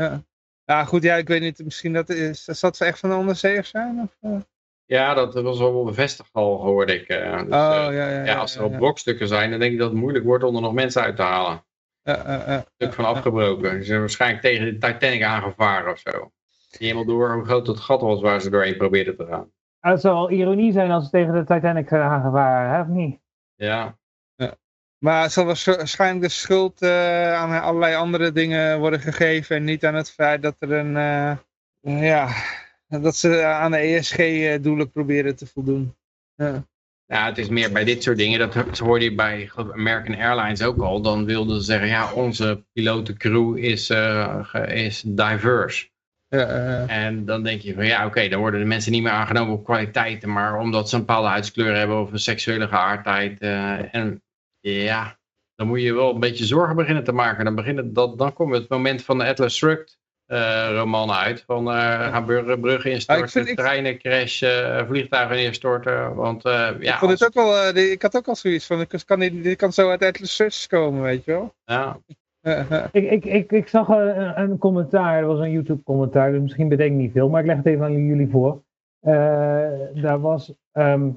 ja. ja, goed, ja, ik weet niet. Misschien dat is... Zal het echt van de onderzeeërs zijn? Of, eh? Ja, dat was wel bevestigd al, hoorde ik. eh. Dus, oh, eh, ja, ja, ja. ja, als er ja, al ja. brokstukken zijn, dan denk ik dat het moeilijk wordt om er nog mensen uit te halen. Ja. Stuk van afgebroken. Ze zijn waarschijnlijk tegen de Titanic aangevaren of zo. Niet helemaal door hoe groot het gat was waar ze doorheen probeerden te gaan. Het zou wel ironie zijn als ze tegen de Titanic zijn aangevaren, hè, of niet? Ja, Maar het zal waarsch- waarschijnlijk de schuld eh, aan allerlei andere dingen worden gegeven. En niet aan het feit dat er een... eh, ja, dat ze aan de ESG-doelen proberen te voldoen. Ja. Ja, het is meer bij dit soort dingen. Dat hoorde je bij American Airlines ook al. Dan wilden ze zeggen, ja, onze pilotencrew is, eh, ge- is diverse. Ja, eh, En dan denk je van, ja, oké, dan worden de mensen niet meer aangenomen op kwaliteiten. Maar omdat ze een bepaalde huidskleur hebben of een seksuele geaardheid. eh, en ja, dan moet je wel een beetje zorgen beginnen te maken. Dan, beginnen, dat, dan komt het moment van de Atlas Shrugged eh, roman uit. Van eh gaan bruggen, instorten, Ah, ik vind- ik- treinen crashen, vliegtuigen neerstorten. Want eh, ja, ik vond als- ook wel, eh, ik had ook al zoiets van, ik kan dit, dit kan zo uit Atlas Search komen, weet je wel. ja. Ik, ik, ik, ik zag een, een commentaar, dat was een YouTube commentaar, dus misschien betekent niet veel, maar ik leg het even aan jullie voor. Eh, daar was ehm,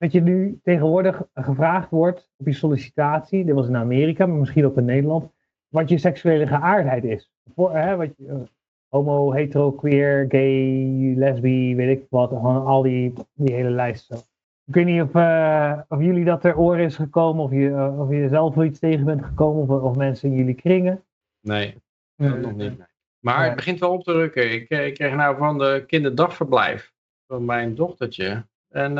dat je nu tegenwoordig gevraagd wordt op je sollicitatie, dit was in Amerika, maar misschien ook in Nederland, wat je seksuele geaardheid is. Voor, hè, wat je, eh, homo, hetero, queer, gay, lesbi, weet ik wat, gewoon al die, die hele lijst zo. Ik weet niet of, eh, of jullie dat ter oren is gekomen, of je, eh, of je zelf wel iets tegen bent gekomen, of, of mensen in jullie kringen. nee. Dat nog niet. nee. Maar het begint wel op te rukken. Ik, ik kreeg nou van de kinderdagverblijf van mijn dochtertje. En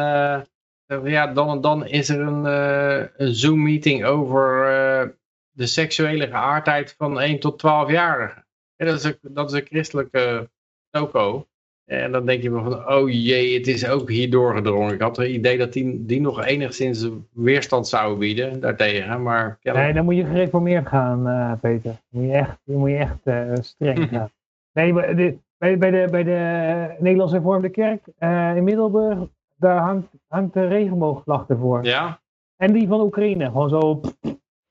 ja, dan en dan is er een, eh, een Zoom-meeting over eh, de seksuele geaardheid van 1 tot 12-jarigen. En dat is een, dat is een christelijke toko. En dan denk je van, oh jee, het is ook hier doorgedrongen. Ik had het idee dat die, die nog enigszins weerstand zouden bieden daartegen. Maar Nee, dan moet je gereformeerd gaan, eh, Peter. Dan moet je echt, dan moet je echt eh, streng gaan. Nee, maar de, bij, bij, de, bij de Nederlandse Hervormde Kerk eh, in Middelburg, daar hangt, hangt de regenboogvlag ervoor. ja, En die van Oekraïne, gewoon zo.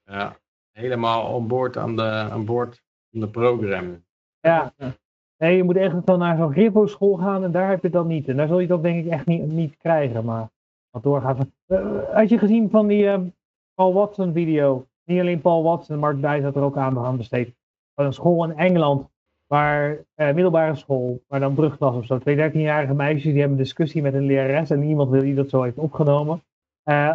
ja. helemaal on board aan de, aan boord van de programma. Ja. Nee, je moet echt dan naar zo'n Griffo-school gaan en daar heb je het dan niet. En daar zul je het ook denk ik echt niet, niet krijgen. Maar wat doorgaat. Uh, had je gezien van die uh, Paul Watson video? Niet alleen Paul Watson, Mark Dijs had er ook aan, aan besteed. Van een school in Engeland, waar, uh, middelbare school, waar dan brugklas of zo. Twee 13-jarige meisjes die hebben een discussie met een lerares en niemand wil die dat zo heeft opgenomen.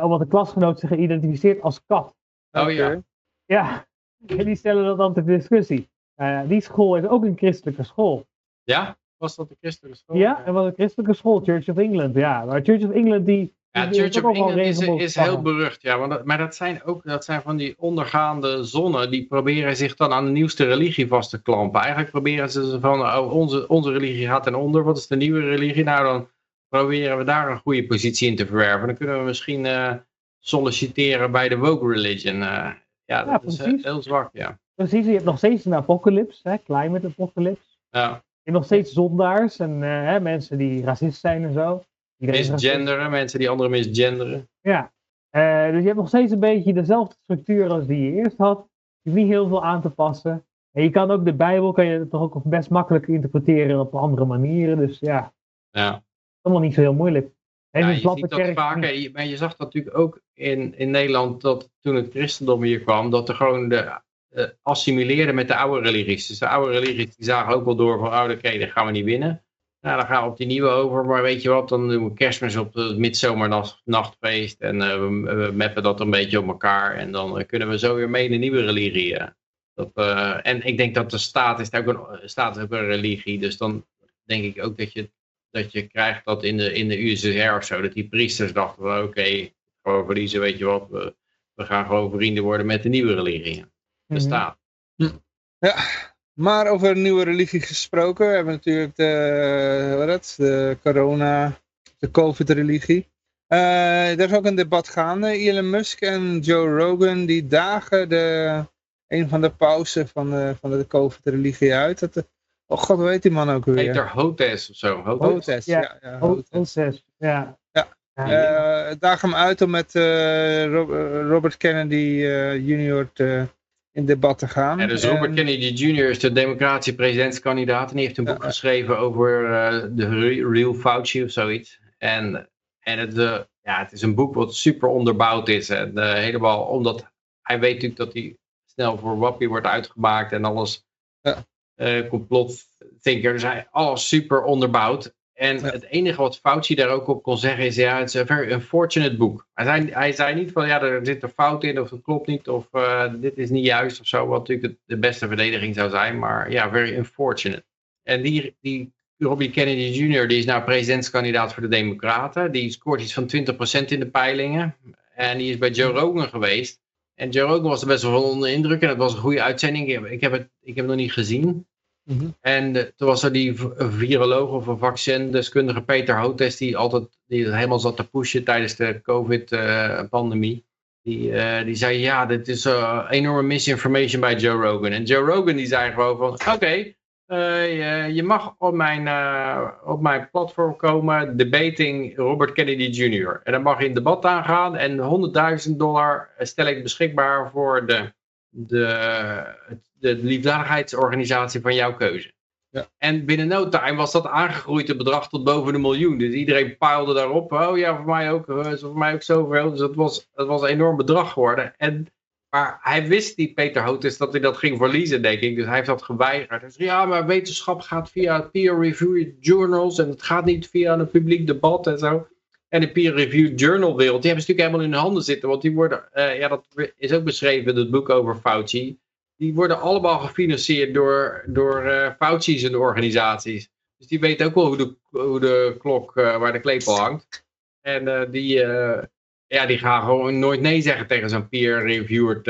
omdat de klasgenoot zich geïdentificeerd als kat. Oh ja. Ja, en die stellen dat dan ter discussie. Uh, die school is ook een christelijke school. Ja? Was dat een christelijke school? Ja, het was een christelijke school, Church of England. Ja, maar Church of England die... Ja, Church of England is, is heel berucht, ja. Want dat, maar dat zijn ook dat zijn van die ondergaande zonnen, die proberen zich dan aan de nieuwste religie vast te klampen. Eigenlijk proberen ze van, oh, onze, onze religie gaat ten onder, wat is de nieuwe religie? Nou, dan proberen we daar een goede positie in te verwerven. Dan kunnen we misschien uh, solliciteren bij de woke religion. Uh, ja, dat is heel zwak, ja. Precies, je hebt nog steeds een apocalypse, hè, climate apocalypse. Ja. Je hebt nog steeds zondaars en hè, mensen die racist zijn en zo. Misgenderen, mensen die anderen misgenderen. Ja, uh, dus je hebt nog steeds een beetje dezelfde structuur als die je eerst had. Je hoeft niet heel veel aan te passen. En je kan ook de Bijbel kan je toch ook best makkelijk interpreteren op andere manieren. Dus ja, ja. allemaal niet zo heel moeilijk. En ja, je ziet dat vaker, maar je zag natuurlijk ook in, in Nederland dat toen het christendom hier kwam, dat er gewoon de uh, assimileerden met de oude religies. Dus de oude religies die zagen ook wel door van, oh oké, okay, dat gaan we niet winnen. Nou, dan gaan we op die nieuwe over, maar weet je wat, dan doen we kerstmis op het midzomernachtfeest en uh, we, we mappen dat een beetje op elkaar. En dan uh, kunnen we zo weer mee in de nieuwe religie. Dat, en ik denk dat de staat is ook een, staat is ook een religie, dus dan denk ik ook dat je, dat je krijgt dat in de, in de USSR of zo, dat die priesters dachten van oké, okay, gewoon verliezen, weet je wat, we, we gaan gewoon vrienden worden met de nieuwe religie bestaat. Ja, maar over een nieuwe religie gesproken. We hebben natuurlijk de, wat het, de corona, de covid-religie. Uh, er is ook een debat gaande. Elon Musk en Joe Rogan die dagen de, een van de pauzen van de, van de covid-religie uit. Dat, oh god, hoe heet die man ook weer? Peter Hotes of zo. Hotes, Hotes ja. ja, Hotes. ja. ja. Uh, daag hem uit om met uh, Robert Kennedy junior te, in debat te gaan. Ja, dus Robert Kennedy Jr. is de democratische presidentskandidaat en die heeft een boek geschreven over uh, de Real Fauci of zoiets. En, en het, uh, ja, het is een boek wat super onderbouwd is. En, uh, helemaal omdat hij weet natuurlijk dat hij snel voor wappie wordt uitgemaakt en alles ja. complotthinker. Dus hij alles super onderbouwd. En het enige wat Fauci daar ook op kon zeggen is, ja, het is een very unfortunate boek. Hij zei, hij zei niet van, ja, er zit een fout in of het klopt niet of uh, dit is niet juist of zo, wat natuurlijk de beste verdediging zou zijn, maar ja, very unfortunate. En die, die Robbie Kennedy Jr., die is nou presidentskandidaat voor de Democraten, die scoort iets van 20% in de peilingen en die is bij Joe Rogan geweest. En Joe Rogan was er best wel onder indruk en het was een goede uitzending. Ik heb het, ik heb het nog niet gezien. Mm En uh, toen was er die viroloog of een vaccindeskundige Peter Hotes die altijd die helemaal zat te pushen tijdens de COVID-pandemie. Uh, die, uh, die zei, ja, dit is enorme misinformation bij Joe Rogan. En Joe Rogan die zei gewoon van, oké, je, je, mag op mijn, op mijn platform komen, debating Robert Kennedy Jr. En dan mag je een debat aangaan en 100.000 dollar stel ik beschikbaar voor de, de, de liefdadigheidsorganisatie van jouw keuze. Ja. En binnen no time was dat aangegroeid, het bedrag tot boven de miljoen. Dus iedereen paalde daarop. Oh ja, voor mij ook, uh, voor mij ook zoveel. Dus dat was, dat was een enorm bedrag geworden. En, maar hij wist, die Peter Houtes, dat hij dat ging verliezen, denk ik. Dus hij heeft dat geweigerd. Hij zei, ja, maar wetenschap gaat via peer-reviewed journals. En het gaat niet via een publiek debat en zo. En de peer-reviewed journal wereld, die hebben ze natuurlijk helemaal in hun handen zitten. Want die worden, uh, ja, dat is ook beschreven in het boek over Fauci die worden allemaal gefinancierd door, door uh, Fauci's en organisaties. Dus die weten ook wel hoe de, hoe de klok, uh, waar de klepel hangt. En uh, die, ja, die gaan gewoon nooit nee zeggen tegen zo'n peer-reviewed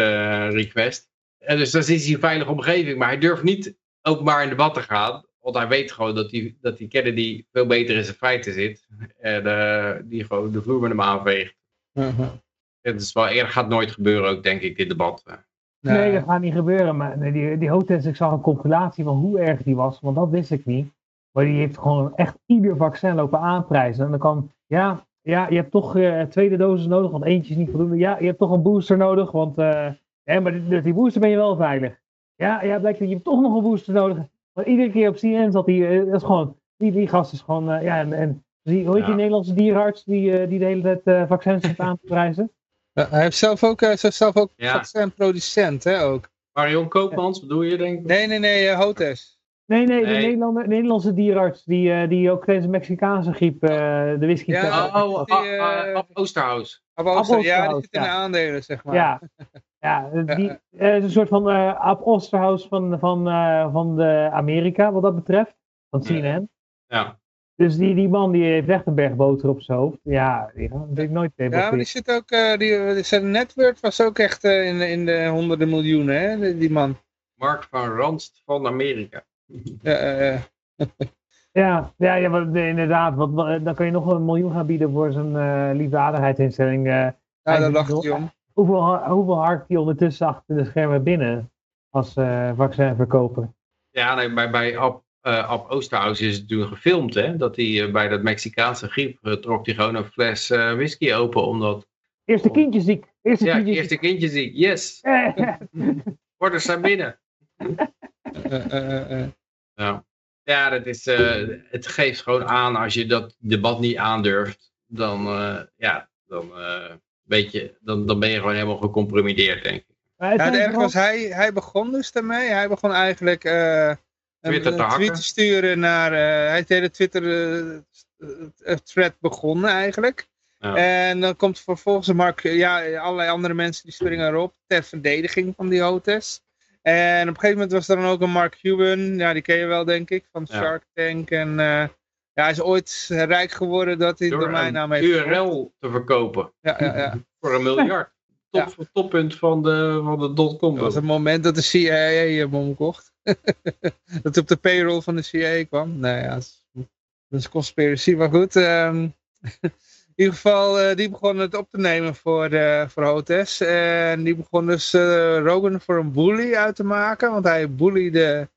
request. En dus dat is hij een veilige omgeving. Maar hij durft niet openbaar in debat te gaan. Want hij weet gewoon dat die, dat die Kennedy veel beter in zijn feiten zit. En die gewoon de vloer met hem aanveegt. -huh. Het is wel eerder gaat nooit gebeuren ook, denk ik, dit debat. Nee, dat gaat niet gebeuren. Maar nee, die, die Hotels, ik zag een compilatie van hoe erg die was, want dat wist ik niet. Maar die heeft gewoon echt ieder vaccin lopen aanprijzen. En dan kan, ja, ja je hebt toch uh, tweede dosis nodig, want eentje is niet voldoende. Ja, je hebt toch een booster nodig, want uh, Ja, maar die, die booster ben je wel veilig. Ja, ja blijkt dat je toch nog een booster nodig hebt. Maar iedere keer op CNN zat hij, eh, dat is gewoon, die, die gast is gewoon, ja, en, en die, hoe heet Ja. die Nederlandse dierenarts die, die de hele tijd vaccins heeft aan te prijzen? Ja, hij heeft zelf ook, uh, zelf ook Ja. vaccinproducent, hè, ook. Marion Koopmans, bedoel je denk ik? Nee, nee, nee, uh, Hotes. Nee, nee, de. Nederlander, Nederlandse dierarts die, uh, die ook tijdens de Mexicaanse griep uh, de whisky Ja. Oh, oh, eh, Ab Oosterhuis. Ja, die zit in de aandelen, zeg maar. Ja, ja die, uh, is een soort van uh, Ab Osterhaus van, van, uh, van de Amerika, wat dat betreft. Van CNN. Ja. Dus die, die man die heeft echt een berg boter op zijn hoofd. Ja, die gaat natuurlijk nooit Ja, maar die zit ook, uh, die, zijn netwerk was ook echt uh, in, in de honderden miljoenen, hè, die, die man. Mark van Ranst van Amerika. Ja, uh, Ja, ja, ja maar inderdaad. Wat- dan kun je nog een miljoen gaan bieden voor zo'n eh liefdadigheidsinstelling. eh. ja, Hij daar lacht hij om. hoeveel, hoeveel harkt die ondertussen achter de schermen binnen als eh vaccinverkoper? Ja, nee, bij, bij Ab, eh, Ab Oosterhuis is het natuurlijk gefilmd, hè. Dat hij eh, bij dat Mexicaanse griep eh, trok hij gewoon een fles eh, whisky open, omdat... Eerste kindjes ziek. Eerste Ja, kindjes eerste kindje ziek. Yes, orders zijn binnen. Uh, uh, uh. Ja, ja dat is, eh, het geeft gewoon aan als je dat debat niet aandurft, dan, eh, ja, dan, eh, weet je, dan, dan ben je gewoon helemaal gecompromitteerd, denk ik. Maar het Ja, het erg was, hij, hij begon dus daarmee. Hij begon eigenlijk eh, een, Twitter te een tweet hakken. te sturen naar... eh, hij heeft de hele Twitter-thread begonnen eigenlijk. Ja. En dan komt vervolgens Mark, ja, allerlei andere mensen die springen erop ter verdediging van die HOTES. En op een gegeven moment was er dan ook een Mark Cuban, ja, die ken je wel denk ik, van Ja. Shark Tank. En eh, ja, hij is ooit rijk geworden dat hij de domeinnaam een heeft. URL te verkopen Ja, ja, ja. voor een miljard. Top, Toppunt van de, van de dotcom. Dat was het moment dat de CIA hem omkocht. dat op de payroll van de CIA kwam. Nou ja, dat is, conspiracy, maar goed. ehm, in ieder geval, eh, die begon het op te nemen voor, eh voor HOTS. En die begon dus eh, Rogan voor een bully uit te maken. Want hij bullyde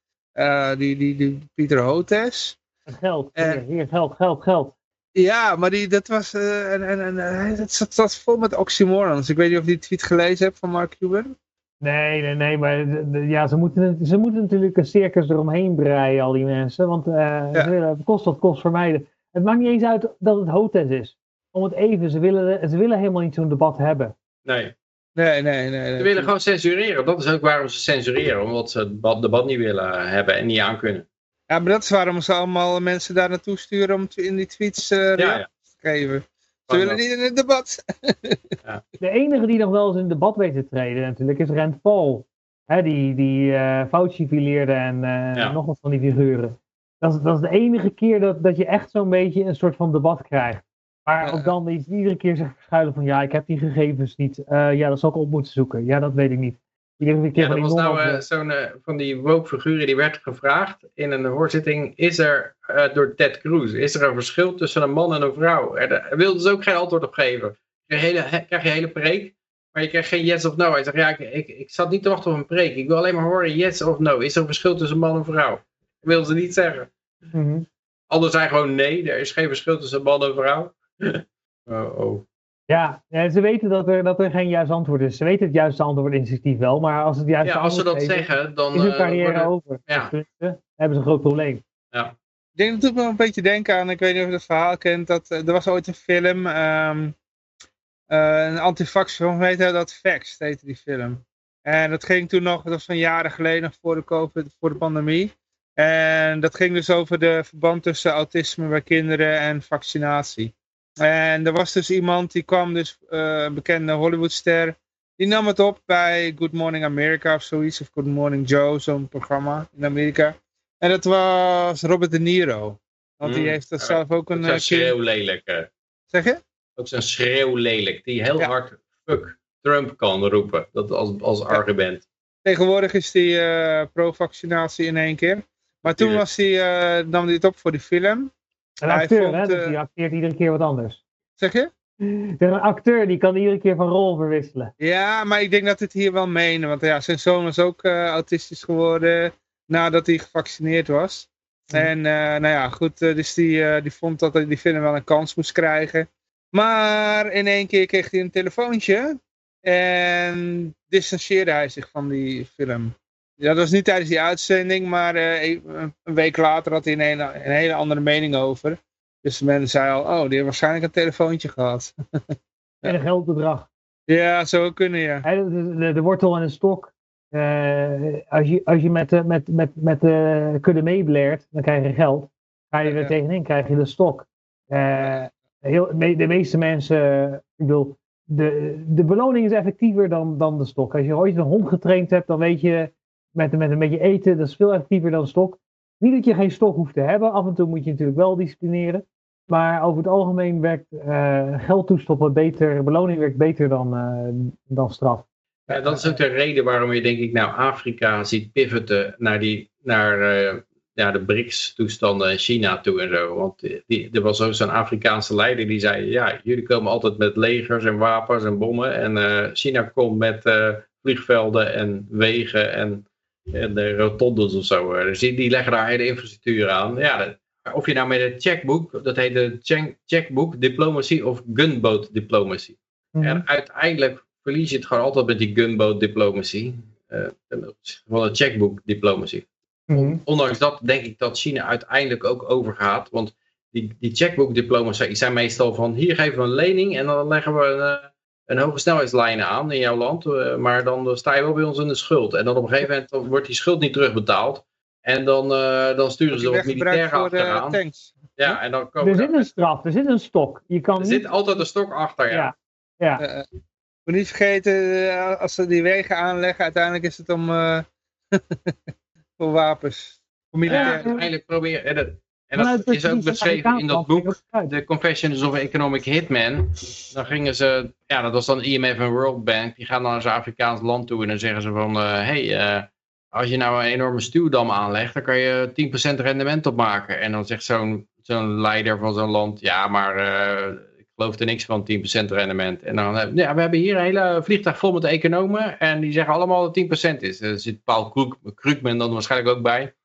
die, die, die Pieter HOTS. Geld, hier, hier, geld, geld, geld. Ja, maar die, dat was, en, en, en, dat zat, zat vol met oxymorons. Ik weet niet of je die tweet gelezen hebt van Mark Cuban. Nee, nee, nee, maar ja, ze, moeten, ze moeten natuurlijk een circus eromheen breien, al die mensen. Want eh, ze willen kost wat kost vermijden. Het maakt niet eens uit dat het HOTES is. Om het even, ze willen, ze willen helemaal niet zo'n debat hebben. Nee, Nee, nee, nee. nee. ze willen gewoon censureren. Dat is ook waarom ze censureren. Omdat ze het debat, niet willen hebben en niet aankunnen. Ja, maar dat is waarom ze allemaal mensen daar naartoe sturen om in die tweets eh reacties Ja, ja. te geven. Ze willen niet in het debat. De enige die nog wel eens in het debat weet te treden natuurlijk is Rand Paul. Hè, die die eh Fauci fileerde en eh, Ja. nog wat van die figuren. Dat is, dat is de enige keer dat, dat je echt zo'n beetje een soort van debat krijgt. Maar Ja. ook dan iets iedere keer zich verschuilen van ja, ik heb die gegevens niet. Eh, ja, dat zal ik op moeten zoeken. Ja, dat weet ik niet. Iedere keer Ja, dat was nou eh, zo'n eh, van die woke figuren die werd gevraagd in een hoorzitting. Is er eh, door Ted Cruz, is er een verschil tussen een man en een vrouw? En daar wilde ze ook geen antwoord op geven. Je krijg je hele, krijg je hele preek, maar je krijgt geen yes of no. Hij zegt, ja, ik, ik, ik zat niet te wachten op een preek. Ik wil alleen maar horen yes of no. Is er een verschil tussen man en vrouw? Dat wilde ze niet zeggen. Mhm. Anderen zei gewoon nee, er is geen verschil tussen man en vrouw. oh, oh. Ja, ja, ze weten dat er, dat er geen juist antwoord is. Ze weten het juiste antwoord instinctief wel, maar als het juiste Ja, als ze dat geven, zeggen, dan is hun eh, carrière worden- over. ja. Dus, hebben ze een groot probleem. Ik denk dat doet me wel een beetje denken aan, ik weet niet of je het verhaal kent, dat eh, er was ooit een film, ehm eh, een antifax film, hoe heet dat? Fax heette die film. En dat ging toen nog, dat was van jaren geleden, nog voor de COVID, voor de pandemie. En dat ging dus over de verband tussen autisme bij kinderen en vaccinatie. En er was dus iemand, die kwam dus, eh, een bekende Hollywoodster, die nam het op bij Good Morning America of zoiets, of Good Morning Joe, zo'n programma in Amerika. En dat was Robert De Niro. Want die Mm, heeft ja. zelf ook een eh, zo'n schreeuw lelijk. eh. Zeg je? ook zo'n schreeuw lelijk, die heel Ja. hard fuck Trump kan roepen, dat als, als argument. Tegenwoordig is die eh, pro-vaccinatie in één keer. Maar toen was die, eh, nam hij het op voor die film. Een Hij acteur, vond, hè, dus eh, die acteert iedere keer wat anders. Zeg je? Er een acteur die kan iedere keer van rol verwisselen. Ja, maar ik denk dat het hier wel menen. Want ja, zijn zoon was ook eh, autistisch geworden nadat hij gevaccineerd was. En eh, nou ja, goed, dus die, die vond dat hij die film wel een kans moest krijgen. Maar in één keer kreeg hij een telefoontje. En distancieerde hij zich van die film. Ja, dat was niet tijdens die uitzending, maar uh, een week later had hij een hele, een hele andere mening over. Dus men zei al, oh, die heeft waarschijnlijk een telefoontje gehad. en een geldbedrag. Ja, zou kunnen, ja. De, de, wortel en een stok. Uh, als, je, als je met, de, met, met, met de kudde meebleert, dan krijg je geld. Ga je er ja. tegenin, krijg je de stok. Uh, heel, de meeste mensen, ik bedoel, de, de beloning is effectiever dan, dan de stok. Als je ooit een hond getraind hebt, dan weet je, met, met een beetje eten, dat is veel effectiever dan stok. Niet dat je geen stok hoeft te hebben, af en toe moet je natuurlijk wel disciplineren. Maar over het algemeen werkt uh, geld toestoppen beter, beloning werkt beter dan, uh, dan straf. Ja, dat is ook de reden waarom je denk ik nou Afrika ziet pivoten naar, die, naar uh, ja, de BRICS-toestanden in China toe en zo. Want die, er was ook zo'n Afrikaanse leider die zei, ja, jullie komen altijd met legers en wapens en bommen. En China komt met vliegvelden en wegen en, en de rotondes of zo. Dus die, die leggen daar hele infrastructuur aan. Ja, dat, of je nou met een checkbook, dat heet de checkbook diplomacy of gunboat diplomacy. Mm -hmm. En uiteindelijk verlies je het gewoon altijd met die gunboat diplomacy. Uh, van een checkbook diplomacy. Mm -hmm. Ondanks dat denk ik dat China uiteindelijk ook overgaat. Want die, die checkbook diplomacy zijn meestal van hier geven we een lening en dan leggen we een, een hoge snelheidslijnen aan in jouw land. Uh, maar dan sta je wel bij ons in de schuld. En dan op een gegeven moment wordt die schuld niet terugbetaald. En dan, uh, dan sturen ze wat militairen achteraan. Tanks. Ja, en dan komen er zit een straf, er zit een stok. Je kan er niet... zit altijd een stok achter, ja. ja. ja. Uh, moet niet vergeten, als ze die wegen aanleggen, uiteindelijk is het om uh, voor wapens. Voor militairen. Ja, uiteindelijk proberen. En dat, is ook beschreven in dat boek, The Confessions of Economic Hitman. Dan gingen ze, ja, dat was dan IMF en World Bank, die gaan dan naar zo'n Afrikaans land toe en dan zeggen ze van, hé, hey, als je nou een enorme stuwdam aanlegt, dan kan je 10% rendement op maken. En dan zegt zo'n zo'n leider van zo'n land, ja, maar uh, ik geloof er niks van 10% rendement. En dan, ja, we hebben hier een hele vliegtuig vol met economen en die zeggen allemaal dat het 10% is. Er zit Paul Kruk, Krukman dan waarschijnlijk ook bij.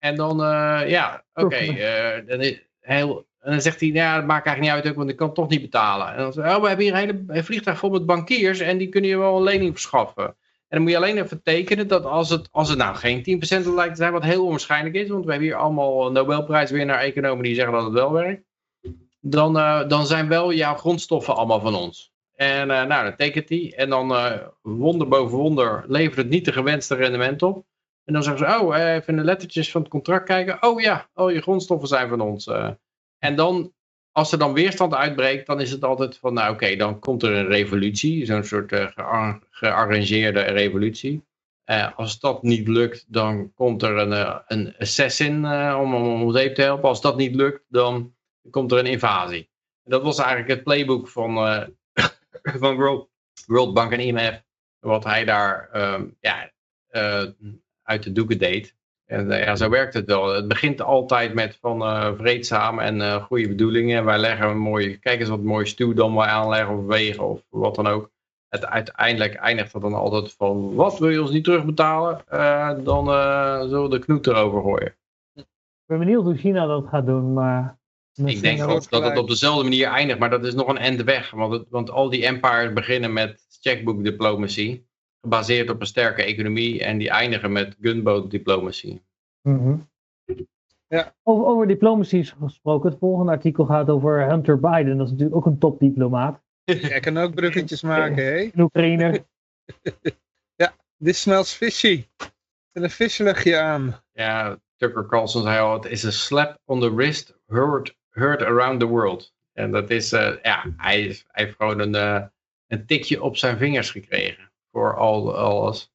En dan, uh, ja, oké, okay, dan, heel, en dan zegt hij, ja, dat maakt eigenlijk niet uit, want ik kan het toch niet betalen. En dan zegt oh, we hebben hier een hele vliegtuig vol met bankiers en die kunnen je wel een lening verschaffen. En dan moet je alleen even tekenen dat als het, als het nou geen 10% lijkt te zijn, wat heel onwaarschijnlijk is, want we hebben hier allemaal Nobelprijswinnaar economen die zeggen dat het wel werkt, dan, uh, dan zijn wel jouw grondstoffen allemaal van ons. En uh, nou, dan tekent hij en dan uh, wonder boven wonder levert het niet de gewenste rendement op. En dan zeggen ze, oh, even de lettertjes van het contract kijken. Oh ja, al je grondstoffen zijn van ons. en dan als er dan weerstand uitbreekt, dan is het altijd van, nou oké, dan komt er een revolutie, zo'n soort uh, gearrangeerde revolutie. Als dat niet lukt, dan komt er een, een assassin om om om zeep te helpen. Als dat niet lukt, dan komt er een invasie. Dat was eigenlijk het playbook van, van World, Bank en IMF, wat hij daar um, ja, uit de doeken deed. En ja, zo werkt het wel. Het begint altijd met van uh, vreedzaam en uh, goede bedoelingen. Wij leggen een mooie, kijk eens wat mooie stuwdam wij aanleggen of wegen of wat dan ook. Het, uiteindelijk eindigt het dan altijd van, wat wil je ons niet terugbetalen? Uh, dan zullen we de knoet erover gooien. Ik ben benieuwd hoe China dat gaat doen, maar... Ik denk ook dat het op dezelfde manier eindigt, maar dat is nog een end weg. Want, het, want al die empires beginnen met checkbook diplomacy gebaseerd op een sterke economie en die eindigen met gunboat diplomacy. Mm -hmm. ja. over, over diplomatie gesproken, het volgende artikel gaat over Hunter Biden, dat is natuurlijk ook een topdiplomaat. Jij kan ook bruggetjes maken, hè? In Oekraïne. ja, this smells fishy. Zet een visluchtje aan. Ja, Tucker Carlson zei al, het is een slap on the wrist heard, heard around the world. En dat is, uh, ja, hij, hij heeft gewoon een, uh, een tikje op zijn vingers gekregen voor al, alles.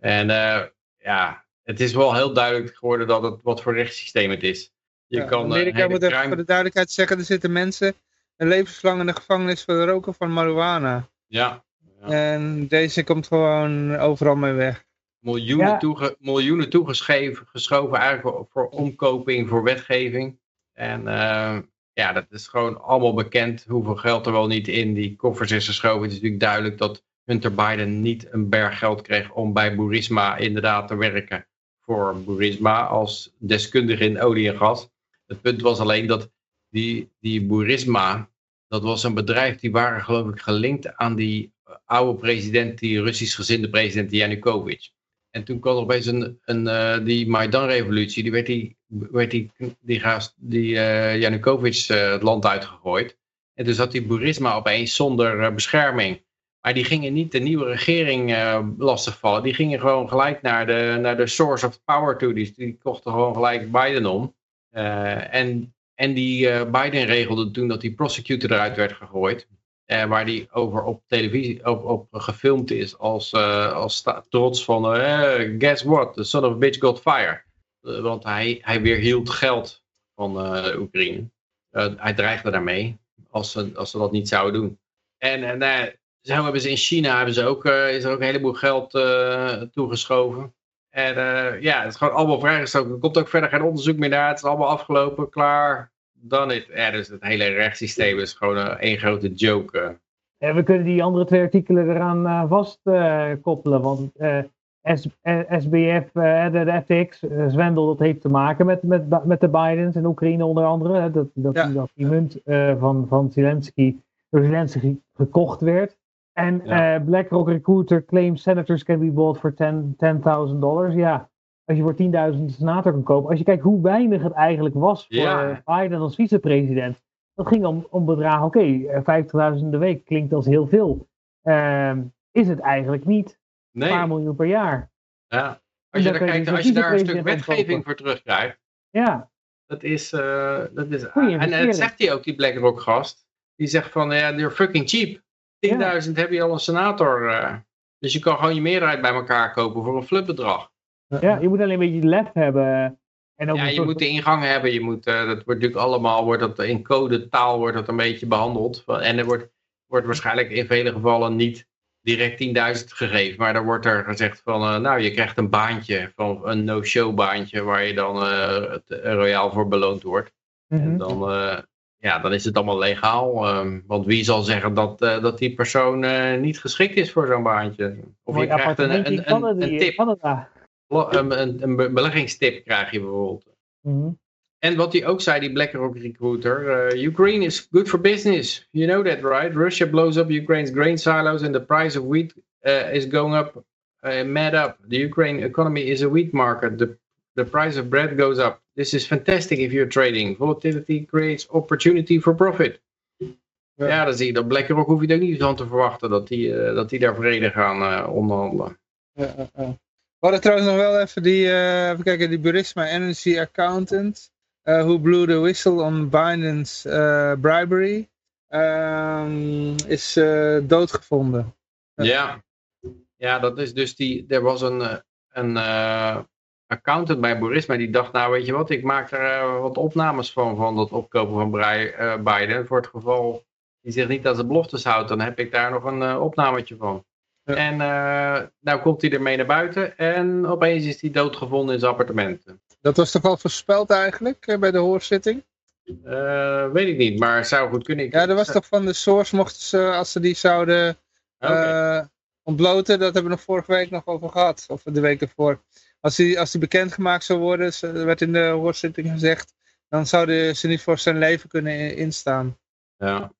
En uh, ja, het is wel heel duidelijk geworden dat het wat voor rechtssysteem het is. Je ja, kan, Amerika moet even voor de duidelijkheid zeggen, er zitten mensen een levenslang in de gevangenis voor het roken van marijuana. Ja. ja. En deze komt gewoon overal mee weg. Miljoenen, ja. toege, miljoenen toegeschoven eigenlijk voor omkoping, voor wetgeving. En uh, ja, dat is gewoon allemaal bekend hoeveel geld er wel niet in die koffers is geschoven. Het is natuurlijk duidelijk dat Hunter Biden niet een berg geld kreeg om bij Burisma inderdaad te werken. Voor Burisma als deskundige in olie en gas. Het punt was alleen dat die, die Burisma, dat was een bedrijf die waren geloof ik gelinkt aan die oude president, die Russisch gezinde president Yanukovych. En toen kwam er opeens een, een uh, die Maidan-revolutie, die werd die, werd die, die, die uh, Yanukovych uh, het land uitgegooid. En toen zat die Burisma opeens zonder bescherming. Maar die gingen niet de nieuwe regering lastigvallen. Die gingen gewoon gelijk naar de, naar de source of power toe. Die, die kochten gewoon gelijk Biden om. en, en die Biden regelde toen dat die prosecutor eruit werd gegooid. Uh, waar die over op televisie op, op gefilmd is als, uh, als trots van uh, guess what, the son of a bitch got fire. want hij, hij weerhield geld van Oekraïne. hij dreigde daarmee als ze, als ze dat niet zouden doen. En, en zo hebben ze in China hebben ze ook, is er ook een heleboel geld toegeschoven. En ja, het is gewoon allemaal vrijgestoken. Er komt ook verder geen onderzoek meer naar. Het is allemaal afgelopen, klaar dan it. Ja, dus het hele rechtssysteem is gewoon één grote joke. Ja, we kunnen die andere twee artikelen eraan vastkoppelen, want SBF, de, de, FTX, zwendel, dat heeft te maken met, met, met de Bidens en Oekraïne onder andere. dat, dat, ja. dat die munt van, van Zelensky door Zelensky gekocht werd. En ja. BlackRock Recruiter claims senators can be bought for 10.000 10, dollars. Ja, als je voor 10.000 senator kan kopen. Als je kijkt hoe weinig het eigenlijk was voor ja. Biden als vicepresident. Dat ging om, om bedragen, oké, okay, 50.000 de week klinkt als heel veel. Uh, is het eigenlijk niet. Nee. Een paar miljoen per jaar. Ja. Als je, daar kijkt, als je daar een stuk wetgeving voor terugkrijgt. Ja. Dat is, uh, dat is en dat zegt hij ook, die BlackRock gast. Die zegt van, ja, they're fucking cheap. 10.000 ja. heb je al een senator. Uh, dus je kan gewoon je meerderheid bij elkaar kopen voor een flutbedrag. Ja, je moet alleen een beetje lef hebben. En ook ja, je moet de ingang hebben. Je moet, uh, dat wordt natuurlijk allemaal, wordt dat in code taal wordt dat een beetje behandeld. En er wordt, wordt waarschijnlijk in vele gevallen niet direct 10.000 gegeven. Maar dan wordt er gezegd van, uh, nou je krijgt een baantje, van een no-show baantje, waar je dan uh, royaal voor beloond wordt. Mm -hmm. En dan, ja, dan is het allemaal legaal. Ehm, want wie zal zeggen dat, dat die persoon niet geschikt is voor zo'n baantje? Of je krijgt een, een, een, een tip. Een, beleggingstip krijg je bijvoorbeeld. Mm -hmm. En wat hij ook zei, die BlackRock recruiter, uh, Ukraine is good for business. You know that, right? Russia blows up Ukraine's grain silos and the price of wheat is going up, mad up. The Ukraine economy is a wheat market. The, the price of bread goes up. This is fantastic if you're trading. Volatility creates opportunity for profit. Ja, ja dan zie je dat BlackRock hoef je er niet van te verwachten dat die, dat die daar vrede gaan onderhandelen. Ja, we hadden trouwens nog wel even die, uh, even kijken, die Burisma Energy Accountant. Who blew the whistle on Biden's bribery. Um, is doodgevonden. Ja. ja, dat is dus die, er was een, een accountant bij Burisma die dacht, nou weet je wat, ik maak er wat opnames van, van dat opkopen van Biden. Voor het geval die zich niet aan zijn beloftes houdt, dan heb ik daar nog een opnametje van. En uh, nou komt hij ermee naar buiten en opeens is hij doodgevonden in zijn appartement. Dat was toch al voorspeld eigenlijk uh, bij de hoorzitting? Uh, weet ik niet, maar zou goed kunnen. Ja, er was toch van de source, mochten ze, als ze die zouden okay. ontbloten, dat hebben we nog vorige week nog over gehad, of de week ervoor. Als die, als die bekendgemaakt zou worden, er werd in de hoorzitting gezegd, dan zouden ze niet voor zijn leven kunnen instaan. Ja.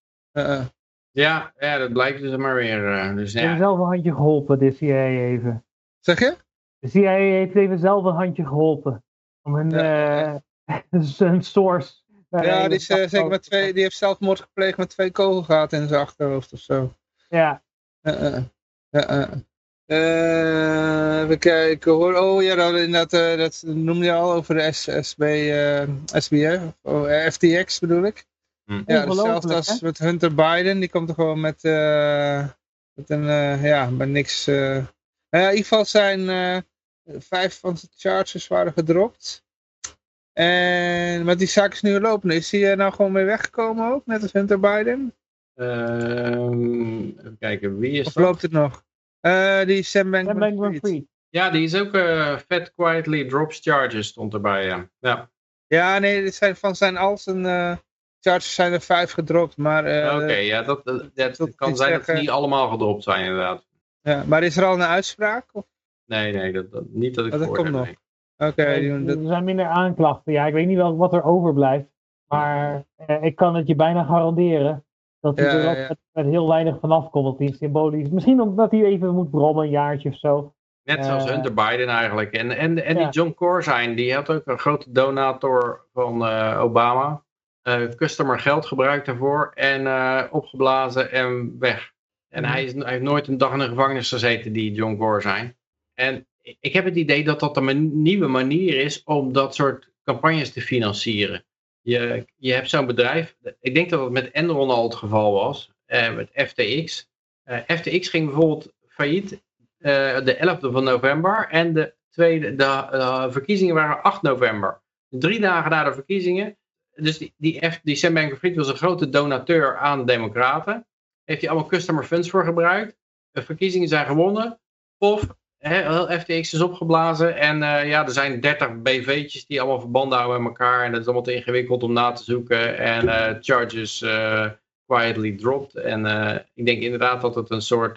Ja, ja, dat blijkt dus maar weer. Uh, dus, ja. zelf een handje geholpen, de CIA even. Zeg je? De CIA heeft even zelf een handje geholpen. Om een, ja. uh, een source. Ja, die, is, uh, zeker met twee, die heeft zelfmoord gepleegd met twee kogelgaten in zijn achterhoofd of zo. Ja. Even kijken hoor. Oh ja, dat, inderdaad, dat noemde je al over de SB, SBF, oh, FTX bedoel ik. Hm. Ja, hetzelfde als met Hunter Biden. Die komt er gewoon met, uh, met een, uh, ja, met niks. Uh... Nou ja, in ieder geval zijn vijf van de charges waren gedropt. En met die zaak is nu lopen. Is hij nou gewoon mee weggekomen ook, net als Hunter Biden? Ehm, even kijken, wie is of dat? loopt het nog? Die Sam Bankman-Fried. Ja, die is ook Fat Quietly Drops Charges stond erbij, ja. Ja, ja nee, dit zijn van zijn als een charges zijn er vijf gedropt, maar... Uh, Oké, ja, dat, dat, kan zijn dat ze niet allemaal gedropt zijn inderdaad. Ja, maar is er al een uitspraak? Of? Nee, nee, dat, dat, niet dat ik oh, dat komt nog. Oké. er zijn minder aanklachten. Ja, ik weet niet wel wat er overblijft. Maar eh, ik kan het je bijna garanderen Dat hij er ook met, met heel weinig vanaf komt. Dat hij symbolisch. Misschien omdat hij even moet brommen, een jaartje of zo. Net zoals Eh, Hunter Biden eigenlijk. En, en, en die. John Corzine, die had ook een grote donator van eh, Obama. Eh, customer geld gebruikt daarvoor en opgeblazen en weg. En Mhm. hij, is, hij heeft nooit een dag in de gevangenis gezeten, die John Corzine. En ik heb het idee dat dat een nieuwe manier is om dat soort campagnes te financieren. Je, je hebt zo'n bedrijf, ik denk dat het met Enron al het geval was, eh, met FTX. Eh, FTX ging bijvoorbeeld failliet eh, de 11e van november en de, tweede, de verkiezingen waren 8 november. Drie dagen na de verkiezingen. Dus die, die, F, die Sam Bankman-Fried was een grote donateur aan de Democraten. Heeft hij allemaal customer funds voor gebruikt. De verkiezingen zijn gewonnen. Of FTX is opgeblazen. En eh, ja, er zijn 30 BV'tjes die allemaal verbanden houden met elkaar. En dat is allemaal te ingewikkeld om na te zoeken. En eh, charges eh, quietly dropped. En ik denk inderdaad dat het een soort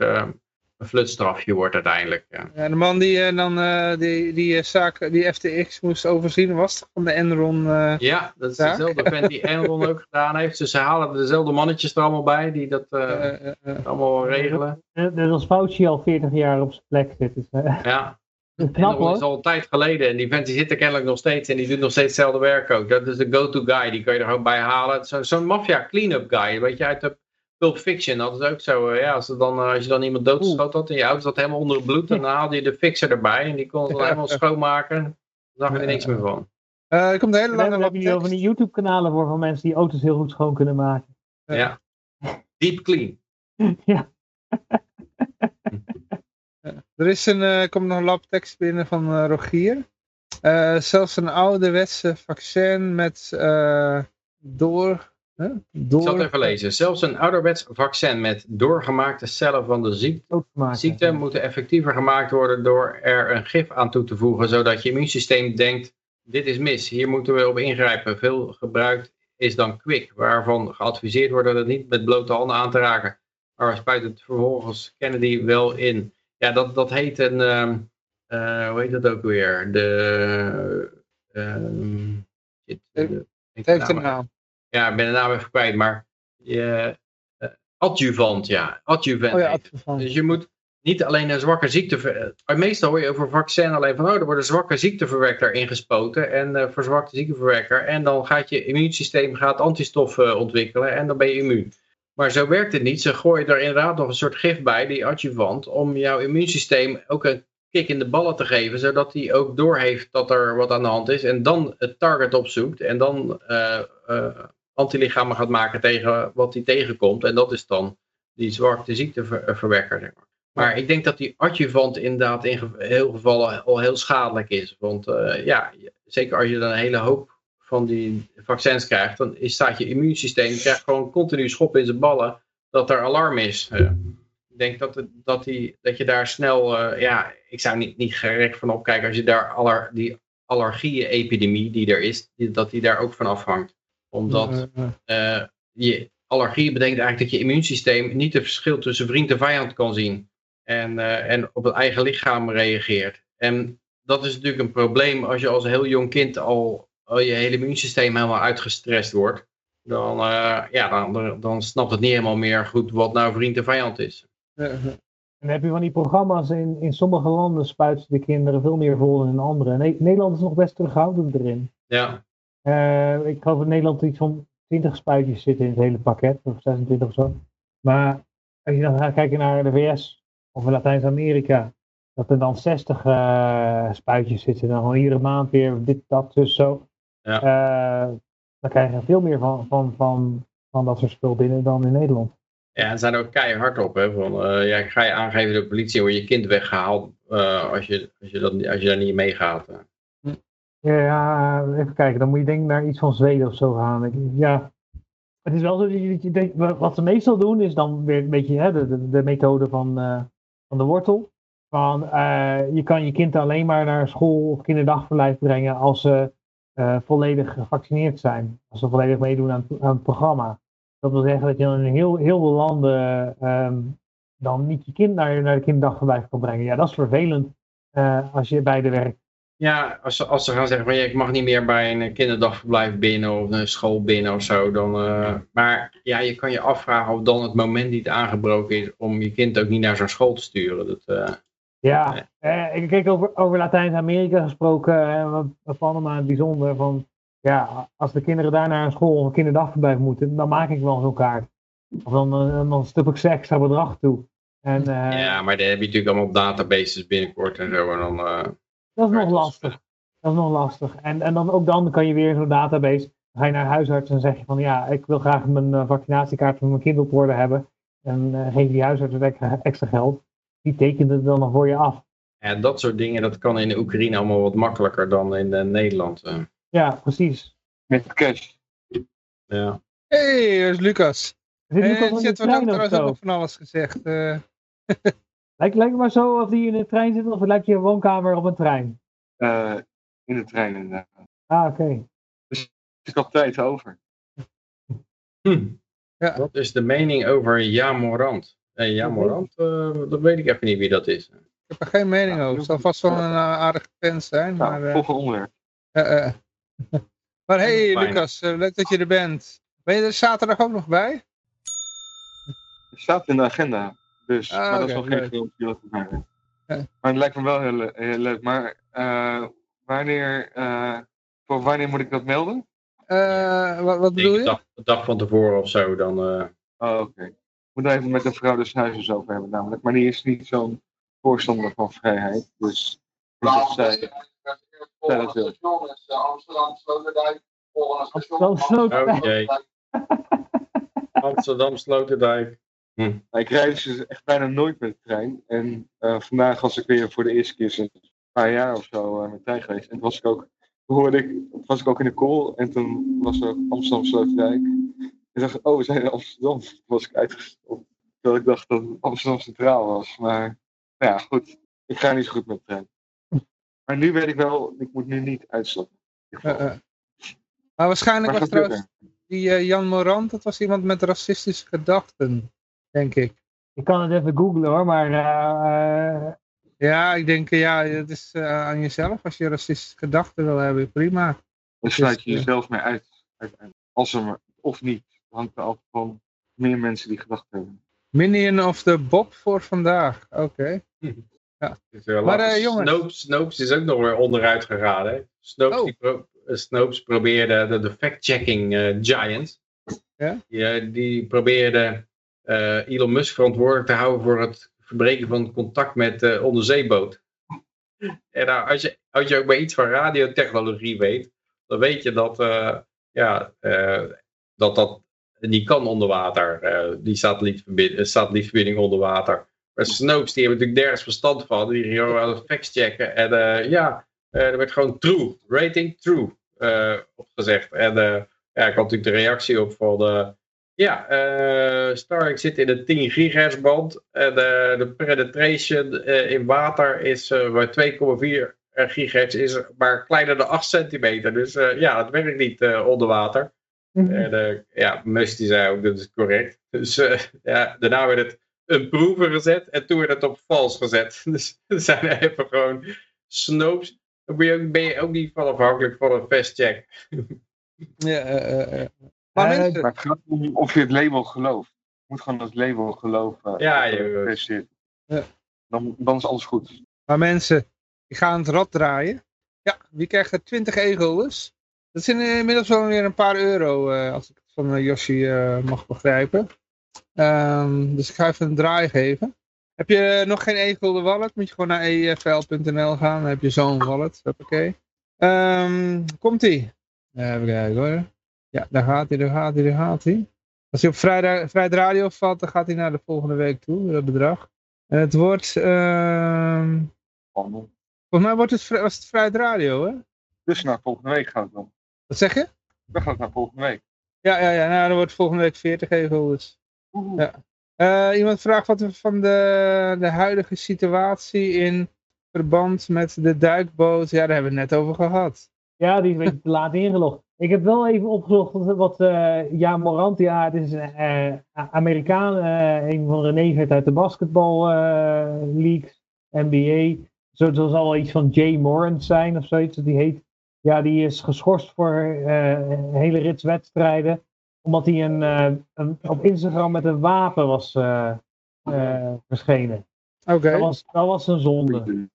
een flutstrafje wordt uiteindelijk. Ja. Ja, de man die eh, dan eh, die, die, eh, zaak, die FTX moest overzien, was toch van de Enron? eh, Ja, dat is Zaak. dezelfde vent die Enron ook gedaan heeft. Dus ze halen dezelfde mannetjes er allemaal bij die dat allemaal regelen. Net als Fauci al 40 jaar op zijn plek zit. Dus, Ja, knap Enron is al een tijd geleden en die vent die zit er kennelijk nog steeds en die doet nog steeds hetzelfde werk ook. Dat is de go-to guy, die kan je er gewoon bij halen. Zo- Zo'n maffia clean-up guy, weet je, uit de Pulp Fiction. Dat is ook zo, eh, ja, als, er dan, eh, als je dan iemand doodgeschoten had en je auto zat helemaal onder het bloed, dan haalde je de fixer erbij en die kon het dan helemaal schoonmaken. Daar zag je er niks meer van. Eh, er komt een hele En lange dan heb je nu over die tekst. YouTube-kanalen voor van mensen die auto's heel goed schoon kunnen maken. Ja. Ja. Deep clean. ja. Er is een, eh, komt nog een lab tekst binnen van Rogier. Eh, zelfs een ouderwetse vaccin met eh, door... Huh? Ik zal het even lezen. Zelfs een ouderwets vaccin met doorgemaakte cellen van de ziekte, ziekte moeten effectiever gemaakt worden door er een gif aan toe te voegen, zodat je immuunsysteem denkt, dit is mis, hier moeten we op ingrijpen. Veel gebruikt is dan quick, waarvan geadviseerd wordt dat het niet met blote handen aan te raken. Maar we spuiten het vervolgens Kennedy wel in. Ja, dat, dat heet een, ehm, eh, hoe heet dat ook weer? De, shit, de- Het heeft een naam. Ja, ik ben de naam even kwijt, maar je, eh, adjuvant, ja. Adjuvant. Oh ja, adjuvant. Dus je moet niet alleen een zwakke ziekte... eh, Meestal hoor je over vaccin alleen van, oh, er wordt een zwakke ziekteverwekker ingespoten en eh verzwakte ziekteverwekker. En dan gaat je immuunsysteem gaat antistoffen ontwikkelen en dan ben je immuun. Maar zo werkt het niet. Ze gooien er inderdaad nog een soort gif bij, die adjuvant, om jouw immuunsysteem ook een kick in de ballen te geven, zodat hij ook doorheeft dat er wat aan de hand is en dan het target opzoekt en dan antilichamen gaat maken tegen wat hij tegenkomt. En dat is dan die zwakte ziekteverwekker. Zeg maar. maar ik denk dat die adjuvant inderdaad in heel gevallen al heel schadelijk is. Want eh, ja, zeker als je dan een hele hoop van die vaccins krijgt, dan staat je immuunsysteem krijgt gewoon continu schop in zijn ballen dat er alarm is. Ik denk dat, het, dat, die, dat je daar snel, eh, ja, ik zou niet, niet gerekt van opkijken als je daar aller, die allergieën-epidemie die er is, die, dat die daar ook van afhangt. Omdat Eh, je allergie betekent eigenlijk dat je immuunsysteem niet het verschil tussen vriend en vijand kan zien. En, eh, en op het eigen lichaam reageert. En dat is natuurlijk een probleem als je als heel jong kind al, al je hele immuunsysteem helemaal uitgestrest wordt. Dan, eh, ja, dan, dan, snapt het niet helemaal meer goed wat nou vriend en vijand is. En dan heb je van die programma's in, in sommige landen spuiten de kinderen veel meer vol dan in andere. Ne- Nederland is nog best terughoudend erin. Ja, Eh, ik geloof in Nederland iets van 20 spuitjes zitten in het hele pakket, of 26 of zo. Maar als je dan gaat kijken naar de VS of Latijns-Amerika, dat er dan 60 eh, spuitjes zitten, dan gewoon iedere maand weer dit, dat, dus zo. Ja. Eh, dan krijg je veel meer van, van, van, van dat soort spul binnen dan in Nederland. Ja, en zijn er ook keihard op. Hè, van, ja, ik ga je aangeven door de politie, word je kind weggehaald eh, als, je, als, je dat, als je daar niet meegaat. eh. Ja, even kijken. Dan moet je denk ik naar iets van Zweden of zo gaan. Ja, het is wel zo dat je, denkt, wa- wat ze meestal doen is dan weer een beetje hè, de, de, de methode van, eh, van de wortel. Van, eh, je kan je kind alleen maar naar school of kinderdagverblijf brengen als ze eh, volledig gevaccineerd zijn. Als ze volledig meedoen aan, aan het programma. Dat wil zeggen dat je in heel, heel veel landen ehm, dan niet je kind naar, naar de kinderdagverblijf kan brengen. Ja, dat is vervelend als je beide werkt. Ja, als ze, als ze gaan zeggen van ja, ik mag niet meer bij een kinderdagverblijf binnen of een school binnen of zo. Dan, uh, maar ja, je kan je afvragen of dan het moment niet aangebroken is om je kind ook niet naar zo'n school te sturen. Dat, uh, ja, uh, ik kijk over, over Latijns-Amerika gesproken, wat valt me het bijzonder van, ja, als de kinderen daar naar een school of een kinderdagverblijf moeten, dan maak ik wel zo'n kaart. Of dan, dan stup ik ze extra bedrag toe. En, ja, maar dan heb je natuurlijk allemaal databases binnenkort en zo. En dan, dat is nog lastig. Dat is nog lastig. En, en dan, ook dan kan je weer zo'n database. Dan ga je naar huisarts en zeg je van ja, ik wil graag mijn uh, vaccinatiekaart van mijn kind op orde hebben. En uh, geef die huisarts extra, extra geld. Die tekent het dan nog voor je af. Ja, dat soort dingen, dat kan in de Oekraïne allemaal wat makkelijker dan in uh, Nederland. Ja, precies. Met cash. Ja. Hey, er is Lucas. Zit Hey, trein ook of trouwens ook van alles gezegd. Lijkt, lijkt maar zo of die in de trein zit of het lijkt je een woonkamer op een trein. Eh, in de trein inderdaad. Ah, oké. Ik had tijd over. Hm. Ja. Wat is de mening over Jamorant? En Jamorant, uh, dat weet ik even niet wie dat is. ik heb er geen mening over. Het zal vast wel een uh, aardige fan zijn. Nou, Maar, uh, volgende onderwerp. uh, maar hey Fijn. Lucas, uh, leuk dat je er bent. Ben je er zaterdag ook nog bij? Het staat in de agenda. Dus, Ah, maar dat is nog geen filmpje is. Ja. Maar het lijkt me wel heel, le- heel leuk. Maar eh, wanneer, eh, voor wanneer moet ik dat melden? Uh, wat, wat bedoel je? dag, een dag van tevoren of zo, dan... Uh... Oh, oké. Ik moet even met de vrouw des huizes over hebben namelijk. Maar die is niet zo'n voorstander van vrijheid. Dus dat zij, zij dat wil. Amsterdam, Sloterdijk, volgende Amsterdam, Sloterdijk. Oh. Amsterdam, Sloterdijk. Hm. Ik rijd dus echt bijna nooit met de trein. En eh, vandaag was ik weer voor de eerste keer sinds een paar jaar of zo uh, met de trein geweest. En toen was ik ook, toen hoorde ik, was ik ook in de call. En toen was er Amsterdam Sloterdijk. En dacht ik, oh, we zijn in Amsterdam. Toen was ik uitgestopt. Terwijl ik dacht dat Amsterdam Centraal was. Maar nou ja, goed. Ik ga niet zo goed met de trein. Maar nu weet ik wel, ik moet nu niet uitstappen. Geval. Uh, maar waarschijnlijk Maar was trouwens die Jan Morant, dat was iemand met racistische gedachten, denk ik. Ik kan het even googlen hoor, maar... Uh, ja, ik denk, ja, het is uh, aan jezelf. Als je racistische gedachten wil hebben, prima. Dan sluit je jezelf mee uit. Als er, of niet. Het hangt er altijd van meer mensen die gedachten hebben. Minion of the Bob voor vandaag. Oké. Okay. Ja. Maar uh, jongens. Snopes, Snopes is ook nog weer onderuit gegaan. Hè? Snopes, oh. die pro Snopes probeerde de, de fact-checking uh, giant. Ja? Die, die probeerde uh, Elon Musk verantwoordelijk te houden voor het verbreken van contact met de onderzeeboot. En nou, als, je, als je ook maar iets van radiotechnologie weet, dan weet je dat uh, ja, dat, dat die kan onder water, die satellietverbinding, satellietverbinding onder water. Maar Snopes, die hebben natuurlijk nergens verstand van. Die gingen aan het facts checken. En ja, er werd gewoon true, rating true opgezegd. En ja, ik had natuurlijk de reactie op van... ja, Starlink zit in een 10 gigahertz band. En de penetration in water is bij 2,4 gigahertz is maar kleiner dan 8 centimeter. Dus ja, het werkt niet onder water. Mm -hmm. En ja, die zei ook dat is correct. Dus ja, daarna werd het een proeven gezet en toen werd het op vals gezet. Dus er zijn even gewoon. Dan ben je, ook, ben je ook niet van afhankelijk van een fast check. ja, uh, uh. Maar, uh, mensen... maar het gaat om of je het label gelooft. Je moet gewoon het label geloven. Ja, je ja. Dan, dan is alles goed. Maar mensen, ik ga aan het rad draaien. Ja, wie krijgt er 20 e-guldens? Dat zijn inmiddels wel weer een paar euro, uh, als ik het van Yoshi uh, mag begrijpen. Um, dus ik ga even een draai geven. Heb je nog geen e-gulden wallet, moet je gewoon naar efl.nl gaan. Dan heb je zo'n wallet. Oké. Um, komt ie. Even kijken hoor. Ja, daar gaat hij, daar gaat hij, daar gaat hij. Als hij op vrijdag, vrijdag radio valt, dan gaat hij naar de volgende week toe, dat bedrag. En het wordt... Um, volgens mij wordt het, was het vrijdag radio, hè? Dus naar volgende week gaat het dan. Wat zeg je? Dan gaat het naar volgende week. Ja, ja, ja. Nou, dan wordt volgende week 40 e-guldens. Ja. Uh, iemand vraagt wat we van de, de huidige situatie in verband met de duikboot. Ja, daar hebben we het net over gehad. Ja, die is een beetje te laat ingelogd. Ik heb wel even opgezocht wat uh, ja, Morant, ja, het is een uh, Amerikaan, een van de neven uit de basketbal leagues, NBA. zo, zo zal wel iets van Jay Morant zijn of zoiets, die heet. Ja, die is geschorst voor eh, een hele rits wedstrijden. Omdat hij een, eh, een, op Instagram met een wapen was eh, eh, verschenen. Oké. Dat, was, dat was een zonde.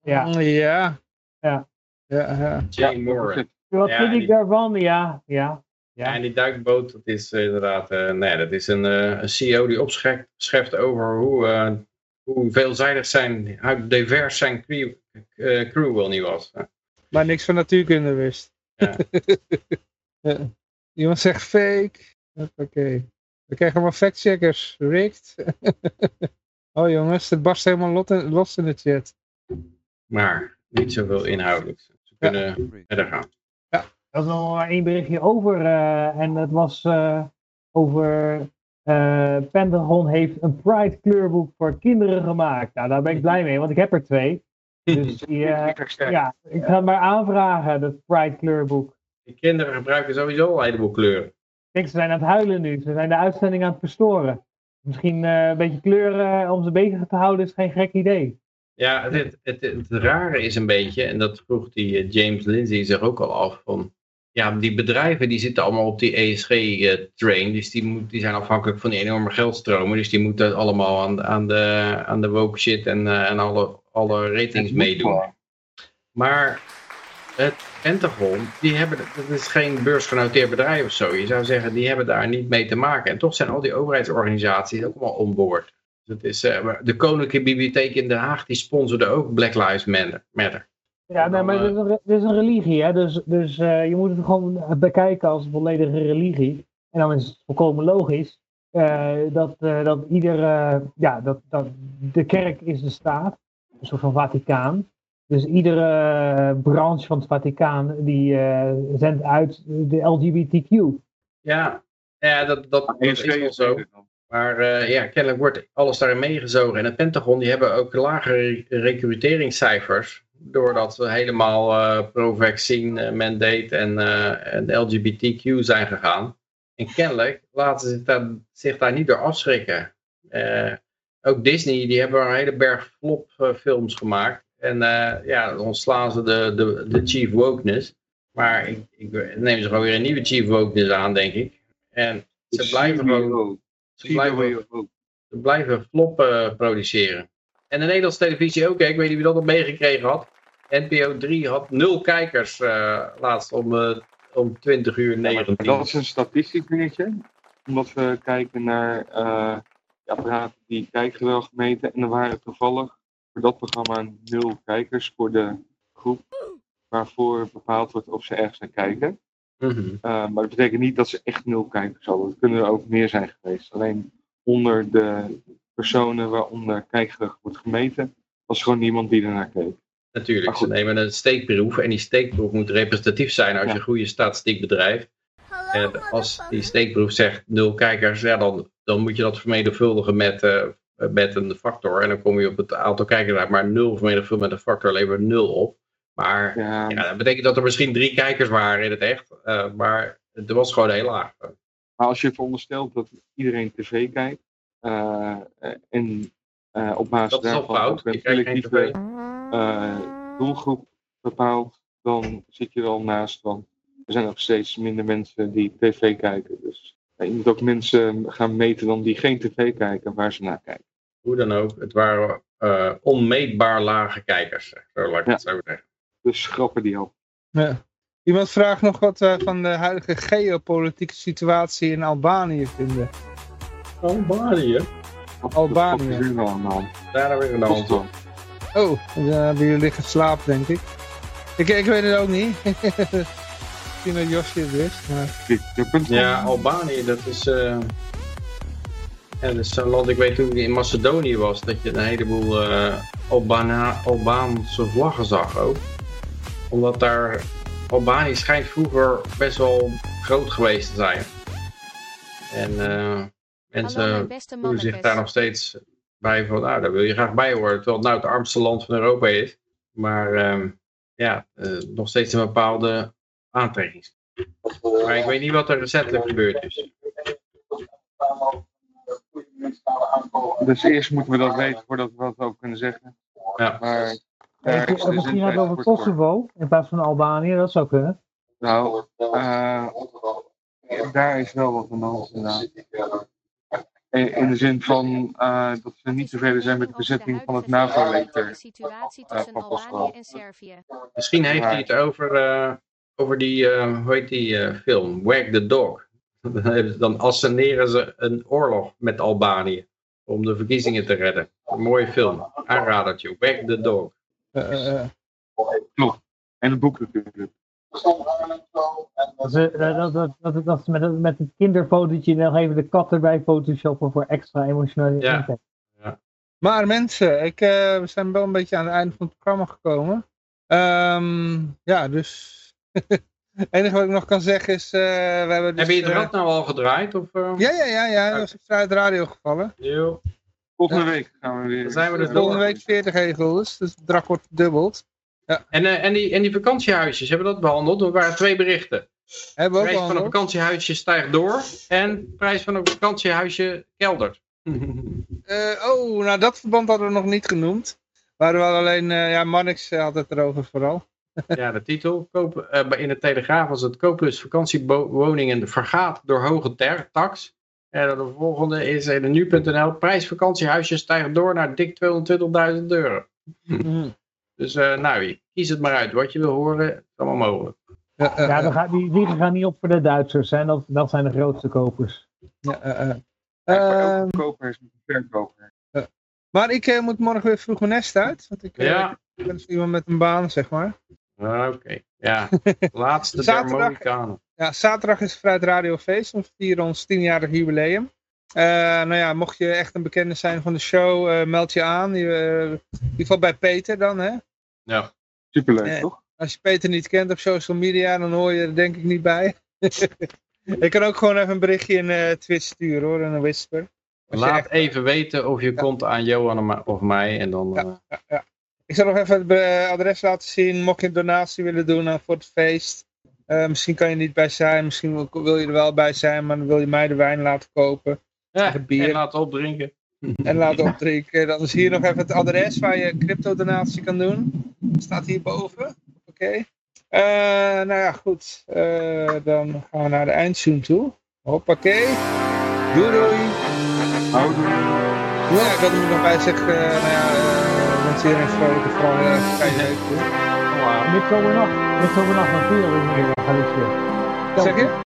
Ja. Ja. Ja. Ja, ja. Jay Moore. Wat Ja, vind ik die- daarvan? Ja, ja. Ja, en die duikboot, dat is eh, inderdaad, eh, nee, dat is een, eh, een CEO die opschrijft over hoe, eh, hoe veelzijdig zijn, hoe divers zijn crew, crew wel niet was. Maar niks van natuurkunde wist. Ja. Iemand zegt fake. Oké. We krijgen allemaal factcheckers. Rigged. oh jongens, het barst helemaal los in de chat. Maar niet zoveel inhoudelijk. Ze kunnen verder gaan. Er was nog maar één berichtje over. eh, en dat was eh, over. eh, Pentagon heeft een Pride kleurboek voor kinderen gemaakt. Nou, daar ben ik blij mee, want ik heb er twee. Dus die, ja, ik ga het maar aanvragen, dat Pride kleurboek. Die kinderen gebruiken sowieso een heleboel kleuren. Kijk, ze zijn aan het huilen nu. Ze zijn de uitzending aan het verstoren. Misschien eh, een beetje kleuren om ze bezig te houden is geen gek idee. Ja, het, het, het, het rare is een beetje, en dat vroeg die James Lindsay zich ook al af, van ja, die bedrijven die zitten allemaal op die ESG-train, dus die, moet, die zijn afhankelijk van die enorme geldstromen, dus die moeten allemaal aan, aan, de, aan de woke shit en, eh, en alle, alle ratings meedoen. Maar het Pentagon, die hebben, dat is geen beursgenoteerd bedrijf of zo, je zou zeggen, die hebben daar niet mee te maken. En toch zijn al die overheidsorganisaties ook allemaal onboord. Dat is, eh, de Koninklijke Bibliotheek in Den Haag, die sponsorde ook Black Lives Matter. Ja, nee, maar dit is, een, re- dit is een religie, hè? dus, dus eh, je moet het gewoon bekijken als een volledige religie. En dan is het volkomen logisch eh, dat, eh, dat ieder, ja, dat, dat de kerk is de staat, een soort van Vaticaan. Dus iedere branche van het Vaticaan die eh, zendt uit de LGBTQ. Ja, ja dat, dat, dat is wel zo. Maar eh, ja, kennelijk wordt alles daarin meegezogen. En het Pentagon die hebben ook lagere recruteringscijfers. Doordat we helemaal eh, pro-vaccine eh, mandate en, eh, en LGBTQ zijn gegaan. En kennelijk laten ze zich daar, zich daar niet door afschrikken. Ook Disney, die hebben een hele berg flop films gemaakt. En ja, dan ontslaan ze de, de, de chief wokeness. Maar ik, ik neem ze gewoon weer een nieuwe chief wokeness aan, denk ik. En ze blijven gewoon... Ze blijven, ze blijven flop eh, produceren. En de Nederlandse televisie ook, hè. ik weet niet wie dat nog meegekregen had. NPO 3 had nul kijkers eh, laatst om, eh, om 20 uur 19. Dat is een statistisch dingetje. Omdat we kijken naar eh, apparaten die kijkgeweld meten. En er waren toevallig voor dat programma nul kijkers voor de groep waarvoor bepaald wordt of ze ergens naar kijken. Mhm. Uh, maar dat betekent niet dat ze echt nul kijkers hadden. Het kunnen er ook meer zijn geweest. Alleen onder de personen waaronder kijkgedrag wordt gemeten, was gewoon niemand die ernaar keek. Natuurlijk, ze nemen een steekproef en die steekproef moet representatief zijn als je een goede statistiek bedrijft. En als die steekproef zegt nul kijkers, ja, dan, dan moet je dat vermenigvuldigen met, uh, met een factor. En dan kom je op het aantal kijkers uit, maar nul vermenigvuldigd met een factor levert nul op. Maar ja. ja. dat betekent dat er misschien drie kijkers waren in het echt. Uh, maar het was gewoon heel laag. Maar als je veronderstelt dat iedereen tv kijkt en uh, op basis dat is daarvan fout. een selectieve doelgroep bepaalt, dan zit je wel naast. Want er zijn nog steeds minder mensen die tv kijken. Dus je moet ook mensen gaan meten dan die geen tv kijken waar ze naar kijken. Hoe dan ook, het waren uh, onmeetbaar lage kijkers. Zo laat ik ja. het zo zeggen. Dus schrappen die op. Ja. Iemand vraagt nog wat we van de huidige geopolitieke situatie in Albanië vinden. Albanië? Albanië. Daar hebben we een op. Oh, dan hebben jullie liggen slapen, denk ik. Ik, ik weet het ook niet. Misschien dat Josje het wist. Maar... Ja, Albanië, dat is... Uh... Ja, dat is zo'n land, ik weet toen ik in Macedonië was, dat je een heleboel uh, Albana Albaanse vlaggen zag ook. Omdat daar, Albanië schijnt vroeger best wel groot geweest te zijn. En uh, mensen voelen zich daar nog steeds bij van, nou daar wil je graag bij horen. Terwijl het nou het armste land van Europa is. Maar uh, ja, nog steeds een bepaalde aantrekking. Maar ik weet niet wat er recentelijk gebeurd is. Dus eerst moeten we dat weten voordat we wat over kunnen zeggen. Ja. Maar je, is misschien hebben we over. Kosovo in plaats van Albanië, dat zou kunnen. Nou, eh, daar is wel wat aan de hand inderdaad. In, de zin van eh, dat ze niet tevreden zijn met de bezetting van het NAVO-leger. De situatie Eh, tussen Kosovo. Albanië en Servië. Misschien heeft hij het over, eh, over die, eh, hoe heet die eh, film, Wag the Dog. Dan hebben ze- Dan asseneren ze een oorlog met Albanië om de verkiezingen te redden. Een mooie film, aanradertje, Wag the Dog. Eh, eh, eh. En het boek natuurlijk. Dat ze, dat, dat, dat, dat ze met, met het kinderfotootje nog even de kat erbij photoshoppen voor extra emotionele Ja. impact. Maar mensen, ik, eh, we zijn wel een beetje aan het einde van het programma gekomen. Ehm, ja, dus... het enige wat ik nog kan zeggen is... eh, we hebben dus, Heb je het eh, rad nou al gedraaid? Of, eh? Ja, ja, ja, ja. Dat is uit de radio gevallen. Jo. Volgende Ja. week gaan we weer. Dan zijn we er Volgende week 40 egels, dus het bedrag wordt verdubbeld. En, eh, en, die, en die vakantiehuisjes, hebben we dat behandeld? Er waren twee berichten. Hebben we De ook prijs van een vakantiehuisje stijgt door en de prijs van een vakantiehuisje keldert. Eh, oh, nou dat verband hadden we nog niet genoemd. Maar we hadden alleen, eh, ja, Mannix had het erover vooral. Ja, de titel. Koop, in de Telegraaf was het kooplus vakantiewoningen vergaat door hoge ter- tax. En de volgende is in de nu.nl. Prijs vakantiehuisje stijgt door naar dik 220.000 euro. Mhm. Dus eh, nou, kies het maar uit wat je wil horen. Het is allemaal mogelijk. Ja, eh, Ja, eh, dan gaat, die, die gaan niet op voor de Duitsers, hè? Dat, dat zijn de grootste kopers. ja. Ja, voor Ehm, elke koper is een verkoper. maar ik eh, moet morgen weer vroeg mijn nest uit. Want ik, Ja, ik ben dus iemand met een baan, zeg maar. Ah, oké. Ja, laatste Zaterdag-. Ja, zaterdag is Vrijheid Radio Feest. We vieren ons tienjarig jubileum. Eh, nou ja, mocht je echt een bekende zijn van de show, eh, meld je aan. Je, eh, in ieder geval bij Peter dan, hè. Ja. Superleuk, Eh, toch? Als je Peter niet kent op social media, dan hoor je er denk ik niet bij. ik kan ook gewoon even een berichtje in eh, Twitch sturen hoor, en een whisper. Als Laat echt- even weten of je Ja. komt aan Johan of mij. En dan, Ja. eh, ja, ja. Ik zal nog even het eh, adres laten zien, mocht je een donatie willen doen eh, voor het feest. Eh, misschien kan je niet bij zijn, misschien wil, wil je er wel bij zijn, maar dan wil je mij de wijn laten kopen. ja, het bier. en laat opdrinken. En laten opdrinken. Dan is hier nog even het adres waar je crypto donatie kan doen. Staat hierboven. Oké. Eh, nou ja, goed. Eh, dan gaan we naar de eindtune toe. Hoppakee. Doei doei. Houden. Ja, ik wil er nog bij zeggen, eh, nou ja, uh, wens iedereen vrolijk en vooral heel erg fijne week toe. Midzomernacht. Midzomernacht natuurlijk in Galicië. Zeg je?